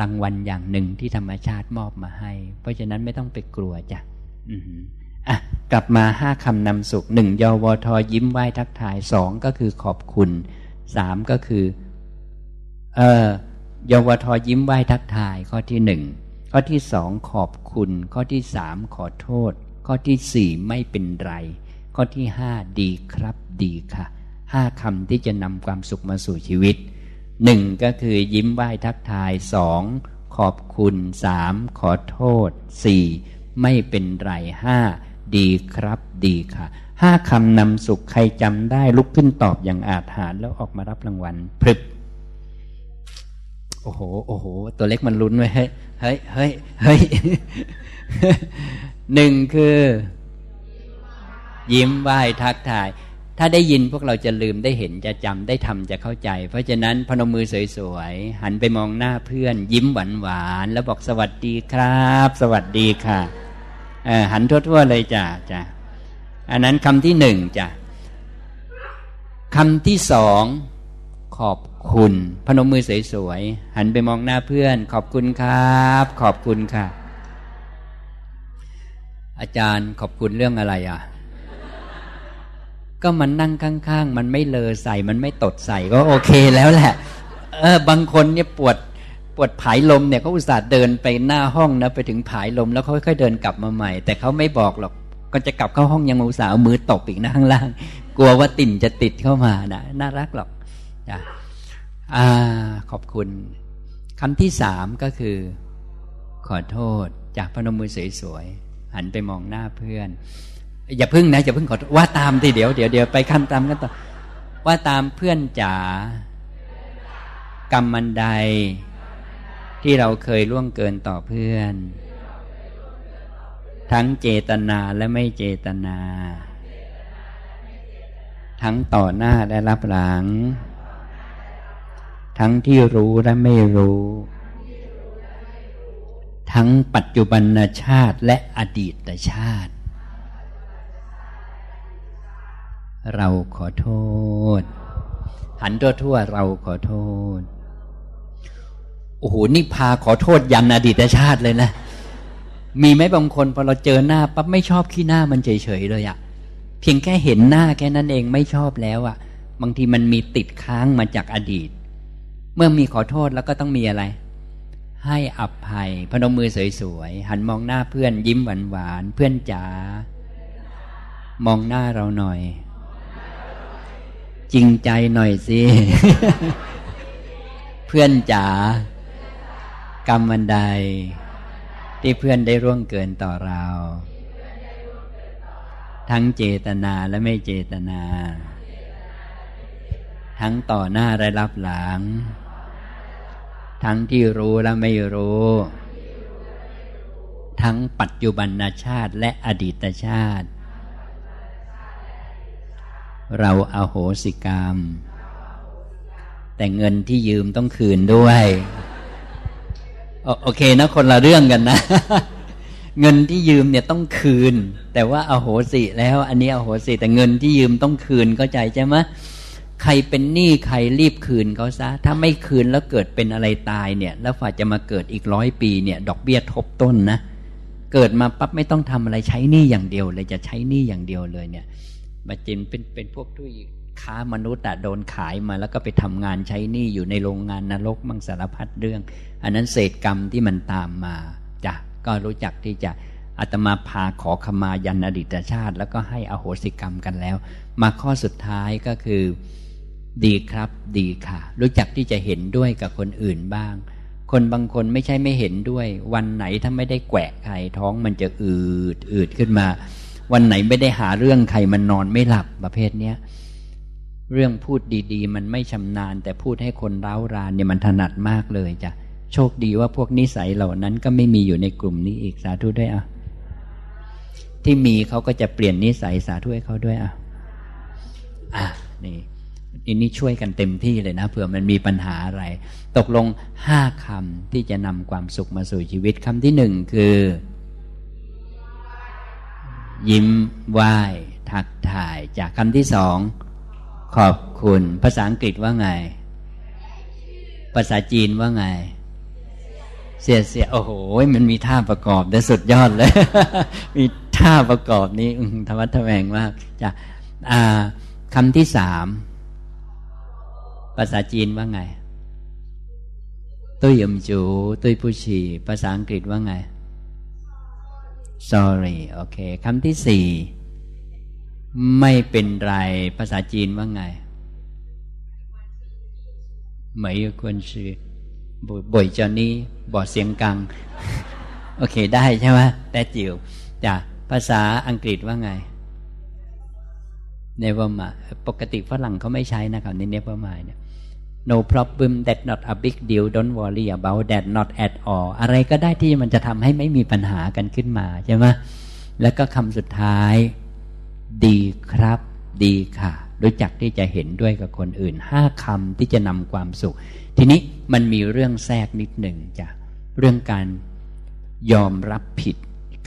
รางวัลอย่างหนึ่งที่ธรรมชาติมอบมาให้ เพราะฉะนั้นไม่ต้องไปกลัวจ้ะอะกลับมาห้าคำนำสุขหนึ่งยอวทยิ้มไหว้ทักทายสองก็คือขอบคุณสามก็คือเออยวทยิ้มไหว้ทักทายข้อที่หนึ่งข้อที่สองขอบคุณ ข้อที่สามขอโทษ ข้อที่สี่ไม่เป็นไร ข้อที่ห้าดีครับดีค่ะห้าคำที่จะนำความสุขมาสู่ชีวิตหนึ่งก็คือยิ้มไหว้ทักทายสองขอบคุณสามขอโทษสี่ไม่เป็นไรห้าดีครับดีค่ะห้าคำนำสุขใครจำได้ลุกขึ้นตอบอย่างอาถรรพ์แล้วออกมารับรางวัลพรึบโอ้โห โอ้โห ตัวเล็กมันลุ้นไว้เฮ้ย เฮ้ย เฮ้ย เฮ้ยหนึ่งคือ ยิ้มไหว้ทักทาย ถ้าได้ยินพวกเราจะลืมได้เห็นจะจำได้ทำจะเข้าใจ เพราะฉะนั้นพนมมือสวยๆหันไปมองหน้าเพื่อน ยิ้มหวานๆแล้วบอกสวัสดีครับ สวัสดีค่ะหันทั่วๆเลยจ้ะจ้ะอันนั้นคำที่หนึ่งจ้ะคำที่สองขอบคุณ พนมมือสวยๆหันไปมองหน้าเพื่อน ขอบคุณครับ ขอบคุณค่ะ อาจารย์ขอบคุณเรื่องอะไรอะ ก็มันนั่งข้าง ๆ มันไม่เลอใส่มันไม่ตดใส่ก็โอเคแล้วแหละ เออบางคนเนี่ยปวดปวดผายลมเนี่ยเขาอุตส่าห์เดินไปหน้าห้องนะไปถึงผายลมแล้วเขาค่อยๆเดินกลับมาใหม่ แต่เขาไม่บอกหรอกก็จะกลับเข้าห้องยังมือสาวมือตกอีกนะข้างล่าง กลัวว่าติ่นจะติดเข้ามานะน่ารักหรอกจ้ะอ่าขอบคุณคำที่สามก็คือ ขอโทษจากพนมมือสวยๆหันไปมองหน้าเพื่อน อย่าพึ่งนะอย่าพึ่งขอว่าตามทีเดี๋ยวเดี๋ยวเดี๋ยวไปขั้นตามกันต่อว่าตามเพื่อนจ๋ากรรมมันใด ที่เราเคยล่วงเกินต่อเพื่อน ทั้งเจตนาและไม่เจตนา ทั้งต่อหน้าและรับหลัง ทั้งที่รู้และไม่รู้ ทั้งปัจจุบันชาติและอดีตชาติ เราขอโทษ หันทั่วทั่วเราขอโทษ โอ้โหนี่พาขอโทษยันอดีตชาติเลยนะ มีไหมบางคนพอเราเจอหน้าปั๊บไม่ชอบขี้หน้ามันเฉยๆเลยอะเพียงแค่เห็นหน้าแค่นั้นเองไม่ชอบแล้วอะบางทีมันมีติดค้างมาจากอดีต เมื่อมีขอโทษแล้วก็ต้องมีอะไร ให้อภัย พนมมือสวยๆหันมองหน้าเพื่อนยิ้มหวานๆเพื่อนจ๋ามองหน้าเราหน่อย จริงใจหน่อยสิ เพื่อนจ๋ากรรมบันไดที่เพื่อนได้ร่วงเกินต่อเรา ทั้งเจตนาและไม่เจตนา ทั้งต่อหน้าและรับหลัง ทั้งที่รู้และไม่รู้ ทั้งปัจจุบันชาติและอดีตชาติ เราอาโหสิกรรม แต่เงินที่ยืมต้องคืนด้วยโอเคนะคนละเรื่องกันนะ เงินที่ยืมเนี่ยต้องคืน แต่ว่าอาโหสิแล้ว อันนี้อโหสิแต่เงินที่ยืมต้องคืนเข้าใจใช่ไหมใครเป็นหนี้ใครรีบคืนเขาซะ ถ้าไม่คืนแล้วเกิดเป็นอะไรตายเนี่ย แล้วฝ่าจะมาเกิดอีกร้อยปีเนี่ย ดอกเบี้ยทบต้นนะเกิดมาปั๊บไม่ต้องทำอะไรใช้หนี้อย่างเดียวเลยจะใช้หนี้อย่างเดียวเลยเนี่ย มาจินเป็นเป็นพวกทุยค้ามนุษย์อะโดนขายมาแล้วก็ไปทำงานใช้หนี้อยู่ในโรงงานนรกมั่งสารพัดเรื่อง อันนั้นเศษกรรมที่มันตามมาจ้ะก็รู้จักที่จะอาตมาพาขอขมายันอดีตชาติ แล้วก็ให้อโหสิกรรมกันแล้ว มาข้อสุดท้ายก็คือ ดีครับ ดีค่ะ รู้จักที่จะเห็นด้วยกับคนอื่นบ้าง คนบางคนไม่ใช่ไม่เห็นด้วย วันไหนถ้าไม่ได้แกวะใครท้องมันจะอืดอืดขึ้นมา วันไหนไม่ได้หาเรื่องใครมันนอนไม่หลับประเภทเนี้ยเรื่องพูดดี ๆ มันไม่ชำนาญ แต่พูดให้คนร้าวรานเนี่ยมันถนัดมากเลยจ้ะโชคดีว่าพวกนิสัยเหล่านั้นก็ไม่มีอยู่ในกลุ่มนี้อีกสาธุด้วยอะที่มีเขาก็จะเปลี่ยนนิสัยสาธุให้เขาด้วยอะอะนี่อันนี้ช่วยกันเต็มที่เลยนะเผื่อมันมีปัญหาอะไร ตกลงห้าคำที่จะนำความสุขมาสู่ชีวิตคำที่หนึ่งคือ ยิ้มไหว้ทักทาย จากคำที่สองขอบคุณ ภาษาอังกฤษว่าไง ภาษาจีนว่าไง เสียเสียโอ้โห มันมีท่าประกอบได้สุดยอดเลย มีท่าประกอบนี้ธรรมะทแมงมากจ้ะคำที่สามภาษาจีนว่าไง ตุ้ยมจู ตุ้ยผู้ชีภาษาอังกฤษว่าไง sorry โอเคคำที่สี่ไม่เป็นไรภาษาจีนว่าไงเหมยควรชื่อบ่อยจอนี้บ่อเสียงกัง โอเคได้ใช่ไหมแต่จิ๋วจ้ะภาษาอังกฤษว่าไง never mind ปกติฝรั่งเขาไม่ใช้นะครับใน never mind เนี่ย no problem that not a big deal don't worry about that not at all อะไรก็ได้ที่มันจะทำให้ไม่มีปัญหากันขึ้นมาใช่ไหมแล้วก็คำสุดท้าย ดีครับ ดีค่ะรู้จักที่จะเห็นด้วยกับคนอื่นห้าคำที่จะนำความสุข ทีนี้มันมีเรื่องแทรกนิดหนึ่งจ้ะเรื่องการยอมรับผิด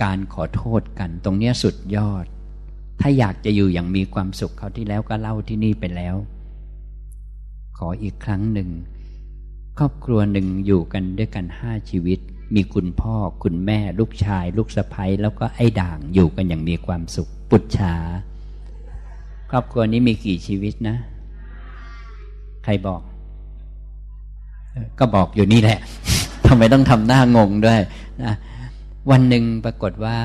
การขอโทษกัน ตรงนี้สุดยอด ถ้าอยากจะอยู่อย่างมีความสุขเขาที่แล้วก็เล่าที่นี่ไปแล้ว ขออีกครั้งหนึ่ง ครอบครัวหนึ่งอยู่กันด้วยกันห้าชีวิต มีคุณพ่อคุณแม่ ลูกชาย ลูกสะใภ้แล้วก็ไอ้ด่างอยู่กันอย่างมีความสุข ปุจฉาครอบครัวนี้มีกี่ชีวิตนะ ใครบอก ก็บอกอยู่นี่แหละทำไมต้องทำหน้างงด้วยนะวันหนึ่งปรากฏว่า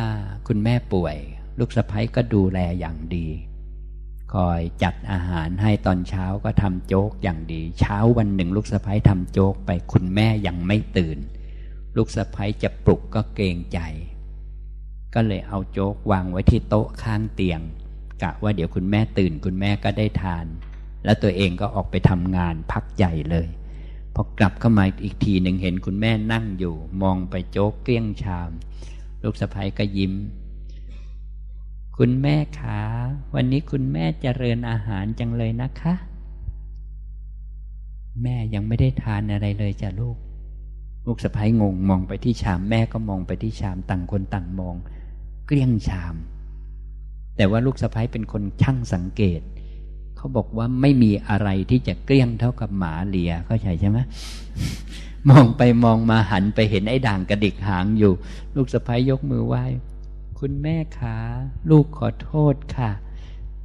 คุณแม่ป่วย ลูกสะใภ้ก็ดูแลอย่างดี คอยจัดอาหารให้ตอนเช้าก็ทำโจ๊กอย่างดี เช้าวันหนึ่งลูกสะพ้ยทำโจ๊กไปคุณแม่ยังไม่ตื่น ลูกสะพ้ยจะปลุกก็เกรงใจ ก็เลยเอาโจ๊กวางไว้ที่โต๊ะข้างเตียงกะว่าเดี๋ยวคุณแม่ตื่น คุณแม่ก็ได้ทาน แล้วตัวเองก็ออกไปทำงานพักใหญ่เลยพอกลับเข้ามาอีกทีหนึ่งเห็นคุณแม่นั่งอยู่ มองไปโจ๊กเกลี้ยงชาม ลูกสะพ้ยก็ยิ้ม คุณแม่ขาวันนี้คุณแม่เจริญอาหารจังเลยนะคะ แม่ยังไม่ได้ทานอะไรเลยจ้ะลูก ลูกสะพ้ายงงมองไปที่ชามแม่ก็มองไปที่ชามต่างคนต่างมอง เกลี้ยงชาม แต่ว่าลูกสะพ้ายเป็นคนช่างสังเกต เขาบอกว่าไม่มีอะไรที่จะเกลี้ยงเท่ากับหมาเลียเข้าใจใช่ไหมมองไปมองมาหันไปเห็นไอ้ด่างกระดิกหางอยู่ ลูกสะพ้ายยกมือไหว้ คุณแม่ขาลูกขอโทษค่ะ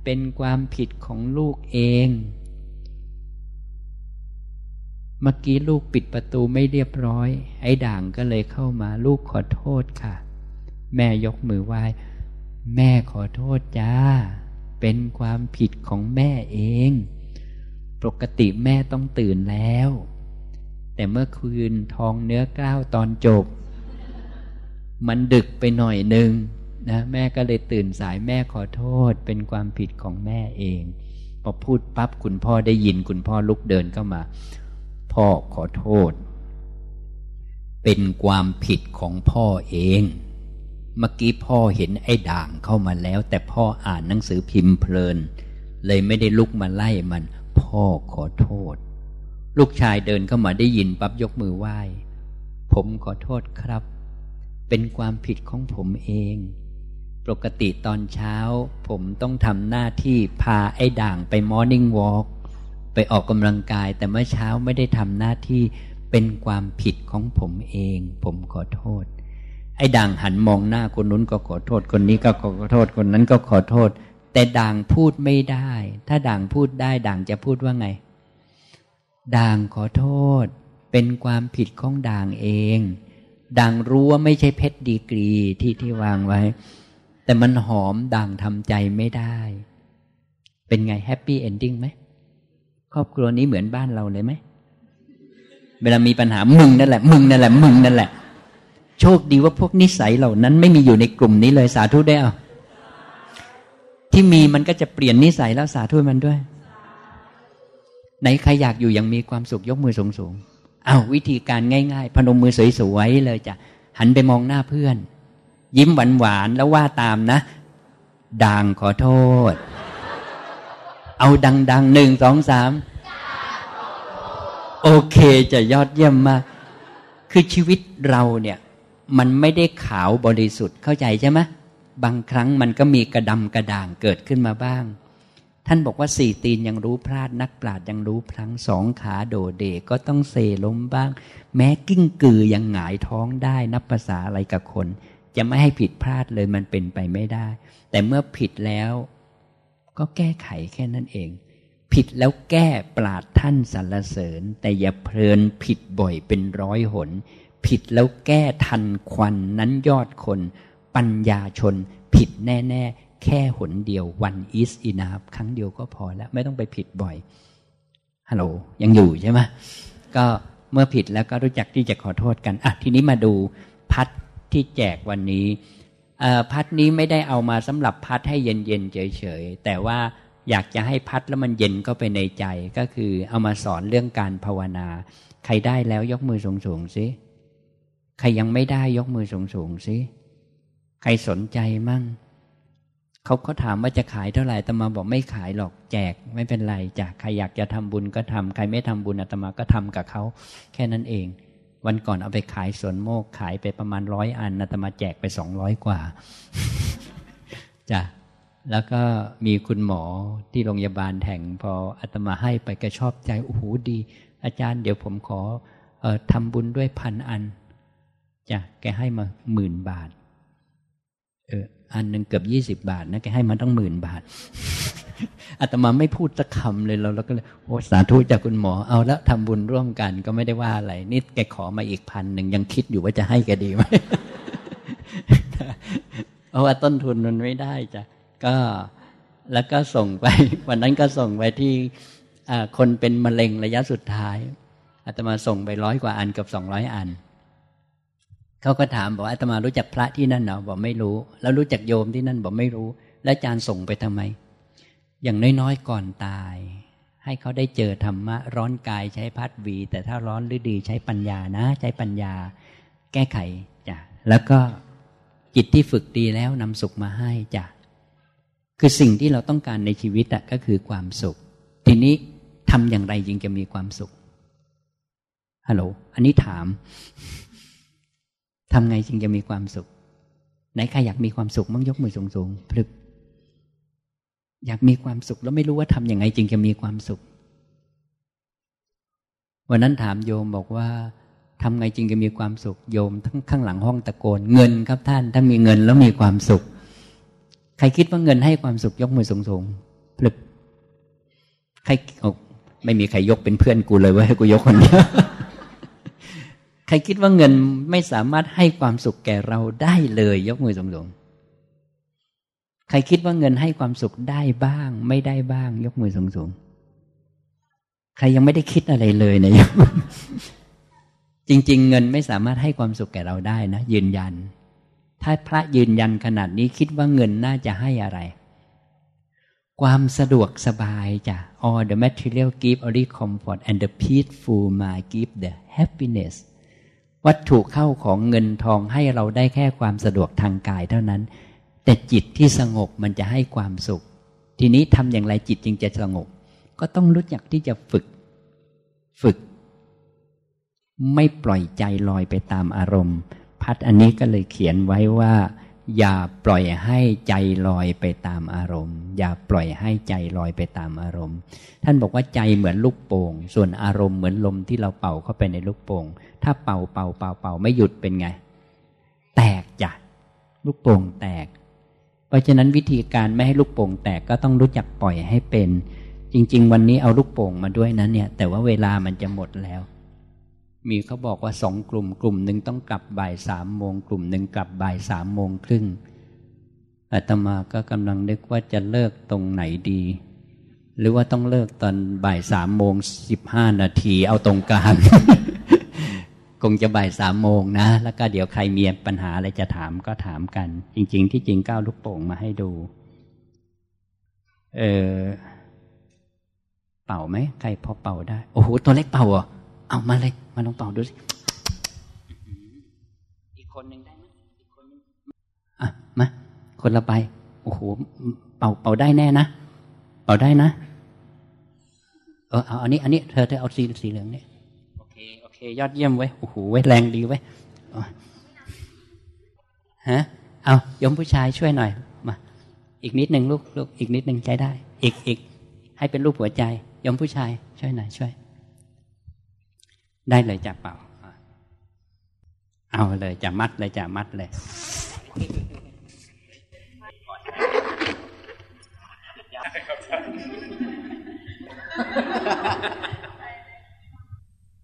เป็นความผิดของลูกเอง เมื่อกี้ลูกปิดประตูไม่เรียบร้อย ไอ้ด่างก็เลยเข้ามา ลูกขอโทษค่ะ แม่ยกมือไหว้ แม่ขอโทษจ้า เป็นความผิดของแม่เอง ปกติแม่ต้องตื่นแล้ว แต่เมื่อคืนทองเนื้อกล้าวตอนจบมันดึกไปหน่อยหนึ่ง นะแม่ก็เลยตื่นสายแม่ขอโทษเป็นความผิดของแม่เอง พอพูดปั๊บคุณพ่อได้ยินคุณพ่อลุกเดินเข้ามา พ่อขอโทษ เป็นความผิดของพ่อเอง เมื่อกี้พ่อเห็นไอ้ด่างเข้ามาแล้ว แต่พ่ออ่านหนังสือพิมพ์เพลิน เลยไม่ได้ลุกมาไล่มัน พ่อขอโทษ ลูกชายเดินเข้ามาได้ยินปั๊บยกมือไหว้ ผมขอโทษครับ เป็นความผิดของผมเอง ปกติตอนเช้า ผมต้องทำหน้าที่พาไอ้ด่างไปมอร์นิ่งวอล์กไปออกกำลังกาย แต่เมื่อเช้าไม่ได้ทำหน้าที่เป็นความผิดของผมเอง ผมขอโทษ ไอ้ด่างหันมองหน้าคนนู้นก็ขอโทษ คนนี้ก็ขอโทษคนนั้นก็ขอโทษ แต่ด่างพูดไม่ได้ ถ้าด่างพูดได้ ด่างจะพูดว่าไง ด่างขอโทษ เป็นความผิดของด่างเอง ด่างรู้ว่าไม่ใช่เพชรดีกรีที่ที่วางไว้ แต่มันหอมด่างทำใจไม่ได้ เป็นไง happy ending ไหมครอบครัวนี้เหมือนบ้านเราเลยไหมเวลามีปัญหามึงนั่นแหละ มึงนั่นแหละ มึงนั่นแหละ โชคดีว่าพวกนิสัยเหล่านั้น ไม่มีอยู่ในกลุ่มนี้เลยสาธุได้เอาที่มีมันก็จะเปลี่ยนนิสัยแล้วสาธุมันด้วยไหนใครอยากอยู่อย่างมีความสุขยกมือสูงสูงเอาวิธีการง่าย ๆ พนมมือสวยๆเลยจ้ะหันไปมองหน้าเพื่อน ยิ้มหวานๆแล้วว่าตามนะดังขอโทษ เอาดังๆหนึ่งสองสามโอเคจะยอดเยี่ยมมาก คือชีวิตเราเนี่ยมันไม่ได้ขาวบริสุทธิ์เข้าใจใช่ไหมบางครั้งมันก็มีกระดำกระด่างเกิดขึ้นมาบ้าง ท่านบอกว่าสี่ตีนยังรู้พลาดนักปราดยังรู้พลังสองขาโดเดก็ต้องเซล้มบ้าง แม้กิ้งกือยังหงายท้องได้นับภาษาอะไรกับคน จะไม่ให้ผิดพลาดเลยมันเป็นไปไม่ได้ แต่เมื่อผิดแล้ว ก็แก้ไขแค่นั้นเอง ผิดแล้วแก้ปราดท่านสรรเสริญ แต่อย่าเพลินผิดบ่อยเป็นร้อยหน ผิดแล้วแก้ทันควันนั้นยอดคน ปัญญาชน ผิดแน่ ๆ แค่หนเดียววันอีสอินาบครั้งเดียวก็พอแล้วไม่ต้องไปผิดบ่อยฮัลโหลยังอยู่ใช่ไหมก็เมื่อผิดแล้วก็รู้จักที่จะขอโทษกันอะทีนี้มาดูพัด ที่แจกวันนี้พัดนี้ไม่ได้เอามาสำหรับพัดให้เย็นๆเฉยๆแต่ว่าอยากจะให้พัดแล้วมันเย็นก็ไปในใจก็คือเอามาสอนเรื่องการภาวนา ใครได้แล้วยกมือสูงสูงสิใครยังไม่ได้ยกมือสูงสูงสิใครสนใจมั่งเขาเขาถามว่าจะขายเท่าไหร่ตมาบอกไม่ขายหรอกแจกไม่เป็นไรจ้ะใครอยากจะทำบุญก็ทำใครไม่ทำบุญอาตมาก็ทำกับเขาแค่นั้นเอง วันก่อนเอาไปขายสวนโมกขายไปประมาณร้อยอันอาตมาแจกไปสองร้อยกว่าจ้ะแล้วก็มีคุณหมอที่โรงพยาบาลแห่งพออาตมาให้ไปก็ชอบใจโอ้โหดี อาจารย์เดี๋ยวผมขออทำบุญด้วยพันอันจ้ะแกให้มาหมื่นบาท เอออันหนึ่งเกือบยี่สิบาทนะแกให้มาต้องหมื่นบาท อาตมาไม่พูดสักคำเลยเราแล้วก็เลยโอ้สาธุจากคุณหมอเอาแล้วทำบุญร่วมกันก็ไม่ได้ว่าอะไรนี่แกขอมาอีกพันหนึ่งยังคิดอยู่ว่าจะให้แกดีไหมเพราะว่าต้นทุนมันไม่ได้จ้ะก็แล้วก็ส่งไป วันนั้นก็ส่งไปที่คนเป็นมะเร็งระยะสุดท้ายอาตมาส่งไปร้อยกว่าอันกับสองร้อยอันเขาก็ถามบอกอาตมารู้จักพระที่นั่นเนาะบอกไม่รู้ แล้วรู้จักโยมที่นั่นบอกไม่รู้ แล้วอาจารย์ส่งไปทำไม อย่างน้อยๆก่อนตาย ให้เขาได้เจอธรรมะ ร้อนกายใช้พัดวี แต่ถ้าร้อนหรือดีใช้ปัญญานะ ใช้ปัญญา แก้ไขจ้ะแล้วก็จิตที่ฝึกดีแล้วนำสุขมาให้จ้ะคือสิ่งที่เราต้องการในชีวิตอะก็คือความสุข ทีนี้ทำอย่างไรจึงจะมีความสุขฮัลโหลอันนี้ถามทำไงจึงจะมีความสุขไหนใครอยากมีความสุขมั่งยกมือสูงๆพลึก อยากมีความสุขแล้วไม่รู้ว่าทำอย่างไงจึงจะมีความสุข วันนั้นถามโยมบอกว่าทำไงจึงจะมีความสุข โยมทั้งข้างหลังห้องตะโกน เงินครับท่าน ถ้ามีเงินแล้วมีความสุข ใครคิดว่าเงินให้ความสุขยกมือสูงๆพลึกใครไม่มีใครยกเป็นเพื่อนกูเลยว่าให้กูยกคนเดียวใครคิดว่าเงินไม่สามารถให้ความสุขแก่เราได้เลย ยกมือสูงๆ ใครคิดว่าเงินให้ความสุขได้บ้าง ไม่ได้บ้าง ยกมือสูงๆใครยังไม่ได้คิดอะไรเลยนะยจริง ๆ เงินไม่สามารถให้ความสุขแก่เราได้นะยืนยัน ถ้าพระยืนยันขนาดนี้คิดว่าเงินน่าจะให้อะไร ความสะดวกสบายจ้ะ all the material give only comfort and the peaceful mind give the happiness วัตถุเข้าของเงินทองให้เราได้แค่ความสะดวกทางกายเท่านั้น แต่จิตที่สงบมันจะให้ความสุข ทีนี้ทำอย่างไรจิตจึงจะสงบ ก็ต้องรู้จักที่จะฝึก ฝึก ไม่ปล่อยใจลอยไปตามอารมณ์ พัดอันนี้ก็เลยเขียนไว้ว่า อย่าปล่อยให้ใจลอยไปตามอารมณ์ อย่าปล่อยให้ใจลอยไปตามอารมณ์ ท่านบอกว่าใจเหมือนลูกโป่ง ส่วนอารมณ์เหมือนลมที่เราเป่าเข้าไปในลูกโป่ง ถ้าเป่าเป่าเป่าเป่าไม่หยุดเป็นไง แตกจ้ะลูกโป่งแตก เพราะฉะนั้นวิธีการไม่ให้ลูกโป่งแตกก็ต้องรู้จักปล่อยให้เป็น จริง ๆ วันนี้เอาลูกโป่งมาด้วยนะเนี่ย แต่ว่าเวลามันจะหมดแล้ว มีเขาบอกว่าสองกลุ่ม กลุ่มหนึ่งต้องกลับบ่ายสามโมงกลุ่มหนึ่งกลับบ่ายสามโมงครึ่งอาตมาก็กำลังนึกว่าจะเลิกตรงไหนดี หรือว่าต้องเลิกตอนบ่ายสามโมงสิบห้านาทีเอาตรงกลาง งจะบ่ายสามโมงนะ แล้วก็เดี๋ยวใครมีปัญหาอะไรจะถามก็ถามกัน จริง ๆ ที่จริงก้าวลูกโป่งมาให้ดู เออเป่าไหมใครพอเป่าได้ โอ้โหตัวเล็กเป่าอะเอามาเลย มาลองเป่าดูสิอีกคนหนึ่งได้ไหมอีกคนหนึ่งอะมาคนละใบโอ้โหเป่าเป่าได้แน่นะเป่าได้นะเออเอาอันนี้ อันนี้เธอเธอเอาสีสีเหลืองเนี่ยโอเคโอเค ยอดเยี่ยมไว้โอ้โหไว้แรงดีไว้ฮะเอายมผู้ชายช่วยหน่อยมาอีกนิดหนึ่งลูกลูกอีกนิดหนึ่งใจได้ อีกอีกให้เป็นรูปหัวใจยมผู้ชาย ช่วยหน่อยช่วย ได้เลยจะเป่าเอาเลยจะมัดเลยจะมัดเลย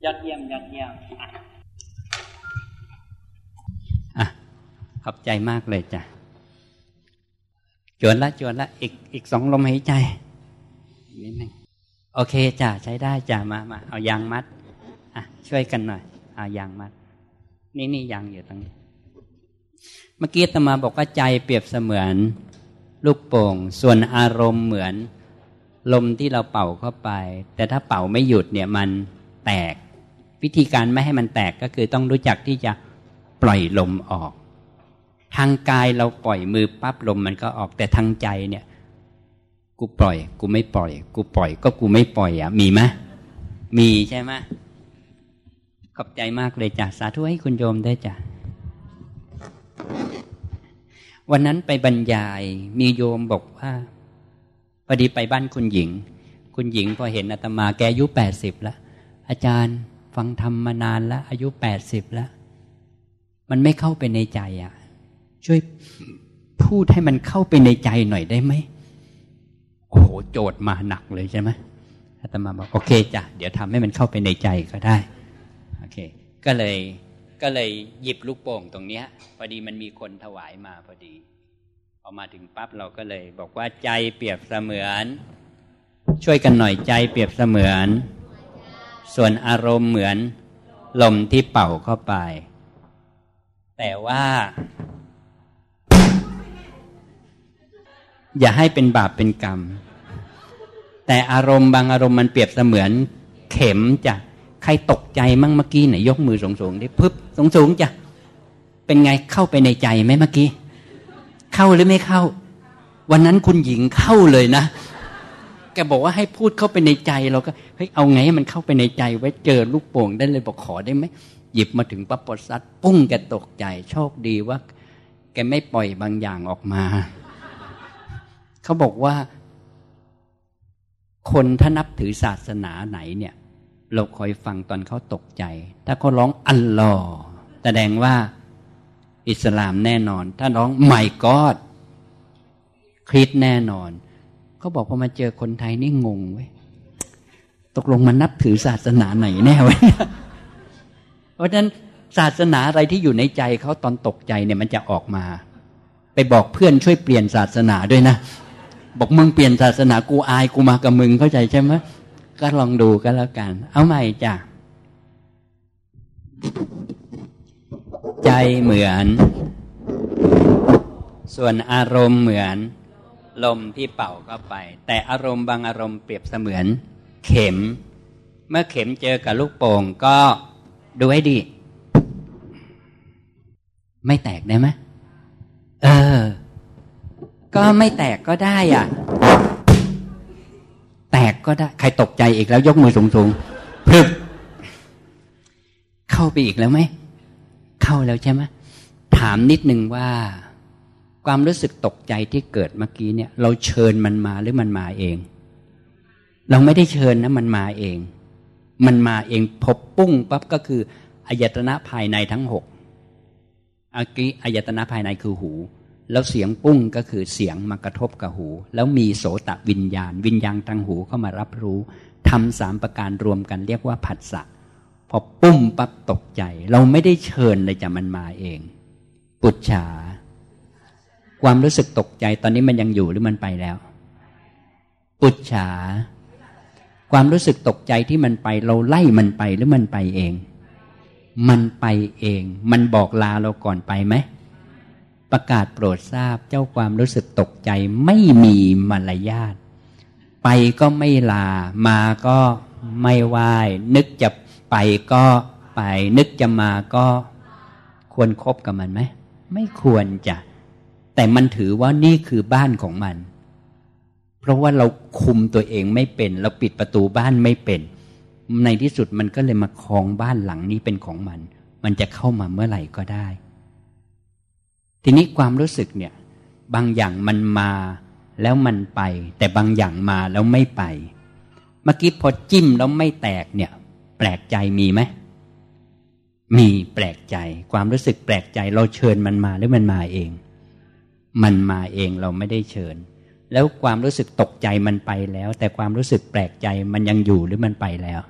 ยอดเยี่ยมยอดเยี่ยมอะขอบใจมากเลยจ้ะจวนละจวนละ อีกอีกสองลมหายใจนิดนึงโอเคจ้ะใช้ได้จ้ะมามาเอายางมัดอะช่วยกันหน่อยเอายางมัด นี่นี่ยางอยู่ตรงนี้เมื่อกี้ตมาบอกว่าใจเปรียบเสมือน ลูกโป่ง ส่วนอารมณ์เหมือน ลมที่เราเป่าเข้าไป แต่ถ้าเป่าไม่หยุดเนี่ยมันแตก วิธีการไม่ให้มันแตกก็คือต้องรู้จักที่จะปล่อยลมออก ทางกายเราปล่อยมือปั๊บลมมันก็ออกแต่ทางใจเนี่ย กูปล่อย กูไม่ปล่อย กูปล่อย ก็กูไม่ปล่อยอะ มีไหมมีใช่ไหมขอบใจมากเลยจ้ะสาธุให้คุณโยมได้จ้ะวันนั้นไปบรรยายมีโยมบอกว่าพอดีไปบ้านคุณหญิง คุณหญิงพอเห็นอาตมาแกอายุแปดสิบแล้ว อาจารย์ ฟังธรรมมานานแล้ว อายุแปดสิบแล้ว มันไม่เข้าไปในใจอะ ช่วยพูดให้มันเข้าไปในใจหน่อยได้ไหมโอ้โหโจทย์มาหนักเลยใช่ไหมอาตมาบอกโอเคจ้ะเดี๋ยวทำให้มันเข้าไปในใจก็ได้โอเค ก็เลยก็เลยหยิบลูกโป่งตรงเนี้ยพอดีมันมีคนถวายมาพอดีพอมาถึงปั๊บเราก็เลย บอกว่าใจเปรียบเสมือน ช่วยกันหน่อยใจเปรียบเสมือน ส่วนอารมณ์เหมือนลมที่เป่าเข้าไป แต่ว่า อย่าให้เป็นบาปเป็นกรรม แต่อารมณ์บางอารมณ์มันเปรียบเสมือนเข็มจ้ะใครตกใจมั่งเมื่อกี้ไหนยกมือสูงๆได้ปึ๊บสูงๆจ้ะเป็นไงเข้าไปในใจไหมเมื่อกี้ เข้าหรือไม่เข้า วันนั้นคุณหญิงเข้าเลยนะ แกบอกว่าให้พูดเข้าไปในใจเราก็เฮ้ยเอาไงให้มันเข้าไปในใจ ไว้เจอลูกโป่งได้เลยบอกขอได้ไหมหยิบมาถึงปั๊บปดซัดปุ้งแกตกใจ โชคดีว่า แกไม่ปล่อยบางอย่างออกมา เขาบอกว่า คนถ้านับถือศาสนาไหนเนี่ย เราคอยฟังตอนเขาตกใจ ถ้าเขาร้องอัลลอฮ์แสดงว่า อิสลามแน่นอน ถ้าร้องไม่กอดคริสแน่นอน เขาบอกพอมาเจอคนไทยนี่งงเว้ยตกลงมันนับถือศาสนาไหนแน่เว้ยเพราะฉะนั้นศาสนาอะไรที่อยู่ในใจเขาตอนตกใจเนี่ยมันจะออกมา ไปบอกเพื่อนช่วยเปลี่ยนศาสนาด้วยนะบอกมึงเปลี่ยนศาสนากูอายกูมากับมึงเข้าใจใช่ไหมก็ลองดูก็แล้วกัน เอาใหม่จ้ะใจเหมือน ส่วนอารมณ์เหมือน ลมที่เป่าเข้าไป แต่อารมณ์บางอารมณ์เปรียบเสมือนเข็ม เมื่อเข็มเจอกับลูกโป่งก็ดูให้ดี ไม่แตกได้ไหมเออ ก็ไม่แตกก็ได้อะ แตกก็ได้ ใครตกใจอีกแล้วยกมือสูงๆพึบเข้าไปอีกแล้วไหม เข้าแล้วใช่ไหมถามนิดนึงว่า ความรู้สึกตกใจที่เกิดเมื่อกี้เนี่ย เราเชิญมันมาหรือมันมาเอง เราไม่ได้เชิญนะมันมาเอง มันมาเองพบปุ้งปั๊บก็คืออายตนะภายในทั้งหกอากี้อายตนะภายในคือหู แล้วเสียงปุ้งก็คือเสียงมากระทบกับหู แล้วมีโสตะวิญญาณ วิญญาณทางหูเข้ามารับรู้ทำสามประการรวมกันเรียกว่าผัสสะพอปุ้มปั๊บตกใจ เราไม่ได้เชิญเลยจะมันมาเอง ปุจฉา ความรู้สึกตกใจตอนนี้มันยังอยู่หรือมันไปแล้ว ปุจฉา ความรู้สึกตกใจที่มันไป เราไล่มันไปหรือมันไปเอง มันไปเอง มันบอกลาเราก่อนไปไหม ประกาศโปรดทราบเจ้าความรู้สึกตกใจไม่มีมารยาทไปก็ไม่ลา มาก็ไม่ไหวนึกจะไปก็ไป นึกจะมาก็ควรครบกับมันไหม ไม่ควรจะ แต่มันถือว่านี่คือบ้านของมัน เพราะว่าเราคุมตัวเองไม่เป็น เราปิดประตูบ้านไม่เป็น ในที่สุดมันก็เลยมาครองบ้านหลังนี้เป็นของมัน มันจะเข้ามาเมื่อไหร่ก็ได้ ทีนี้ความรู้สึกเนี่ย บางอย่างมันมาแล้วมันไป แต่บางอย่างมาแล้วไม่ไป เมื่อกี้พอจิ้มแล้วไม่แตกเนี่ย แปลกใจมีไหมมีแปลกใจ ความรู้สึกแปลกใจเราเชิญมันมาหรือมันมาเอง มันมาเองเราไม่ได้เชิญ แล้วความรู้สึกตกใจมันไปแล้ว แต่ความรู้สึกแปลกใจมันยังอยู่หรือมันไปแล้ว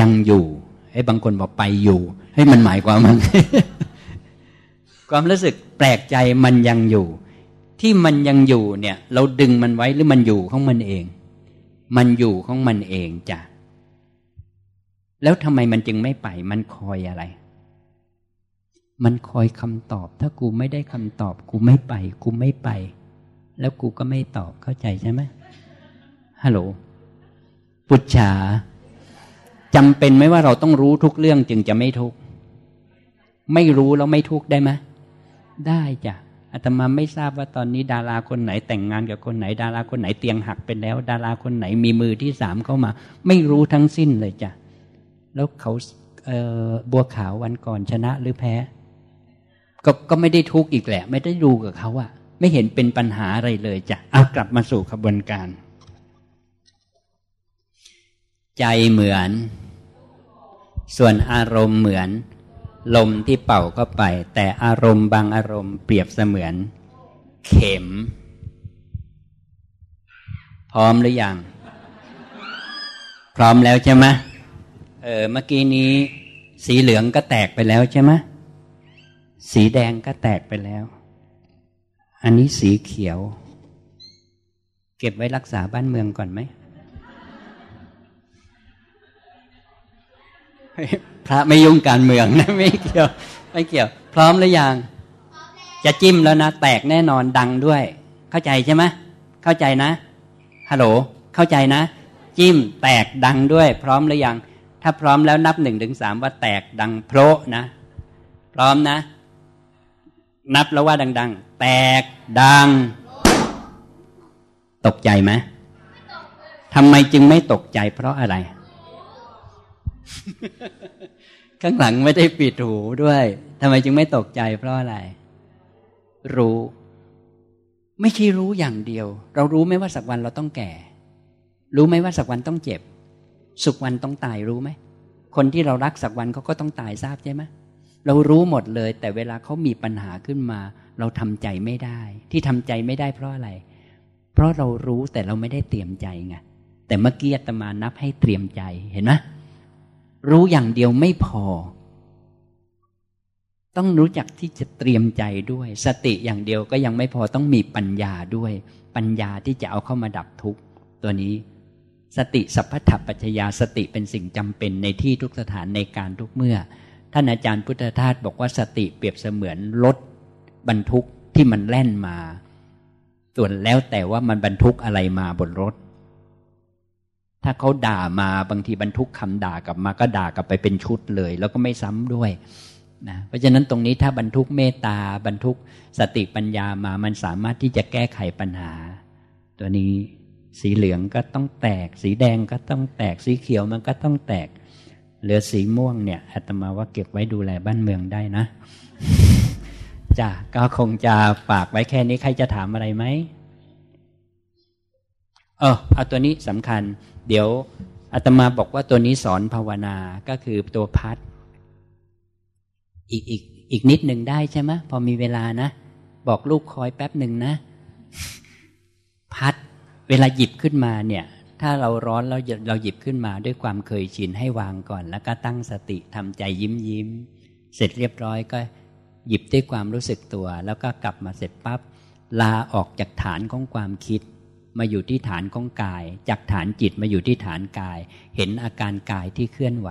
ยังอยู่ให้บางคนบอกไปอยู่ให้มันหมายความมัน ความรู้สึกแปลกใจมันยังอยู่ ที่มันยังอยู่เนี่ย เราดึงมันไว้หรือมันอยู่ของมันเอง มันอยู่ของมันเองจ้ะแล้วทำไมมันจึงไม่ไป มันคอยอะไร มันคอยคำตอบ ถ้ากูไม่ได้คำตอบ กูไม่ไป กูไม่ไป แล้วกูก็ไม่ตอบเข้าใจใช่ไหมฮัลโหล ปุจฉาจำเป็นไหมว่าเราต้องรู้ทุกเรื่องจึงจะไม่ทุกไม่รู้แล้วไม่ทุกได้ไหมได้จ้ะอาตมาไม่ทราบว่าตอนนี้ ดาราคนไหนแต่งงานกับคนไหน ดาราคนไหนเตียงหักไปแล้ว ดาราคนไหนมีมือที่สามเข้ามา ไม่รู้ทั้งสิ้นเลยจ้ะแล้วเขาเบัวขาววันก่อนชนะหรือแพ้ ก็ก็ไม่ได้ทุกข์อีกแหละ ไม่ได้ดูกับเขาอะไม่เห็นเป็นปัญหาอะไรเลยจ้ะเอากลับมาสู่ขบวนการ ใจเหมือน ส่วนอารมณ์เหมือน ลมที่เป่าก็ไป แต่อารมณ์บางอารมณ์เปรียบเสมือน เข็ม พร้อมหรือยังพร้อมแล้วใช่ไหมเออเมื่อกี้นี้ สีเหลืองก็แตกไปแล้วใช่ไหม สีแดงก็แตกไปแล้ว อันนี้สีเขียว เก็บไว้รักษาบ้านเมืองก่อนไหม พระไม่ยุ่งการเมืองนะไม่เกี่ยว ไม่เกี่ยว พร้อมหรือยัง จะจิ้มแล้วนะ แตกแน่นอนดังด้วย เข้าใจใช่ไหมเข้าใจนะ ฮัลโหล เข้าใจนะ จิ้มแตกดังด้วย พร้อมหรือยัง ถ้าพร้อมแล้วนับหนึ่งถึงสามว่าแตกดังโพรนะ พร้อมนะ นับแล้วว่าดัง ๆ แตกดัง ตกใจไหมทำไมจึงไม่ตกใจเพราะอะไร ข้างหลังไม่ได้ปิดหูด้วยทำไมจึงไม่ตกใจเพราะอะไร รู้ ไม่ใช่รู้อย่างเดียว เรารู้ไหมว่าสักวันเราต้องแก่ รู้ไหมว่าสักวันต้องเจ็บ สุกวันต้องตายรู้ไหม คนที่เรารักสักวันเขาก็ต้องตายทราบใช่ไหมเเรารู้หมดเลย แต่เวลาเขามีปัญหาขึ้นมา เราทำใจไม่ได้ ที่ทำใจไม่ได้เพราะอะไร เพราะเรารู้แต่เราไม่ได้เตรียมใจไงแต่เมื่อกี้อาตมานับให้เตรียมใจเห็นไหมรู้อย่างเดียวไม่พอ ต้องรู้จักที่จะเตรียมใจด้วย สติอย่างเดียวก็ยังไม่พอต้องมีปัญญาด้วย ปัญญาที่จะเอาเข้ามาดับทุกข์ตัวนี้ สติสัพพะปัจจยาสติเป็นสิ่งจำเป็นในที่ทุกสถานในการทุกเมื่อ ท่านอาจารย์พุทธทาสบอกว่าสติเปรียบเสมือนรถบรรทุกที่มันแล่นมา ส่วนแล้วแต่ว่ามันบรรทุกอะไรมาบนรถ ถ้าเขาด่ามาบางทีบรรทุกคำด่ากลับมาก็ด่ากลับไปเป็นชุดเลย แล้วก็ไม่ซ้ำด้วยนะเพราะฉะนั้นตรงนี้ถ้าบรรทุกเมตตาบรรทุกสติปัญญามามันสามารถที่จะแก้ไขปัญหา ตัวนี้สีเหลืองก็ต้องแตก สีแดงก็ต้องแตกสีเขียวมันก็ต้องแตก เหลือสีม่วงเนี่ยอาตมาว่าเก็บไว้ดูแลบ้านเมืองได้นะจ้ะก็คงจะฝากไว้แค่นี้ใครจะถามอะไรไหมเออเอาตัวนี้สำคัญ เดี๋ยวอาตมาบอกว่าตัวนี้สอนภาวนาก็คือตัวพัด อีกอีกอีกนิดหนึ่งได้ใช่ไหมพอมีเวลานะ บอกลูกคอยแป๊บหนึ่งนะ พัดเวลาหยิบขึ้นมาเนี่ย ถ้าเราร้อนเราเราหยิบขึ้นมาด้วยความเคยชินให้วางก่อน แล้วก็ตั้งสติทำใจยิ้มยิ้ม เสร็จเรียบร้อยก็หยิบด้วยความรู้สึกตัว แล้วก็กลับมาเสร็จปั๊บลาออกจากฐานของความคิด มาอยู่ที่ฐานของกาย จากฐานจิตมาอยู่ที่ฐานกาย เห็นอาการกายที่เคลื่อนไหว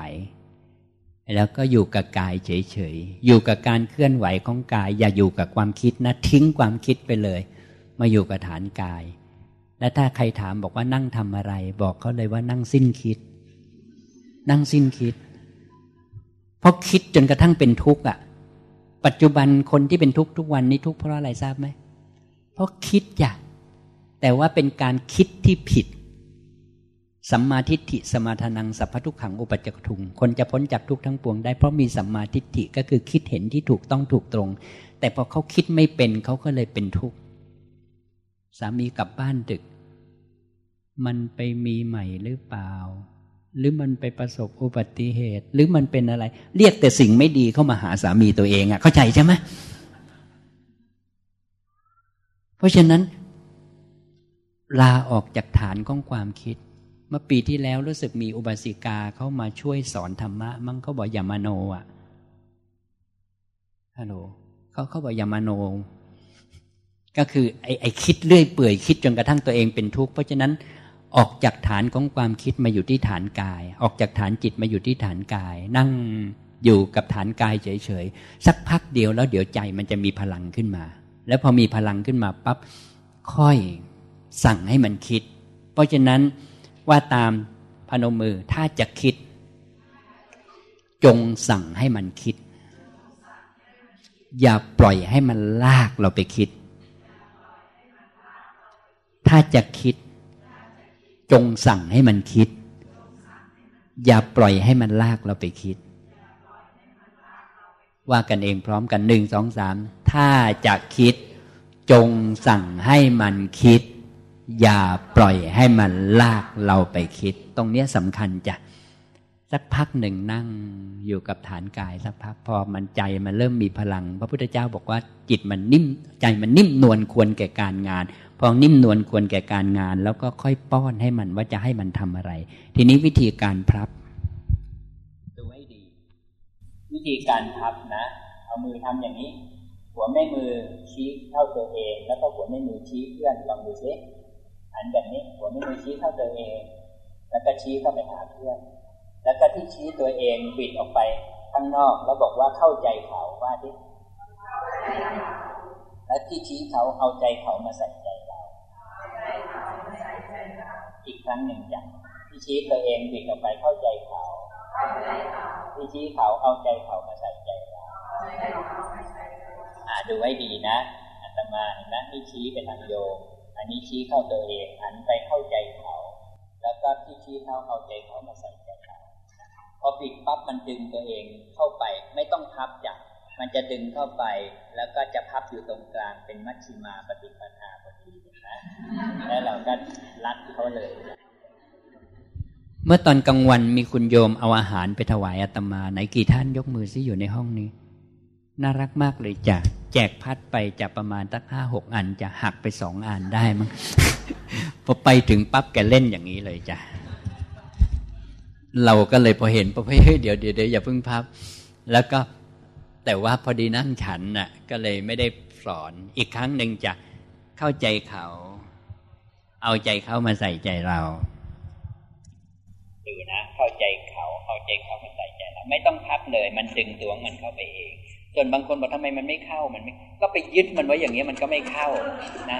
แล้วก็อยู่กับกายเฉยๆอยู่กับการเคลื่อนไหวของกาย อย่าอยู่กับความคิดนะทิ้งความคิดไปเลย มาอยู่กับฐานกาย และถ้าใครถามบอกว่านั่งทำอะไร บอกเขาเลยว่านั่งสิ้นคิด นั่งสิ้นคิด เพราะคิดจนกระทั่งเป็นทุกข์อะ ปัจจุบันคนที่เป็นทุกข์ทุกวันนี้ทุกข์เพราะอะไรทราบไหมเพราะคิดอย่าแต่ว่าเป็นการคิดที่ผิดสัมมาทิฏฐิสมาทานังสัพพทุกขังอุปจักทุง คนจะพ้นจากทุกข์ทั้งปวงได้เพราะมีสัมมาทิฏฐิก็คือคิดเห็นที่ถูกต้องถูกตรง แต่พอเขาคิดไม่เป็นเขาก็เลยเป็นทุกข์ สามีกลับบ้านดึก มันไปมีใหม่หรือเปล่า หรือมันไปประสบอุบัติเหตุ หรือมันเป็นอะไร เรียกแต่สิ่งไม่ดีเข้ามาหาสามีตัวเองอะ่ะ เข้าใจใช่ไหมเพราะฉะนั้น ลาออกจากฐานของความคิด เมื่อปีที่แล้วรู้สึกมีอุบาสิกาเข้ามาช่วยสอนธรรมะ มั่งเขาบอกอย่ามาโนอะฮัลโหลเขาเขาบอกอย่ามาโน ก็คือไอ้ไอคิดเรื่อยเปื่อยคิดจนกระทั่งตัวเองเป็นทุกข์เพราะฉะนั้นออกจากฐานของความคิดมาอยู่ที่ฐานกาย ออกจากฐานจิตมาอยู่ที่ฐานกาย นั่งอยู่กับฐานกายเฉยๆสักพักเดียวแล้วเดี๋ยวใจมันจะมีพลังขึ้นมา แล้วพอมีพลังขึ้นมาปั๊บค่อยสั่งให้มันคิด เพราะฉะนั้นว่าตามพนมมือถ้าจะคิด จงสั่งให้มันคิด อย่าปล่อยให้มันลากเราไปคิด ถ้าจะคิด จงสั่งให้มันคิด อย่าปล่อยให้มันลากเราไปคิด ว่ากันเองพร้อมกันหนึ่งสองสามถ้าจะคิด จงสั่งให้มันคิด อย่าปล่อยให้มันลากเราไปคิด ตรงนี้สำคัญจ้ะสักพักหนึ่งนั่งอยู่กับฐานกายสักพักพอมันใจมันเริ่มมีพลัง พระพุทธเจ้าบอกว่าจิตมันนิ่มใจมันนิ่มนวลควรแก่การงาน พอนิ่มนวลควรแก่การงาน แล้วก็ค่อยป้อนให้มันว่าจะให้มันทำอะไร ทีนี้วิธีการพับดูให้ดี วิธีการพับนะ เอามือทำอย่างนี้ หัวแม่มือชี้เข้าตัวเอง แล้วก็หัวแม่มือชี้เพื่อนลองดูซิหันแบบนี้ หัวแม่มือชี้เข้าตัวเอง แล้วก็ชี้เข้าไปหาเพื่อน แล้วก็ที่ชี้ตัวเองบิดออกไปข้างนอกแล้วบอกว่าเข้าใจเขาว่าดิและที่ชี้เขาเอาใจเขามาใส่ใจ อีกครั้งหนึ่งจ้ะพี่ชี้ตัวเองบิดออกไปเข้าใจเขาพี่ชี้เขาเอาใจเขามาใส่ใจเราอ่าดูไว้ดีนะอาตมาเห็นไหมนี่ชี้เป็นทางโยมอันนี้ชี้เข้าตัวเองหันไปเข้าใจเขา แล้วก็ที่ชี้เขาเอาใจเขามาใส่ใจเราพอปิดปั๊บมันดึงตัวเองเข้าไปไม่ต้องพับจ้ะ มันจะดึงเข้าไปแล้วก็จะพับอยู่ตรงกลางเป็นมัชชิมาปฏิปทาพอดีนะแล้วเราก็รัดเขาเลย เมื่อตอนกลางวันมีคุณโยมเอาอาหารไปถวายอาตมาไหนกี่ท่านยกมือซิอยู่ในห้องนี้ น่ารักมากเลยจ้ะแจกพัดไปจะประมาณตั้งห้าหกอันจะหักไปสองอันได้มั้งพอไปถึงปั๊บแกเล่นอย่างนี้เลยจ้ะเราก็เลยพอเห็นพอเฮ้ยเดี๋ยวเดี๋ยวเดี๋ยวอย่าเพิ่งพับ แล้วก็ แต่ว่าพอดีนั่งฉันน่ะก็เลยไม่ได้สอน อีกครั้งหนึ่งจะเข้าใจเขา เอาใจเขามาใส่ใจเราดูนะ เข้าใจเขาเอาใจเขามาใส่ใจเราไม่ต้องพับเลย มันดึงตัวมันเข้าไปเอง ส่วนบางคนบอกทำไมมันไม่เข้ามันไม่ก็ไปยึดมันไว้อย่างนี้มันก็ไม่เข้านะ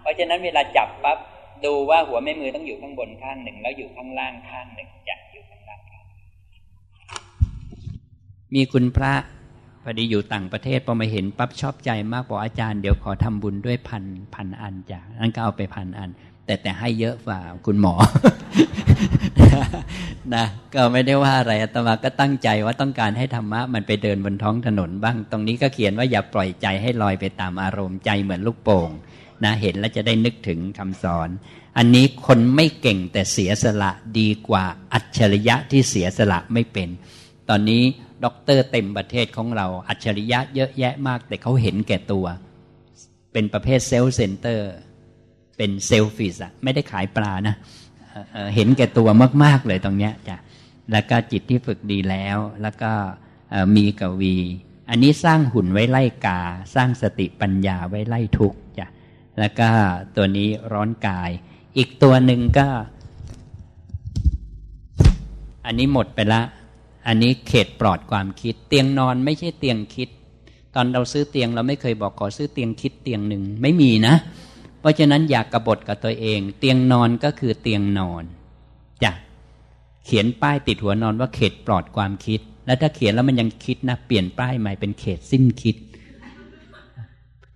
เพราะฉะนั้นเวลาจับปั๊บดูว่าหัวแม่มือต้องอยู่ข้างบนข้างหนึ่ง แล้วอยู่ข้างล่างข้างหนึ่งจะอยู่ข้างล่างข้างมีคุณพระ พอดีอยู่ต่างประเทศพอมาเห็นปั๊บชอบใจมากบอกอาจารย์เดี๋ยวขอทำบุญด้วยพันพันอันจ้ะนั่นก็เอาไปพันอัน แต่แต่ให้เยอะกว่าคุณหมอนะก็ไม่ได้ว่าอะไรอาตมาก็ตั้งใจว่าต้องการให้ธรรมะมันไปเดินบนท้องถนนบ้าง ตรงนี้ก็เขียนว่าอย่าปล่อยใจให้ลอยไปตามอารมณ์ใจเหมือนลูกโป่งนะเห็นแล้วจะได้นึกถึงคำสอน อันนี้คนไม่เก่งแต่เสียสละดีกว่าอัจฉริยะที่เสียสละไม่เป็น ตอนนี้ ด็อกเตอร์เต็มประเทศของเรา อัจฉริยะเยอะแยะมาก แต่เขาเห็นแก่ตัว เป็นประเภท self center เป็นเซลฟิสอะไม่ได้ขายปลานะเห็นแก่ตัวมาก ๆ เลยตรงเนี้ยจ้ะแล้วก็จิตที่ฝึกดีแล้ว แล้วก็มีกวี อันนี้สร้างหุ่นไว้ไล่กา สร้างสติปัญญาไว้ไล่ทุกจ้ะแล้วก็ตัวนี้ร้อนกาย อีกตัวหนึ่งก็ อันนี้หมดไปละ อันนี้เขตปลอดความคิด เตียงนอนไม่ใช่เตียงคิด ตอนเราซื้อเตียงเราไม่เคยบอกขอซื้อเตียงคิดเตียงหนึ่งไม่มีนะ เพราะฉะนั้นอยากกระบฏกับตัวเอง เตียงนอนก็คือเตียงนอนจ้ะเขียนป้ายติดหัวนอนว่าเขตปลอดความคิด แล้วถ้าเขียนแล้วมันยังคิดนะเปลี่ยนป้ายใหม่เป็นเขตสิ้นคิด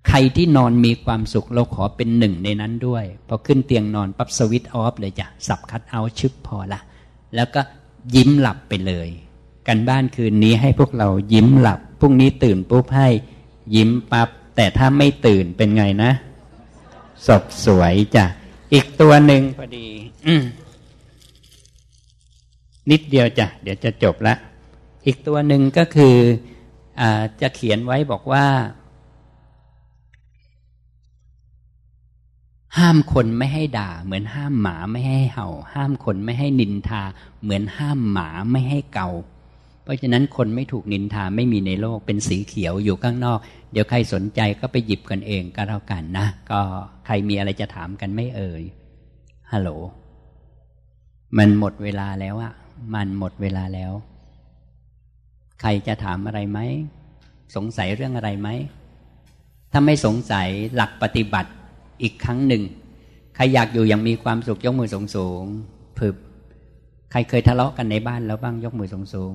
ใครที่นอนมีความสุขเราขอเป็นหนึ่งในนั้นด้วยพอขึ้นเตียงนอนปั๊บสวิตออฟเลยจ้ะสับคัดเอาชึบพอละแล้วก็ยิ้มหลับไปเลย กันบ้านคืนนี้ให้พวกเรายิ้มหลับพรุ่งนี้ตื่นปุ๊บให้ยิ้มปับ๊บแต่ถ้าไม่ตื่นเป็นไงนะศพสวยจ้ะอีกตัวหนึ่งพอดีนิดเดียวจ้ะเดี๋ยวจะจบละอีกตัวหนึ่งก็คืออจะเขียนไว้บอกว่า ห้ามคนไม่ให้ด่า เหมือนห้ามหมาไม่ให้เห่า ห้ามคนไม่ให้นินทา เหมือนห้ามหมาไม่ให้เกา เพราะฉะนั้นคนไม่ถูกนินทาไม่มีในโลกเป็นสีเขียวอยู่ข้างนอก เดี๋ยวใครสนใจก็ไปหยิบกันเองก็แล้วกันนะ ก็ใครมีอะไรจะถามกันไม่เอ่ยฮัลโหลมันหมดเวลาแล้วอะมันหมดเวลาแล้ว ใครจะถามอะไรไหมสงสัยเรื่องอะไรไหมถ้าไม่สงสัยหลักปฏิบัติอีกครั้งหนึ่งใครอยากอยู่อย่างมีความสุขยกมือสูงสูงพึบใครเคยทะเลาะกันในบ้านแล้วบ้างยกมือสูงสูง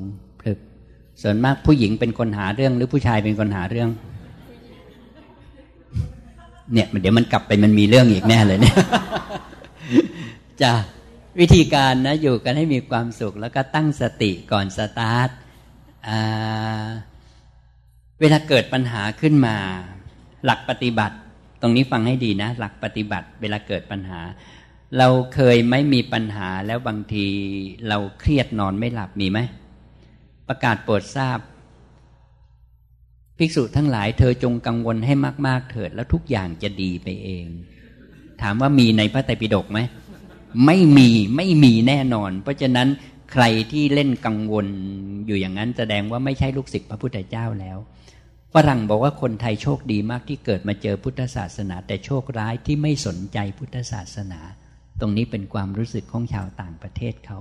ส่วนมากผู้หญิงเป็นคนหาเรื่องหรือผู้ชายเป็นคนหาเรื่อง เนี่ยเดี๋ยวมันกลับไปมันมีเรื่องอีกแน่เลยเนี่ยจะวิธีการนะอยู่กันให้มีความสุข แล้วก็ตั้งสติก่อนสตาร์ทเวลาเกิดปัญหาขึ้นมา หลักปฏิบัติ ตรงนี้ฟังให้ดีนะ หลักปฏิบัติ เวลาเกิดปัญหา เราเคยไม่มีปัญหาแล้วบางทีเราเครียดนอนไม่หลับมีไหม ประกาศโปรดทราบ ภิกษุทั้งหลายเธอจงกังวลให้มาก ๆ เถิดแล้วทุกอย่างจะดีไปเอง ถามว่ามีในพระไตรปิฎกไหมไม่มีไม่มีแน่นอน เพราะฉะนั้นใครที่เล่นกังวลอยู่อย่างนั้น แสดงว่าไม่ใช่ลูกศิษย์พระพุทธเจ้าแล้วฝรั่งบอกว่าคนไทยโชคดีมากที่เกิดมาเจอพุทธศาสนา แต่โชคร้ายที่ไม่สนใจพุทธศาสนา ตรงนี้เป็นความรู้สึกของชาวต่างประเทศเขา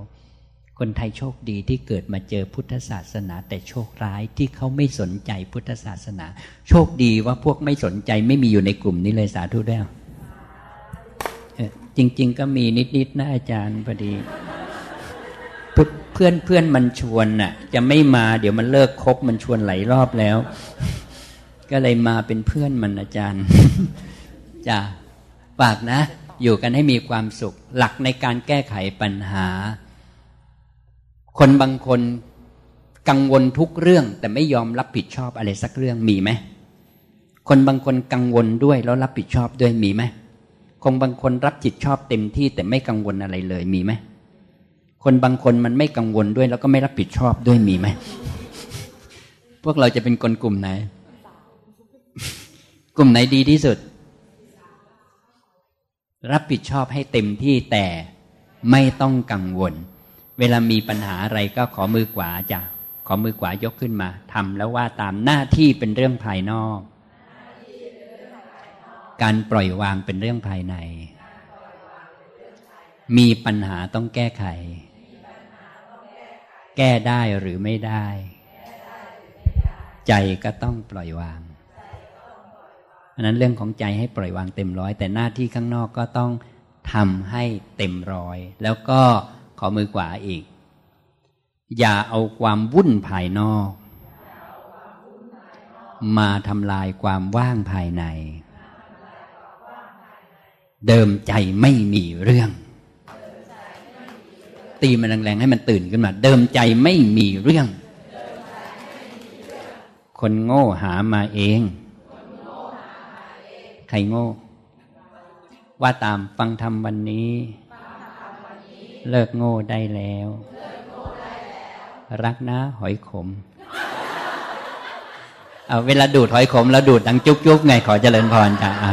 คนไทยโชคดีที่เกิดมาเจอพุทธศาสนา แต่โชคร้ายที่เขาไม่สนใจพุทธศาสนา โชคดีว่าพวกไม่สนใจไม่มีอยู่ในกลุ่มนี้เลยสาธุแล้วจริง ๆ ก็มีนิดๆนะอาจารย์พอดีเพื่อนเพื่อนมันชวนน่ะ จะไม่มาเดี๋ยวมันเลิกคบมันชวนหลายรอบแล้ว ก็เลยมาเป็นเพื่อนมันอาจารย์จ้ะฝากนะ อยู่กันให้มีความสุข หลักในการแก้ไขปัญหา คนบางคนกังวลทุกเรื่อง แต่ไม่ยอมรับผิดชอบอะไรสักเรื่องมีไหมคนบางคนกังวลด้วยแล้วรับผิดชอบด้วยมีไหมคงบางคนรับผิดชอบเต็มที่แต่ไม่กังวลอะไรเลยมีไหมคนบางคนมันไม่กังวลด้วย แล้วก็ไม่รับผิดชอบด้วยมีไหมพวกเราจะเป็นคนกลุ่มไหน กลุ่มไหนดีที่สุด รับผิดชอบให้เต็มที่แต่ไม่ต้องกังวล เวลามีปัญหาอะไรก็ขอมือขวาจ้ะขอมือขวายกขึ้นมาทำแล้วว่าตามหน้าที่เป็นเรื่องภายนอก การปล่อยวางเป็นเรื่องภายใน มีปัญหาต้องแก้ไข แก้ได้หรือไม่ได้ ใจก็ต้องปล่อยวางอันนั้นเรื่องของใจให้ปล่อยวางเต็มร้อย แต่หน้าที่ข้างนอกก็ต้องทำให้เต็มร้อย แล้วก็ ขอมือขวาอีก อย่าเอาความวุ่นภายนอก มาทำลายความว่างภายใน เดิมใจไม่มีเรื่อง ตีมันแรงๆให้มันตื่นขึ้นมา เดิมใจไม่มีเรื่อง คนโง่หามาเอง ใครโง่ ว่าตามฟังธรรมวันนี้ เลิกโง่ได้แล้ว รักนะหอยขม เอาเวลาดูดหอยขม แล้วดูดดังจุ๊บๆไงขอเจริญพรจ้ะอ่า